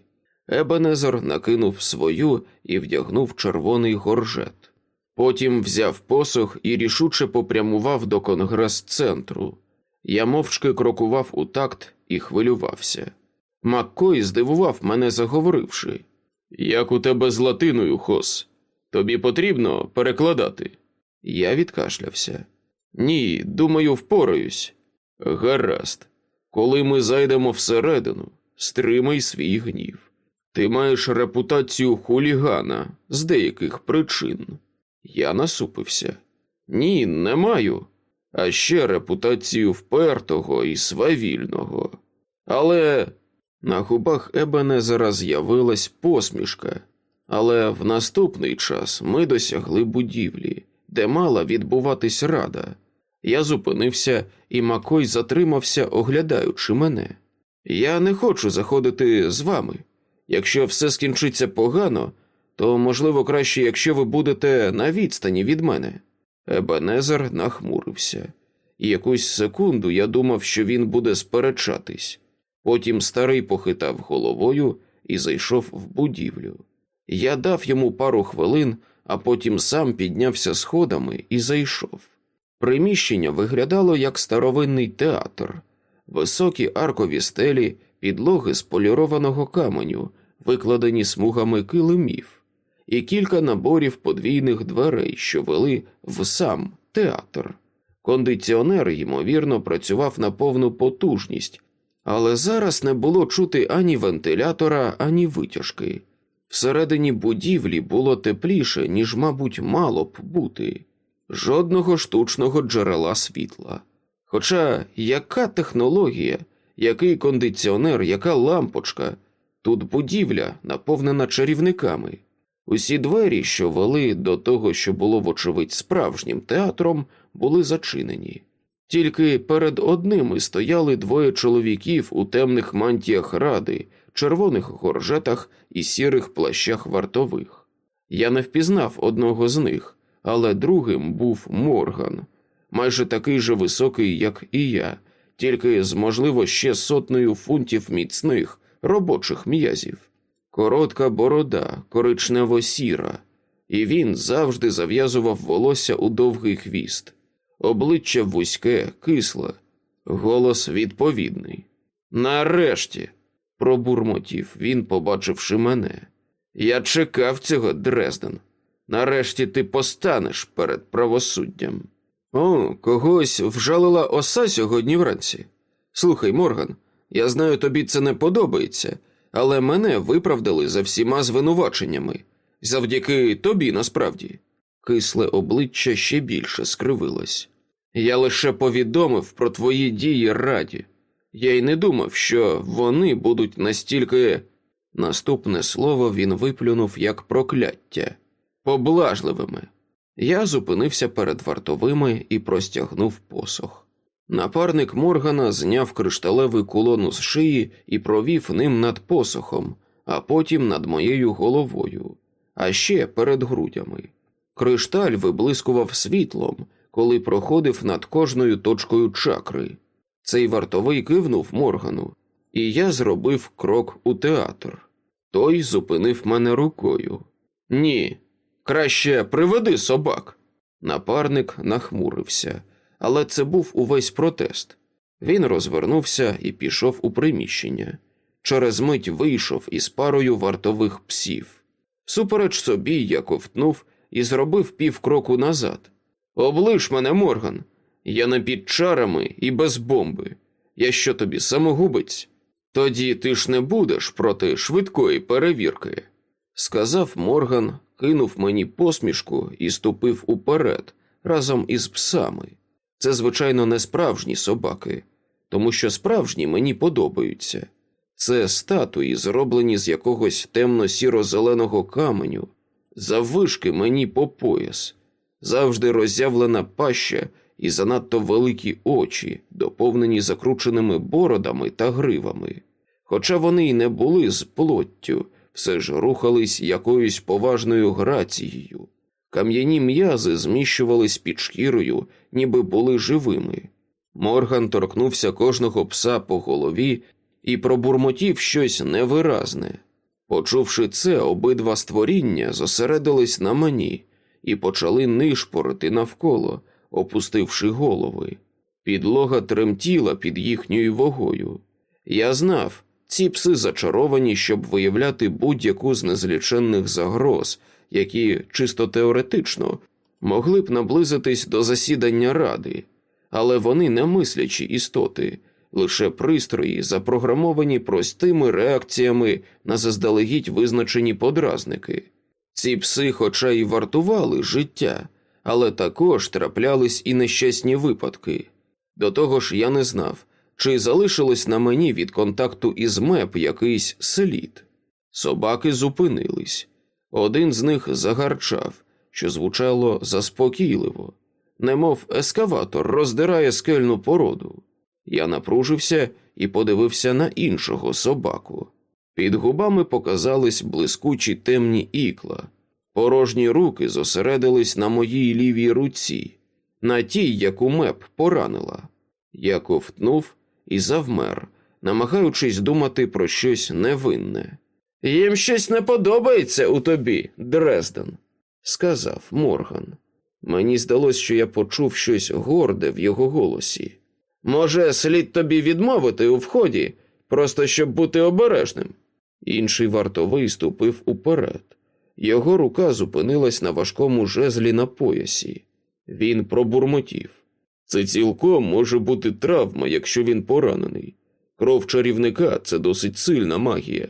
Ебенезер накинув свою і вдягнув червоний горжет. Потім взяв посох і рішуче попрямував до конгрес-центру. Я мовчки крокував у такт і хвилювався. Маккой здивував мене, заговоривши. Як у тебе з латиною, Хос? Тобі потрібно перекладати? Я відкашлявся. Ні, думаю, впораюсь. Гаразд, коли ми зайдемо всередину, стримай свій гнів. Ти маєш репутацію хулігана з деяких причин. Я насупився. Ні, не маю. А ще репутацію впертого і свавільного. Але на губах Ебенезера з'явилась посмішка. Але в наступний час ми досягли будівлі, де мала відбуватись рада. Я зупинився, і Макой затримався, оглядаючи мене. Я не хочу заходити з вами. Якщо все скінчиться погано, то можливо краще, якщо ви будете на відстані від мене. Ебенезер нахмурився, і якусь секунду я думав, що він буде сперечатись. Потім старий похитав головою і зайшов в будівлю. Я дав йому пару хвилин, а потім сам піднявся сходами і зайшов. Приміщення виглядало як старовинний театр, високі аркові стелі, підлоги з полірованого каменю, викладені смугами килимів, і кілька наборів подвійних дверей, що вели в сам театр. Кондиціонер, ймовірно, працював на повну потужність, але зараз не було чути ані вентилятора, ані витяжки. Всередині будівлі було тепліше, ніж, мабуть, мало б бути, жодного штучного джерела світла. Хоча яка технологія, який кондиціонер, яка лампочка, тут будівля наповнена чарівниками. Усі двері, що вели до того, що було, вочевидь, справжнім театром, були зачинені. Тільки перед одними стояли двоє чоловіків у темних мантіях ради, червоних горжетах і сірих плащах вартових. Я не впізнав одного з них, але другим був Морган, майже такий же високий, як і я, тільки з, можливо, ще сотнею фунтів міцних робочих м'язів. Коротка борода, коричнево сіра, і він завжди зав'язував волосся у довгий хвіст, обличчя вузьке, кисле, голос відповідний. Нарешті, пробурмотів він, побачивши мене. Я чекав цього, Дрезден. Нарешті ти постанеш перед правосуддям. О, когось вжалила оса сьогодні вранці. Слухай, Морган, я знаю, тобі це не подобається, але мене виправдали за всіма звинуваченнями, завдяки тобі насправді. Кисле обличчя ще більше скривилось. Я лише повідомив про твої дії раді. Я й не думав, що вони будуть настільки. Наступне слово він виплюнув як прокляття поблажливими. Я зупинився перед вартовими і простягнув посох. Напарник Моргана зняв кришталевий кулон з шиї і провів ним над посохом, а потім над моєю головою, а ще перед грудями. Кришталь виблискував світлом, коли проходив над кожною точкою чакри. Цей вартовий кивнув Моргану, і я зробив крок у театр. Той зупинив мене рукою. Ні, краще приведи собак. Напарник нахмурився, але це був увесь протест. Він розвернувся і пішов у приміщення. Через мить вийшов із парою вартових псів. Супереч собі я ковтнув і зробив півкроку назад. Облиш мене, Морган, я не під чарами і без бомби. Я що тобі самогубець? Тоді ти ж не будеш проти швидкої перевірки, сказав Морган, кинув мені посмішку і ступив уперед разом із псами. Це, звичайно, не справжні собаки, тому що справжні мені подобаються. Це статуї, зроблені з якогось темно-сіро-зеленого каменю, заввишки мені по пояс, завжди роззявлена паща і занадто великі очі, доповнені закрученими бородами та гривами. Хоча вони й не були з плоттю, все ж рухались якоюсь поважною грацією. Кам'яні м'язи зміщувались під шкірою, ніби були живими. Морган торкнувся кожного пса по голові і пробурмотів щось невиразне. Почувши це, обидва створіння зосередились на мені і почали нишпорити навколо, опустивши голови. Підлога тремтіла під їхньою вагою. Я знав, ці пси зачаровані, щоб виявляти будь-яку з незліченних загроз, які чисто теоретично могли б наблизитись до засідання ради, але вони не мислячі істоти, лише пристрої, запрограмовані простими реакціями на заздалегідь визначені подразники. Ці пси, хоча й вартували життя, але також траплялись і нещасні випадки. До того ж, я не знав, чи залишилось на мені від контакту із меп якийсь слід. Собаки зупинились. Один з них загарчав, що звучало заспокійливо, немов ескаватор роздирає скельну породу. Я напружився і подивився на іншого собаку. Під губами показались блискучі темні ікла. Порожні руки зосередились на моїй лівій руці, на тій, яку меп поранила. Я ковтнув і завмер, намагаючись думати про щось невинне. Їм щось не подобається у тобі, Дрезден, сказав Морган. Мені здалось, що я почув щось горде в його голосі. Може, слід тобі відмовити у вході, просто щоб бути обережним. Інший вартовий ступив уперед. Його рука зупинилась на важкому жезлі на поясі. Він пробурмотів. Це цілком може бути травма, якщо він поранений. Кров чарівника це досить сильна магія.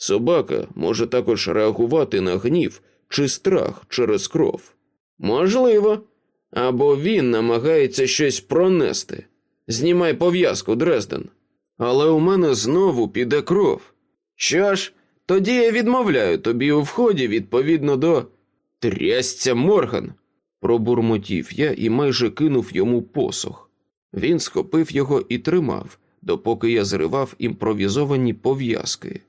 Собака може також реагувати на гнів чи страх через кров. Можливо. Або він намагається щось пронести. Знімай пов'язку, Дрезден. Але у мене знову піде кров. Що ж, тоді я відмовляю тобі у вході відповідно до трясця Морган, пробурмотів я і майже кинув йому посох. Він схопив його і тримав, допоки я зривав імпровізовані пов'язки.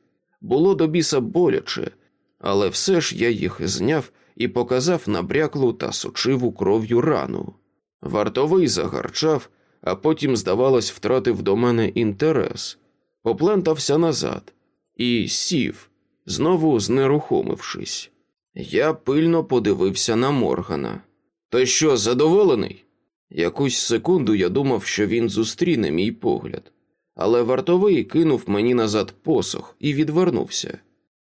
Було до біса боляче, але все ж я їх зняв і показав набряклу та сочиву кров'ю рану. Вартовий загарчав, а потім, здавалось, втратив до мене інтерес, поплентався назад і сів, знову знерухомившись. Я пильно подивився на Моргана. То що, задоволений? Якусь секунду я думав, що він зустріне мій погляд, але вартовий кинув мені назад посох і відвернувся.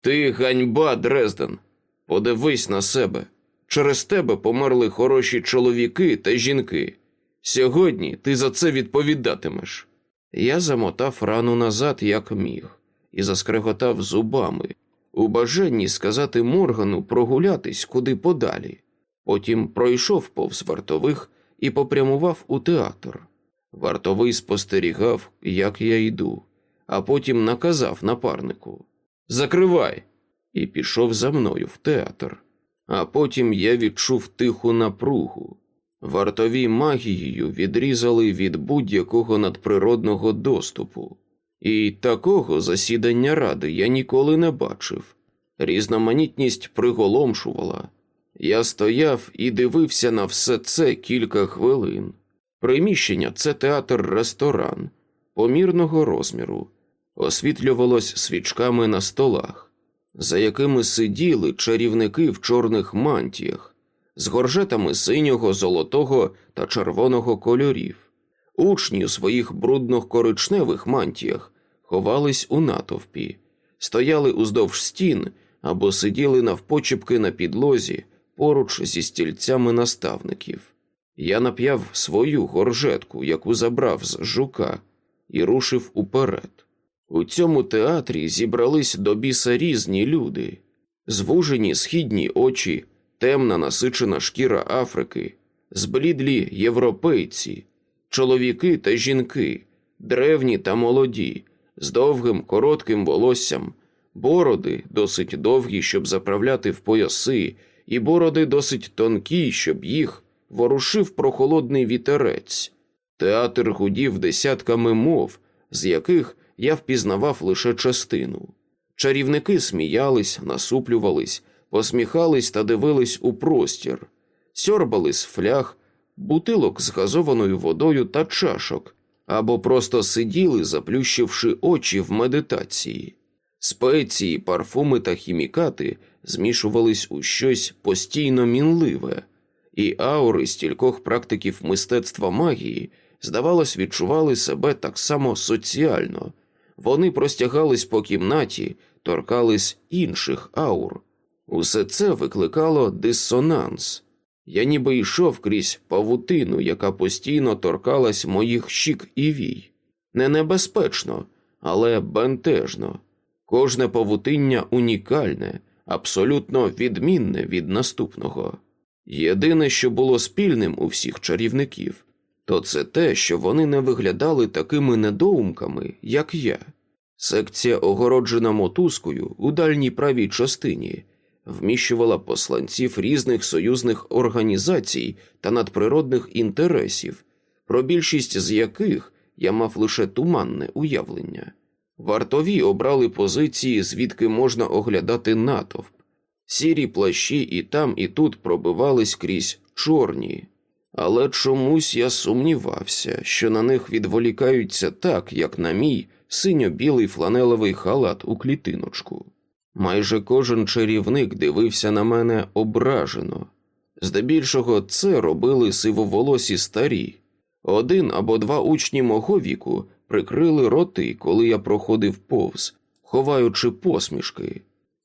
Ти ганьба, Дрезден, подивись на себе. Через тебе померли хороші чоловіки та жінки. Сьогодні ти за це відповідатимеш. Я замотав рану назад, як міг, і заскреготав зубами, у бажанні сказати Моргану прогулятись куди подалі. Потім пройшов повз вартових і попрямував у театр. Вартовий спостерігав, як я йду, а потім наказав напарнику Закривай! і пішов за мною в театр. А потім я відчув тиху напругу. Вартові магією відрізали від будь-якого надприродного доступу, і такого засідання ради я ніколи не бачив. Різноманітність приголомшувала. Я стояв і дивився на все це кілька хвилин. Приміщення це театр-ресторан помірного розміру, освітлювалось свічками на столах, за якими сиділи чарівники в чорних мантіях з горжетами синього, золотого та червоного кольорів. Учні у своїх брудно-коричневих мантіях ховались у натовпі, стояли уздовж стін або сиділи навпочіпки на підлозі поруч зі стільцями наставників. Я нап'яв свою горжетку, яку забрав з жука, і рушив уперед. У цьому театрі зібрались до біса різні люди, звужені східні очі, темна насичена шкіра Африки, зблідлі європейці, чоловіки та жінки, древні та молоді, з довгим коротким волоссям, бороди досить довгі, щоб заправляти в пояси, і бороди досить тонкі, щоб їх ворушив прохолодний вітерець. Театр гудів десятками мов, з яких я впізнавав лише частину. Чарівники сміялись, насуплювались, посміхались та дивились у простір, сьорбали з фляг, бутилок з газованою водою та чашок, або просто сиділи, заплющивши очі в медитації. Спеції, парфуми та хімікати змішувались у щось постійно мінливе, і аури стількох практиків мистецтва магії, здавалось, відчували себе так само соціально. Вони простягались по кімнаті, торкались інших аур. Усе це викликало дисонанс. Я ніби йшов крізь павутину, яка постійно торкалась моїх щік і вій. Не небезпечно, але бентежно. Кожне павутиння унікальне, абсолютно відмінне від наступного. Єдине, що було спільним у всіх чарівників, то це те, що вони не виглядали такими недоумками, як я. Секція, огороджена мотузкою у дальній правій частині, вміщувала посланців різних союзних організацій та надприродних інтересів, про більшість з яких я мав лише туманне уявлення. Вартові обрали позиції, звідки можна оглядати натовп. Сірі плащі і там, і тут пробивались крізь чорні, але чомусь я сумнівався, що на них відволікаються так, як на мій синьо-білий фланелевий халат у клітиночку. Майже кожен чарівник дивився на мене ображено. Здебільшого це робили сивоволосі старі. Один або два учні мого віку прикрили роти, коли я проходив повз, ховаючи посмішки.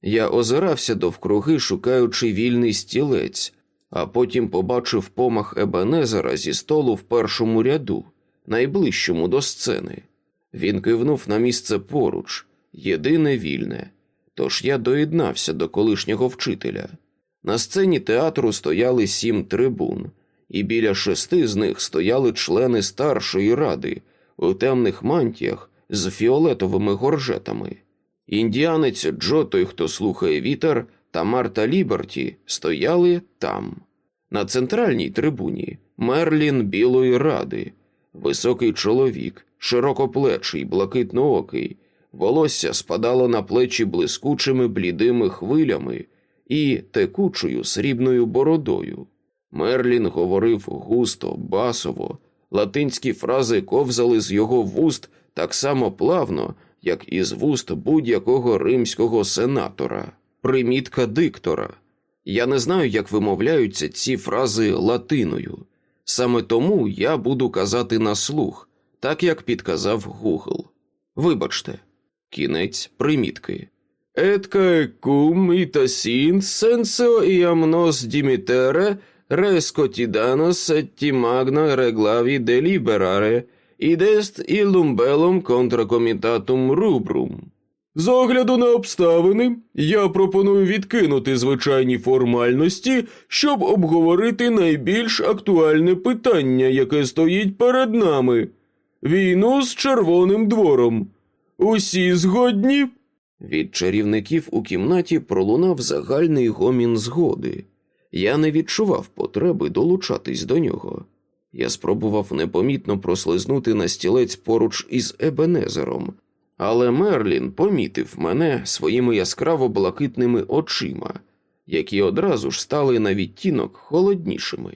Я озирався довкруги, шукаючи вільний стілець, а потім побачив помах Ебенезера зі столу в першому ряду, найближчому до сцени. Він кивнув на місце поруч, єдине вільне. Тож я доєднався до колишнього вчителя. На сцені театру стояли сім трибун, і біля шести з них стояли члени старшої ради у темних мантіях з фіолетовими горжетами. Індіанець Джо, той, хто слухає вітер, та Марта Ліберті стояли там. На центральній трибуні Мерлін Білої Ради, високий чоловік, широкоплечий, блакитноокий, волосся спадало на плечі блискучими блідими хвилями і текучою срібною бородою. Мерлін говорив густо, басово, латинські фрази ковзали з його вуст так само плавно, як із вуст будь-якого римського сенатора, примітка диктора. Я не знаю, як вимовляються ці фрази латиною. Саме тому я буду казати на слух, так як підказав Гугл. Вибачте, кінець примітки. Етка кум ітасін сенсео іамнос дімітере рескотіданос етті магна реглаві делібераре ідест ілумбелом контракомітатум рубрум. З огляду на обставини, я пропоную відкинути звичайні формальності, щоб обговорити найбільш актуальне питання, яке стоїть перед нами війну з Червоним двором. Усі згодні? Від чарівників у кімнаті пролунав загальний гомін згоди. Я не відчував потреби долучатись до нього. Я спробував непомітно прослизнути на стілець поруч із Ебенезером, але Мерлін помітив мене своїми яскраво блакитними очима, які одразу ж стали на відтінок холоднішими.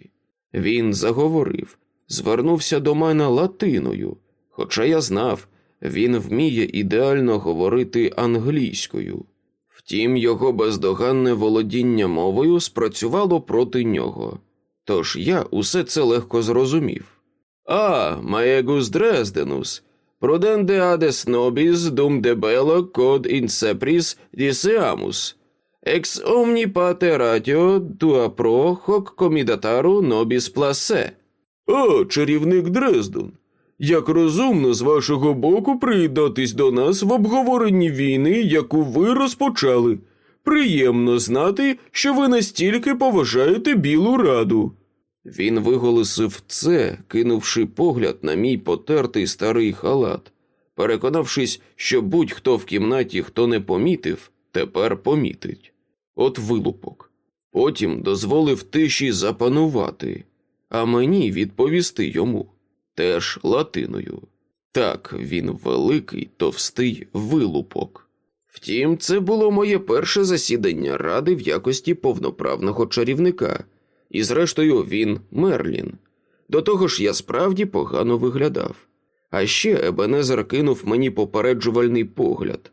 Він заговорив, звернувся до мене латиною, хоча я знав, він вміє ідеально говорити англійською. Втім, його бездоганне володіння мовою спрацювало проти нього. Тож я усе це легко зрозумів. А, маегус Дрезденус, проденде адес нобіс дум дебело код інсепріс дісеамус, екс омні пате ратіо туа про хок комідатару нобіс пласе. О, чарівник Дрезден, як розумно з вашого боку приєднатись до нас в обговоренні війни, яку ви розпочали. Приємно знати, що ви настільки поважаєте Білу Раду. Він виголосив це, кинувши погляд на мій потертий старий халат, переконавшись, що будь-хто в кімнаті, хто не помітив, тепер помітить. От вилупок. Потім дозволив тиші запанувати, а мені відповісти йому теж латиною. Так, він великий, товстий вилупок. Втім, це було моє перше засідання ради в якості повноправного чарівника, і, зрештою, він Мерлін. До того ж, я справді погано виглядав. А ще Ебенезер кинув мені попереджувальний погляд.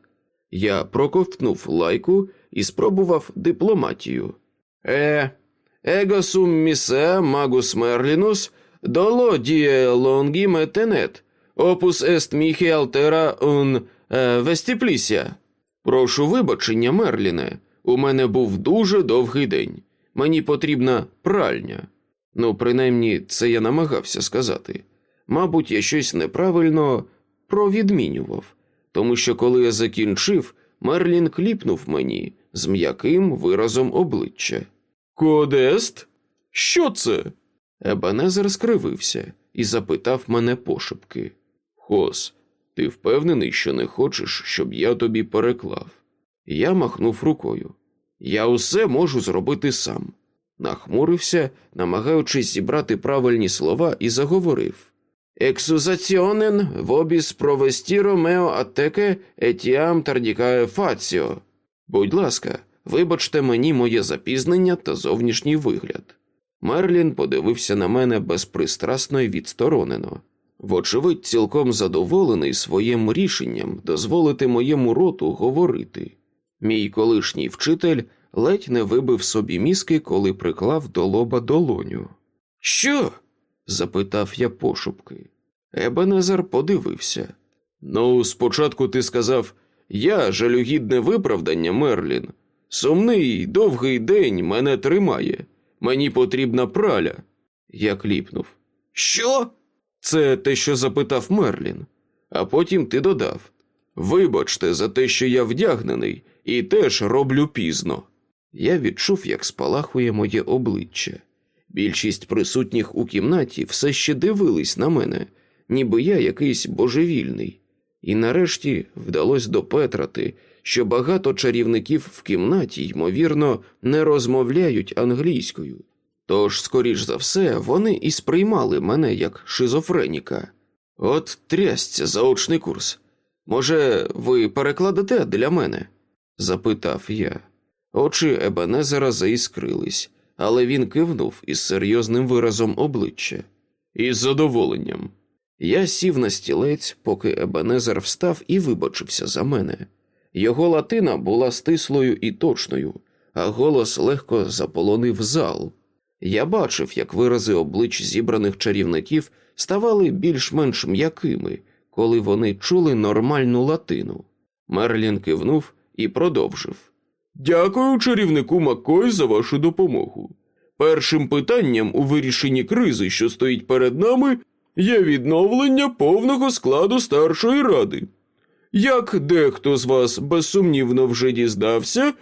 Я проковтнув лайку і спробував дипломатію. Е, его сум місе магус Мерлінус доло діє лонгі метенет, опус ест міхі алтера ун вестіплісія. Прошу вибачення, Мерліне, у мене був дуже довгий день. Мені потрібна пральня. Ну, принаймні, це я намагався сказати. Мабуть, я щось неправильно провідмінював, тому що коли я закінчив, Мерлін кліпнув мені з м'яким виразом обличчя. Кодест? Що це? Ебенезер скривився і запитав мене пошепки. Хос, ти впевнений, що не хочеш, щоб я тобі переклав? Я махнув рукою. Я усе можу зробити сам. Нахмурився, намагаючись зібрати правильні слова, і заговорив. Ексузаціонен вобіс провести Ромео атеке етіам тардікає фаціо. Будь ласка, вибачте мені моє запізнення та зовнішній вигляд. Мерлін подивився на мене безпристрасно і відсторонено. Вочевидь, цілком задоволений своїм рішенням дозволити моєму роту говорити. Мій колишній вчитель ледь не вибив собі мізки, коли приклав до лоба долоню. Що? запитав я пошупки. Ебенезер подивився. Ну, спочатку ти сказав я жалюгідне виправдання, Мерлін. Сумний, довгий день мене тримає. Мені потрібна праля. Я кліпнув. Що? Це те, що запитав Мерлін. А потім ти додав Вибачте за те, що я вдягнений, і теж роблю пізно. Я відчув, як спалахує моє обличчя. Більшість присутніх у кімнаті все ще дивились на мене, ніби я якийсь божевільний, і нарешті вдалося допетрати, що багато чарівників в кімнаті, ймовірно, не розмовляють англійською. Тож, скоріш за все, вони і сприймали мене як шизофреніка. От трясця заочний курс. Може, ви перекладете для мене? запитав я. Очі Ебенезера заіскрились, але він кивнув із серйозним виразом обличчя. Із задоволенням. Я сів на стілець, поки Ебенезер встав і вибачився за мене. Його латина була стислою і точною, а голос легко заполонив зал. Я бачив, як вирази облич зібраних чарівників ставали більш-менш м'якими, коли вони чули нормальну латину. Мерлін кивнув і продовжив. Дякую, чарівнику Маккой, за вашу допомогу. Першим питанням у вирішенні кризи, що стоїть перед нами, є відновлення повного складу старшої ради. Як дехто з вас безсумнівно вже дізнався,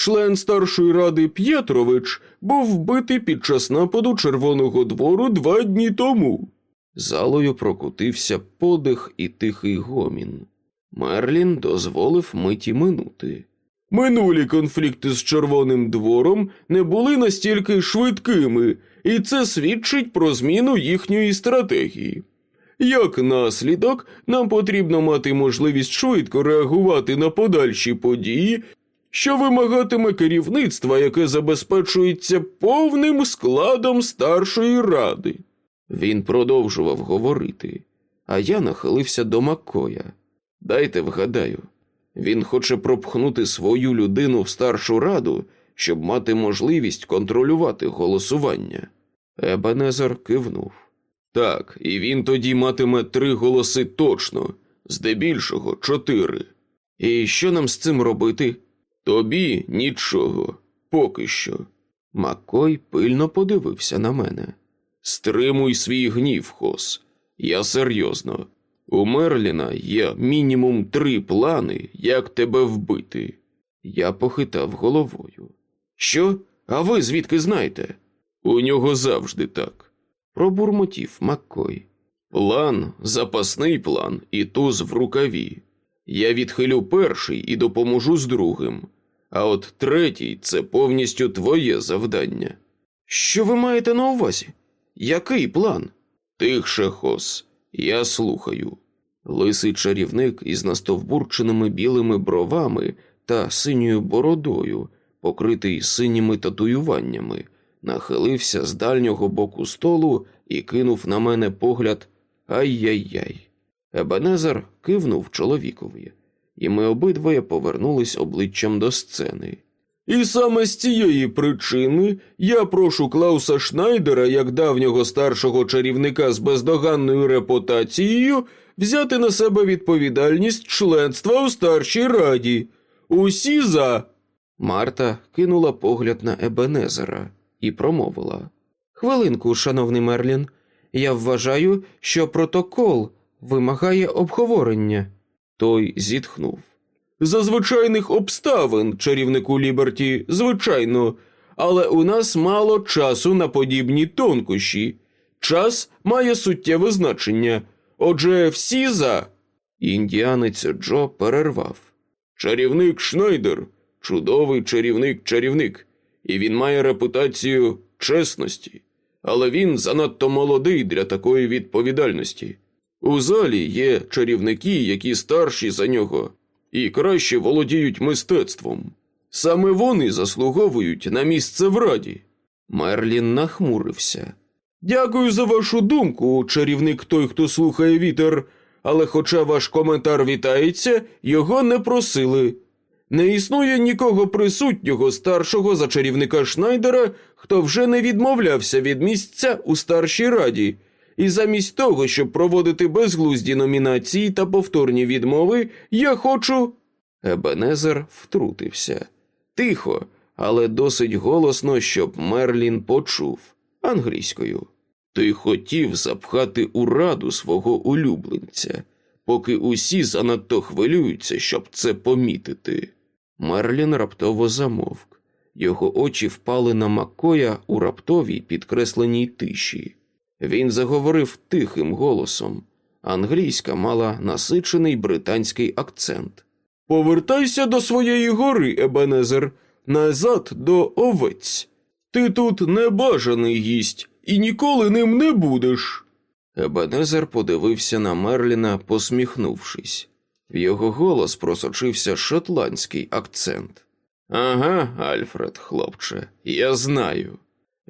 член старшої ради П'єтрович був вбитий під час нападу Червоного двору два дні тому. Залою прокутився подих і тихий гомін. Мерлін дозволив миті минути. Минулі конфлікти з Червоним двором не були настільки швидкими, і це свідчить про зміну їхньої стратегії. Як наслідок, нам потрібно мати можливість швидко реагувати на подальші події, що вимагатиме керівництва, яке забезпечується повним складом старшої ради. Він продовжував говорити, а я нахилився до Маккоя. Дайте вгадаю, він хоче пропхнути свою людину в старшу раду, щоб мати можливість контролювати голосування. Ебенезер кивнув. Так, і він тоді матиме три голоси точно, здебільшого чотири. І що нам з цим робити? Тобі нічого, поки що. Маккой пильно подивився на мене. Стримуй свій гнів, Хос. Я серйозно. У Мерліна є мінімум три плани, як тебе вбити. Я похитав головою. Що? А ви звідки знаєте? У нього завжди так. Пробурмотів Маккой. План, запасний план і туз в рукаві. Я відхилю перший і допоможу з другим, а от третій це повністю твоє завдання. Що ви маєте на увазі? Який план? Тихше, Хос, я слухаю. Лисий чарівник із настовбурченими білими бровами та синьою бородою, покритий синіми татуюваннями, нахилився з дальнього боку столу і кинув на мене погляд Ай-яй-яй. Ебенезер кивнув чоловікові, і ми обидвоє повернулись обличчям до сцени. І саме з цієї причини я прошу Клауса Шнайдера, як давнього старшого чарівника з бездоганною репутацією, взяти на себе відповідальність членства у старшій раді. Усі за. Марта кинула погляд на Ебенезера, і промовила: Хвилинку, шановний Мерлін, я вважаю, що протокол вимагає обговорення. Той зітхнув. За звичайних обставин, чарівнику Ліберті, звичайно, але у нас мало часу на подібні тонкощі. Час має суттєве значення. Отже, всі за. Індіанець Джо перервав. Чарівник Шнайдер, чудовий чарівник-чарівник, і він має репутацію чесності, але він занадто молодий для такої відповідальності. У залі є чарівники, які старші за нього, і краще володіють мистецтвом. Саме вони заслуговують на місце в раді. Мерлін нахмурився. Дякую за вашу думку, чарівник той, хто слухає вітер, але хоча ваш коментар вітається, його не просили. Не існує нікого присутнього старшого за чарівника Шнайдера, хто вже не відмовлявся від місця у старшій раді, і замість того, щоб проводити безглузді номінації та повторні відмови, я хочу. Ебенезер втрутився. Тихо, але досить голосно, щоб Мерлін почув англійською. Ти хотів запхати у раду свого улюбленця, поки усі занадто хвилюються, щоб це помітити. Мерлін раптово замовк. Його очі впали на Маккоя у раптовій підкресленій тиші. Він заговорив тихим голосом. Англійська мала насичений британський акцент. Повертайся до своєї гори, Ебенезер, назад до овець. Ти тут небажаний гість і ніколи ним не будеш. Ебенезер подивився на Мерліна, посміхнувшись. В його голос просочився шотландський акцент. Ага, Альфред, хлопче, я знаю.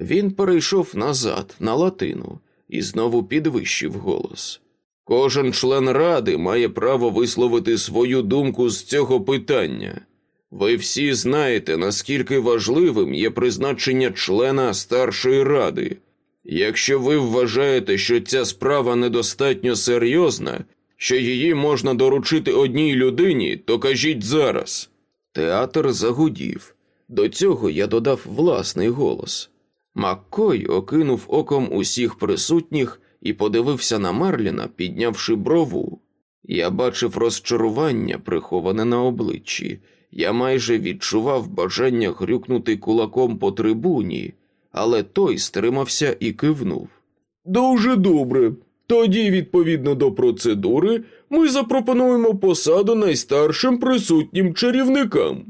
Він перейшов назад на латину і знову підвищив голос. Кожен член ради має право висловити свою думку з цього питання. Ви всі знаєте, наскільки важливим є призначення члена старшої ради. Якщо ви вважаєте, що ця справа недостатньо серйозна, що її можна доручити одній людині, то кажіть зараз. Театр загудів. До цього я додав власний голос. Маккой окинув оком усіх присутніх і подивився на Марліна, піднявши брову. Я бачив розчарування, приховане на обличчі. Я майже відчував бажання грюкнути кулаком по трибуні, але той стримався і кивнув. Дуже добре. Тоді, відповідно до процедури, ми запропонуємо посаду найстаршим присутнім чарівникам.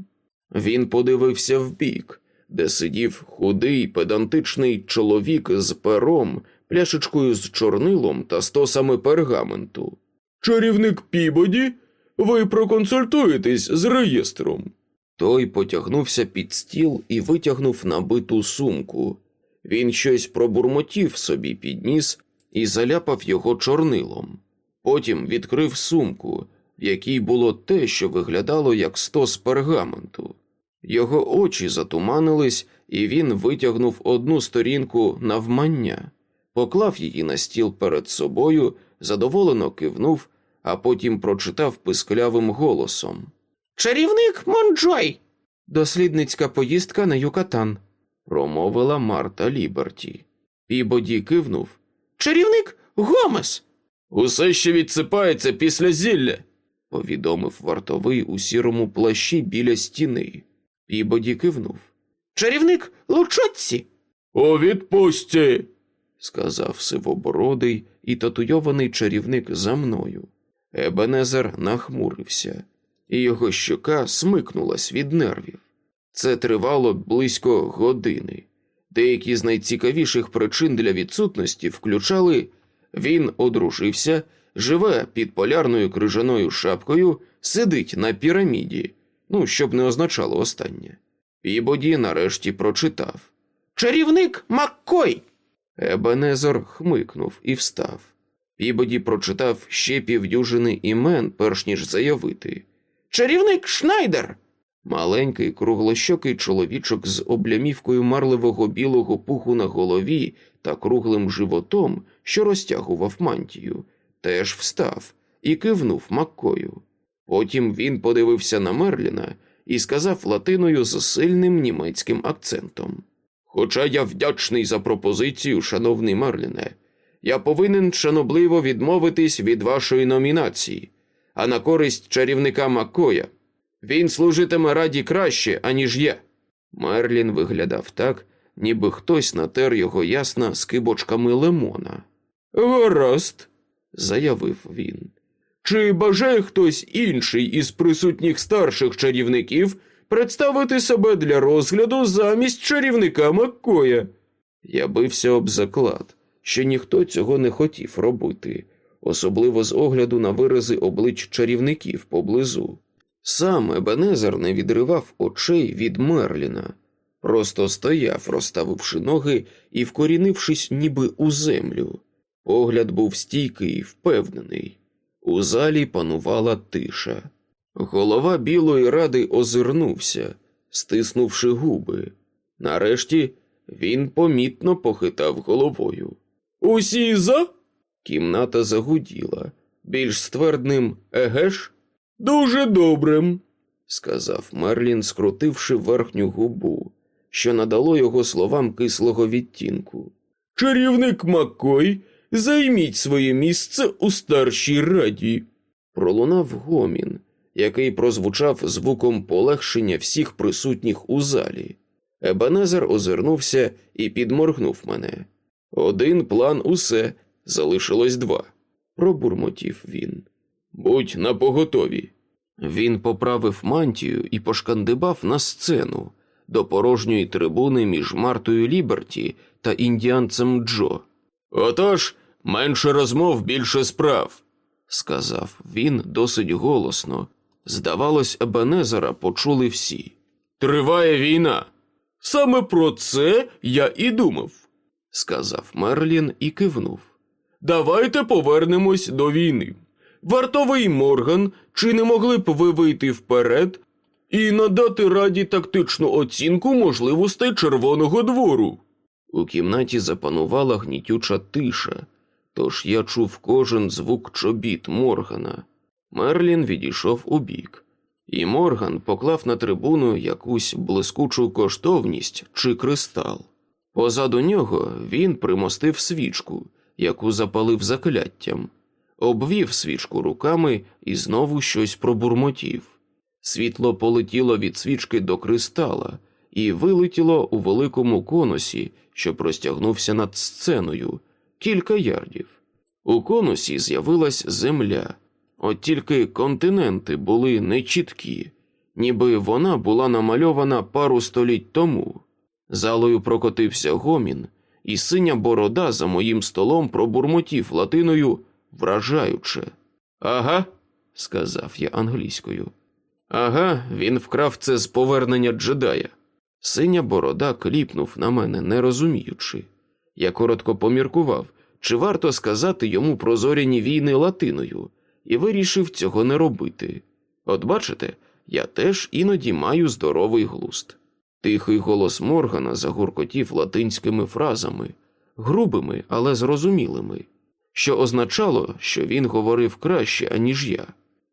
Він подивився вбік, де сидів худий педантичний чоловік з пером, пляшечкою з чорнилом та стосами пергаменту. Чарівник Пібоді, ви проконсультуєтесь з реєстром. Той потягнувся під стіл і витягнув набиту сумку. Він щось пробурмотів собі під ніс і заляпав його чорнилом. Потім відкрив сумку, в якій було те, що виглядало як стос пергаменту. Його очі затуманились, і він витягнув одну сторінку навмання, поклав її на стіл перед собою, задоволено кивнув, а потім прочитав писклявим голосом. Чарівник Монджой. Дослідницька поїздка на Юкатан, промовила Марта Ліберті. Пібоді кивнув. Чарівник Гомес. Усе ще відсипається після зілля, повідомив вартовий у сірому плащі біля стіни. Пібоді кивнув. Чарівник Лучоці. У відпустці, сказав сивобородий і татуйований чарівник за мною. Ебенезер нахмурився, і його щока смикнулась від нервів. Це тривало близько години. Деякі з найцікавіших причин для відсутності включали він одружився, живе під полярною крижаною шапкою, сидить на піраміді, ну, щоб не означало останнє. Пібоді нарешті прочитав Чарівник Маккой. Ебенезор хмикнув і встав. Пібоді прочитав ще півдюжини імен, перш ніж заявити. Чарівник Шнайдер. Маленький круглощокий чоловічок з облямівкою марливого білого пуху на голові та круглим животом, що розтягував мантію, теж встав і кивнув Маккою. Потім він подивився на Мерліна і сказав латиною з сильним німецьким акцентом Хоча я вдячний за пропозицію, шановний Мерліне, я повинен шанобливо відмовитись від вашої номінації, а на користь чарівника Маккоя. Він служитиме раді краще, аніж я. Мерлін виглядав так, ніби хтось натер його ясна скибочками лимона. Гаразд, заявив він. Чи бажає хтось інший із присутніх старших чарівників представити себе для розгляду замість чарівника Маккоя? Я бився об заклад, що ніхто цього не хотів робити, особливо з огляду на вирази облич чарівників поблизу. Сам Ебенезер не відривав очей від Мерліна, просто стояв, розставивши ноги і вкорінившись ніби у землю. Погляд був стійкий і впевнений. У залі панувала тиша. Голова Білої ради озирнувся, стиснувши губи. Нарешті він помітно похитав головою. Усі за? Кімната загуділа, більш ствердним егеш? Дуже добре, сказав Мерлін, скрутивши верхню губу, що надало його словам кислого відтінку. Чарівник Маккой, займіть своє місце у старшій раді. Пролунав гомін, який прозвучав звуком полегшення всіх присутніх у залі. Ебенезер озирнувся і підморгнув мене. Один план усе, залишилось два. Пробурмотів він. Будь напоготові. Він поправив мантію і пошкандибав на сцену до порожньої трибуни між Мартою Ліберті та індіанцем Джо. Отож, менше розмов, більше справ, сказав він досить голосно. Здавалось, Ебенезера почули всі. Триває війна. Саме про це я і думав, сказав Мерлін і кивнув. Давайте повернемось до війни. Вартовий Морган, чи не могли б ви вийти вперед і надати раді тактичну оцінку можливостей Червоного двору? У кімнаті запанувала гнітюча тиша, тож я чув кожен звук чобіт Моргана. Мерлін відійшов убік, і Морган поклав на трибуну якусь блискучу коштовність чи кристал. Позаду нього він примостив свічку, яку запалив закляттям, обвів свічку руками і знову щось пробурмотів. Світло полетіло від свічки до кристала і вилетіло у великому конусі, що простягнувся над сценою, кілька ярдів. У конусі з'явилась земля, от тільки континенти були нечіткі, ніби вона була намальована пару століть тому. Залою прокотився гомін, і синя борода за моїм столом пробурмотів латиною вражаюче. Ага, сказав я англійською. Ага, він вкрав це з повернення джедая. Синя борода кліпнув на мене, не розуміючи. Я коротко поміркував, чи варто сказати йому про зоряні війни латиною, і вирішив цього не робити. От бачите, я теж іноді маю здоровий глуст. Тихий голос Моргана загуркотів латинськими фразами, грубими, але зрозумілими, що означало, що він говорив краще, аніж я.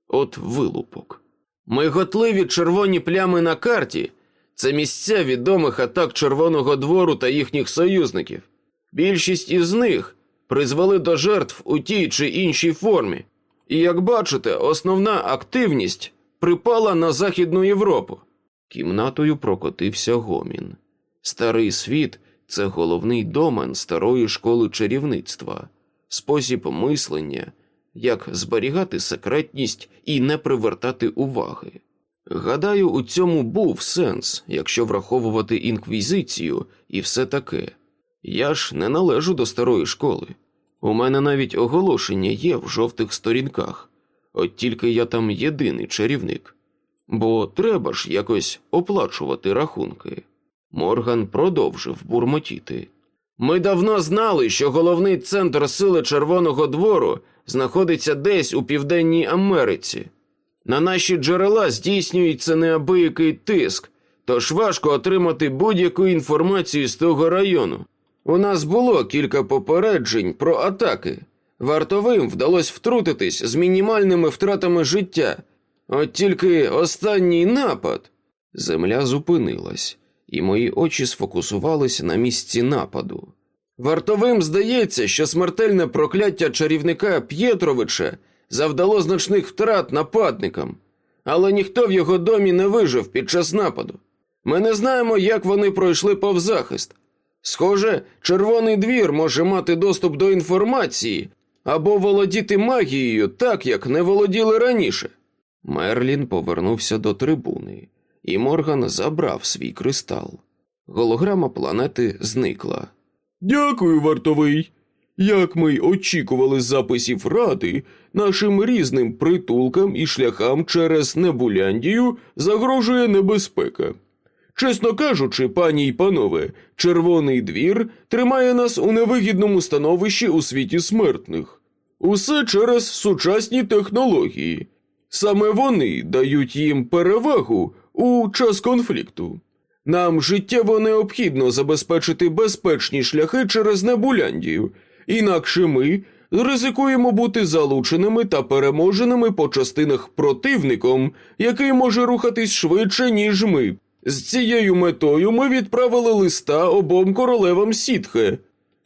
От вилупок. Миготливі червоні плями на карті це місця відомих атак Червоного двору та їхніх союзників. Більшість із них призвели до жертв у тій чи іншій формі. І як бачите, основна активність припала на Західну Європу. Кімнатою прокотився гомін. Старий світ це головний домен старої школи чарівництва, спосіб мислення, як зберігати секретність і не привертати уваги. Гадаю, у цьому був сенс, якщо враховувати інквізицію і все таке. Я ж не належу до старої школи. У мене навіть оголошення є в жовтих сторінках, от тільки я там єдиний чарівник. Бо треба ж якось оплачувати рахунки. Морган продовжив бурмотіти. Ми давно знали, що головний центр сили Червоного двору знаходиться десь у Південній Америці. На наші джерела здійснюється неабиякий тиск, тож важко отримати будь-яку інформацію з того району. У нас було кілька попереджень про атаки. Вартовим вдалося втрутитись з мінімальними втратами життя. От тільки останній напад. Земля зупинилась, і мої очі сфокусувалися на місці нападу. Вартовим здається, що смертельне прокляття чарівника П'єтровича завдало значних втрат нападникам, але ніхто в його домі не вижив під час нападу. Ми не знаємо, як вони пройшли повз захист. Схоже, червоний двір може мати доступ до інформації або володіти магією так, як не володіли раніше. Мерлін повернувся до трибуни, і Морган забрав свій кристал. Голограма планети зникла. Дякую, вартовий. Як ми й очікували записів ради, нашим різним притулкам і шляхам через Небуляндію загрожує небезпека. Чесно кажучи, пані й панове, червоний двір тримає нас у невигідному становищі у світі смертних. Усе через сучасні технології. Саме вони дають їм перевагу у час конфлікту. Нам життєво необхідно забезпечити безпечні шляхи через Небуляндію, інакше ми ризикуємо бути залученими та переможеними по частинах противником, який може рухатись швидше, ніж ми. З цією метою ми відправили листа обом королевам Сітхе.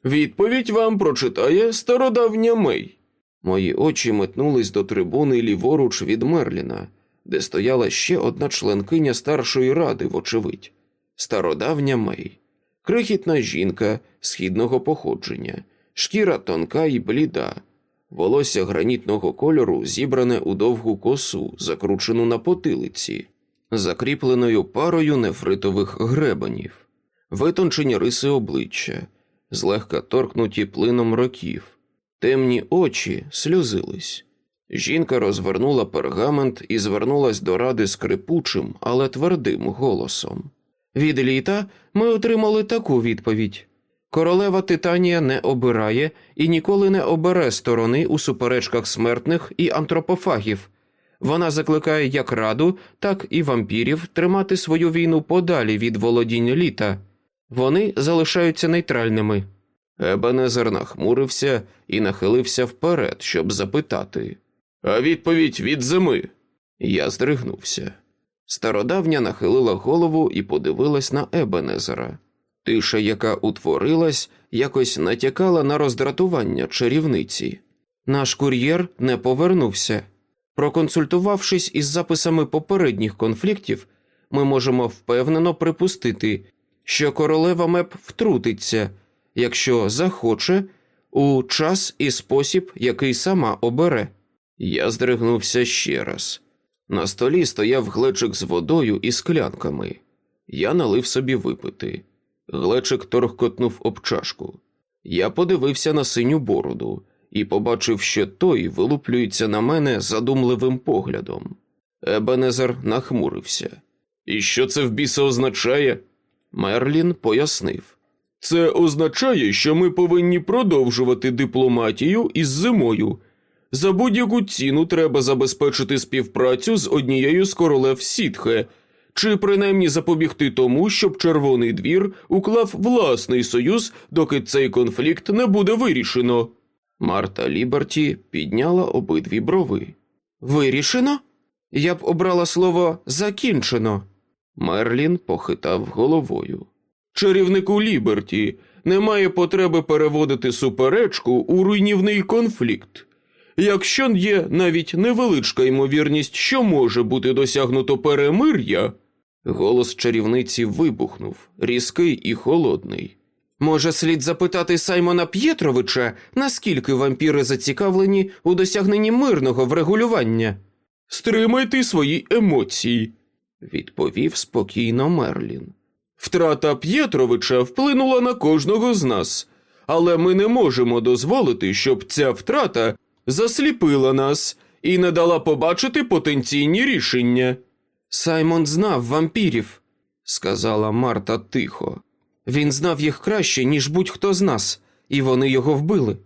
Відповідь вам прочитає стародавня Мей. Мої очі метнулись до трибуни ліворуч від Мерліна, де стояла ще одна членкиня старшої ради, вочевидь. Стародавня Мей. Крихітна жінка східного походження, шкіра тонка і бліда, волосся гранітного кольору зібране у довгу косу, закручену на потилиці, закріпленою парою нефритових гребанів, витончені риси обличчя, злегка торкнуті плином років, темні очі сльозились. Жінка розвернула пергамент і звернулась до ради скрипучим, але твердим голосом. Від літа ми отримали таку відповідь. Королева Титанія не обирає і ніколи не обере сторони у суперечках смертних і антропофагів. Вона закликає як раду, так і вампірів тримати свою війну подалі від володінь літа. Вони залишаються нейтральними. Ебенезер нахмурився і нахилився вперед, щоб запитати. А відповідь від зими. Я здригнувся. Стародавня нахилила голову і подивилась на Ебенезера. Тиша, яка утворилась, якось натякала на роздратування чарівниці. Наш кур'єр не повернувся. Проконсультувавшись із записами попередніх конфліктів, ми можемо впевнено припустити, що королева Меп втрутиться, якщо захоче, у час і спосіб, який сама обере. Я здригнувся ще раз. На столі стояв глечик з водою і склянками. Я налив собі випити. Глечик торгкотнув об чашку. Я подивився на синю бороду і побачив, що той вилуплюється на мене задумливим поглядом. Ебенезер нахмурився. І що це в біса означає? Мерлін пояснив. Це означає, що ми повинні продовжувати дипломатію із зимою. За будь-яку ціну треба забезпечити співпрацю з однією з королев Сітхе, чи принаймні запобігти тому, щоб Червоний двір уклав власний союз, доки цей конфлікт не буде вирішено. Марта Ліберті підняла обидві брови. Вирішено? Я б обрала слово закінчено. Мерлін похитав головою. Чарівнику Ліберті немає потреби переводити суперечку у руйнівний конфлікт. Якщо є навіть невеличка ймовірність, що може бути досягнуто перемир'я, голос чарівниці вибухнув, різкий і холодний. Може, слід запитати Саймона П'єтровича, наскільки вампіри зацікавлені у досягненні мирного врегулювання? Стримайте свої емоції, відповів спокійно Мерлін. Втрата П'єтровича вплинула на кожного з нас, але ми не можемо дозволити, щоб ця втрата засліпила нас і не дала побачити потенційні рішення. Саймон знав вампірів, сказала Марта тихо. Він знав їх краще, ніж будь-хто з нас, і вони його вбили.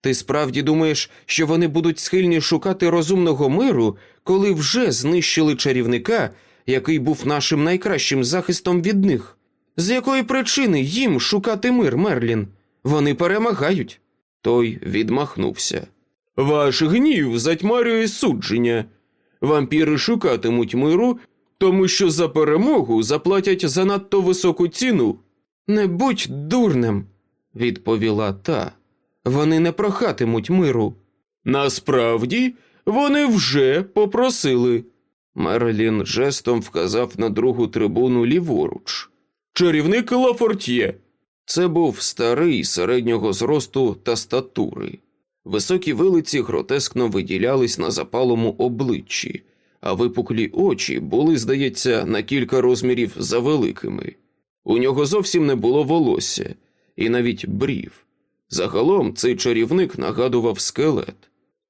Ти справді думаєш, що вони будуть схильні шукати розумного миру, коли вже знищили чарівника, який був нашим найкращим захистом від них? З якої причини їм шукати мир, Мерлін? Вони перемагають. Той відмахнувся. Ваш гнів затьмарює судження. Вампіри шукатимуть миру, Тому що за перемогу заплатять занадто високу ціну. Не будь дурним, відповіла та. Вони не прохатимуть миру. Насправді вони вже попросили. Мерлін жестом вказав на другу трибуну ліворуч. Чарівник Лафортє. Це був старий середнього зросту та статури. Високі вилиці гротескно виділялись на запалому обличчі, а випуклі очі були, здається, на кілька розмірів завеликими. У нього зовсім не було волосся і навіть брів. Загалом цей чарівник нагадував скелет.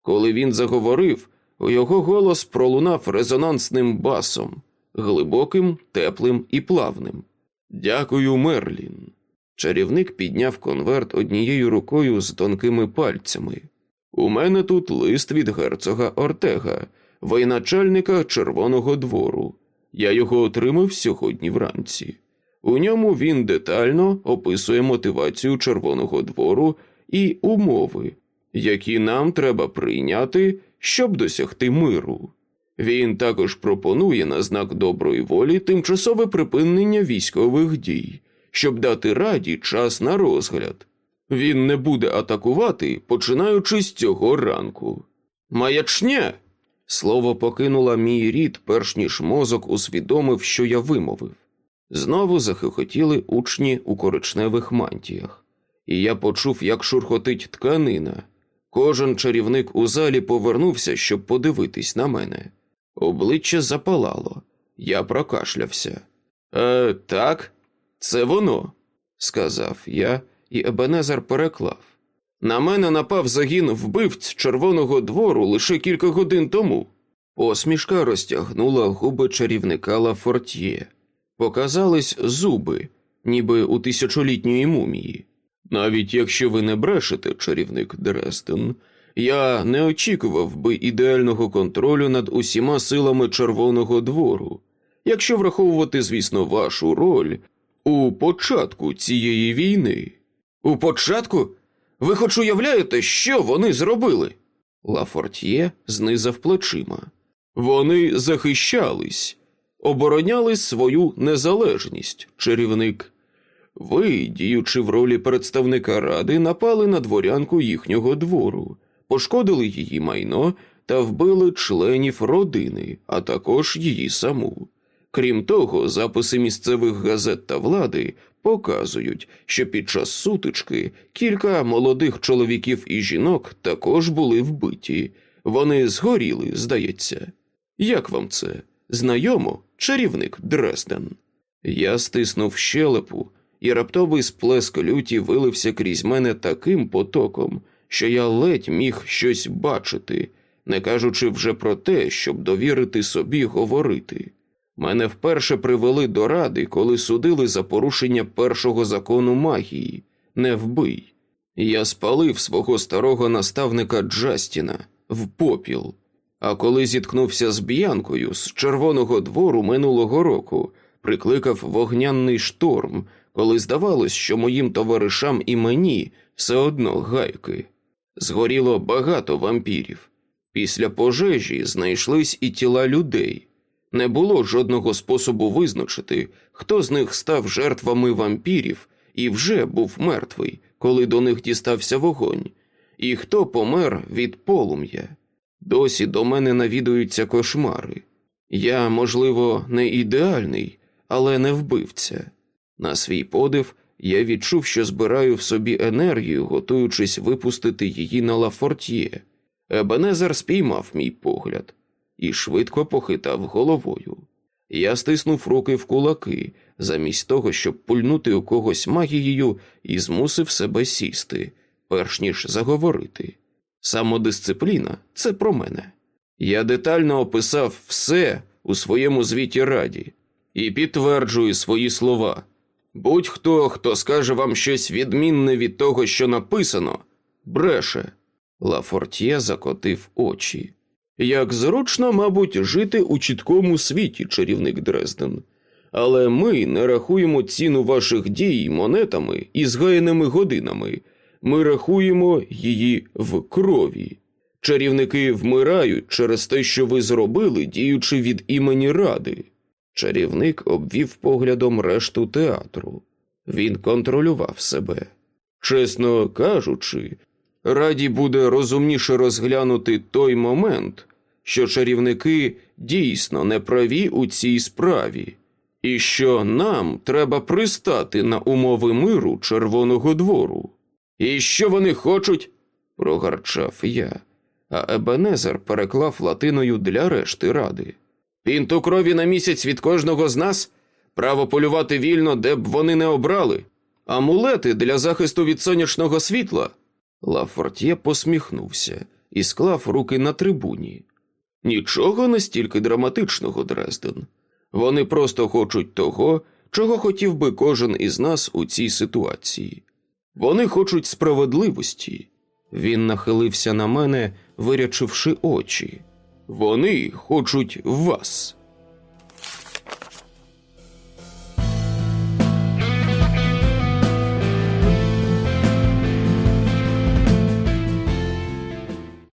Коли він заговорив, його голос пролунав резонансним басом, глибоким, теплим і плавним. Дякую, Мерлін. Чарівник підняв конверт однією рукою з тонкими пальцями. У мене тут лист від герцога Ортега, воєначальника Червоного двору. Я його отримав сьогодні вранці. У ньому він детально описує мотивацію Червоного двору і умови, які нам треба прийняти, щоб досягти миру. Він також пропонує на знак доброї волі тимчасове припинення військових дій, щоб дати раді час на розгляд. Він не буде атакувати, починаючи з цього ранку. Маячня. Слово покинула мій рід, перш ніж мозок усвідомив, що я вимовив. Знову захихотіли учні у коричневих мантіях, і я почув, як шурхотить тканина. Кожен чарівник у залі повернувся, щоб подивитись на мене. Обличчя запалало, я прокашлявся. Е, так, це воно, сказав я, і Ебенезер переклав. На мене напав загін вбивць Червоного двору лише кілька годин тому. Посмішка розтягнула губи чарівника Лафортьє. Показались зуби, ніби у тисячолітньої мумії. Навіть якщо ви не брешете, чарівник Дрезден, я не очікував би ідеального контролю над усіма силами Червоного двору, якщо враховувати, звісно, вашу роль у початку цієї війни. У початку? Ви хоч уявляєте, що вони зробили? Лафортьє знизав плечима. Вони захищались, обороняли свою незалежність, чарівник. Ви, діючи в ролі представника ради, напали на дворянку їхнього двору, пошкодили її майно та вбили членів родини, а також її саму. Крім того, записи місцевих газет та влади показують, що під час сутички кілька молодих чоловіків і жінок також були вбиті. Вони згоріли, здається. Як вам це? Знайомо, чарівник Дрезден? Я стиснув щелепу, і раптовий сплеск люті вилився крізь мене таким потоком, що я ледь міг щось бачити, не кажучи вже про те, щоб довірити собі говорити. Мене вперше привели до ради, коли судили за порушення першого закону магії не вбий. Я спалив свого старого наставника Джастіна в попіл. А коли зіткнувся з б'янкою з Червоного двору минулого року, прикликав вогняний шторм, коли здавалось, що моїм товаришам і мені все одно гайки. Згоріло багато вампірів. Після пожежі знайшлись і тіла людей. Не було жодного способу визначити, хто з них став жертвами вампірів і вже був мертвий, коли до них дістався вогонь, і хто помер від полум'я. Досі до мене навідуються кошмари. Я, можливо, не ідеальний, але не вбивця. На свій подив я відчув, що збираю в собі енергію, готуючись випустити її на лафортьє. Ебенезер спіймав мій погляд і швидко похитав головою. Я стиснув руки в кулаки, замість того, щоб пульнути у когось магією, і змусив себе сісти, перш ніж заговорити. Самодисципліна це про мене. Я детально описав все у своєму звіті раді і підтверджую свої слова. Будь-хто, хто скаже вам щось відмінне від того, що написано, бреше. Лафортє закотив очі. Як зручно, мабуть, жити у чіткому світі, чарівник Дрезден. Але ми не рахуємо ціну ваших дій монетами і згаяними годинами. Ми рахуємо її в крові. Чарівники вмирають через те, що ви зробили, діючи від імені ради. Чарівник обвів поглядом решту театру. Він контролював себе. Чесно кажучи, раді буде розумніше розглянути той момент, що чарівники дійсно неправі у цій справі, і що нам треба пристати на умови миру Червоного двору. І що вони хочуть? прогарчав я, а Ебенезер переклав латиною для решти ради. Пінту крові на місяць від кожного з нас, право полювати вільно, де б вони не обрали, амулети для захисту від сонячного світла. Лафортє посміхнувся і склав руки на трибуні. Нічого настільки драматичного, Дрезден. Вони просто хочуть того, чого хотів би кожен із нас у цій ситуації. Вони хочуть справедливості. Він нахилився на мене, вирячивши очі. Вони хочуть вас.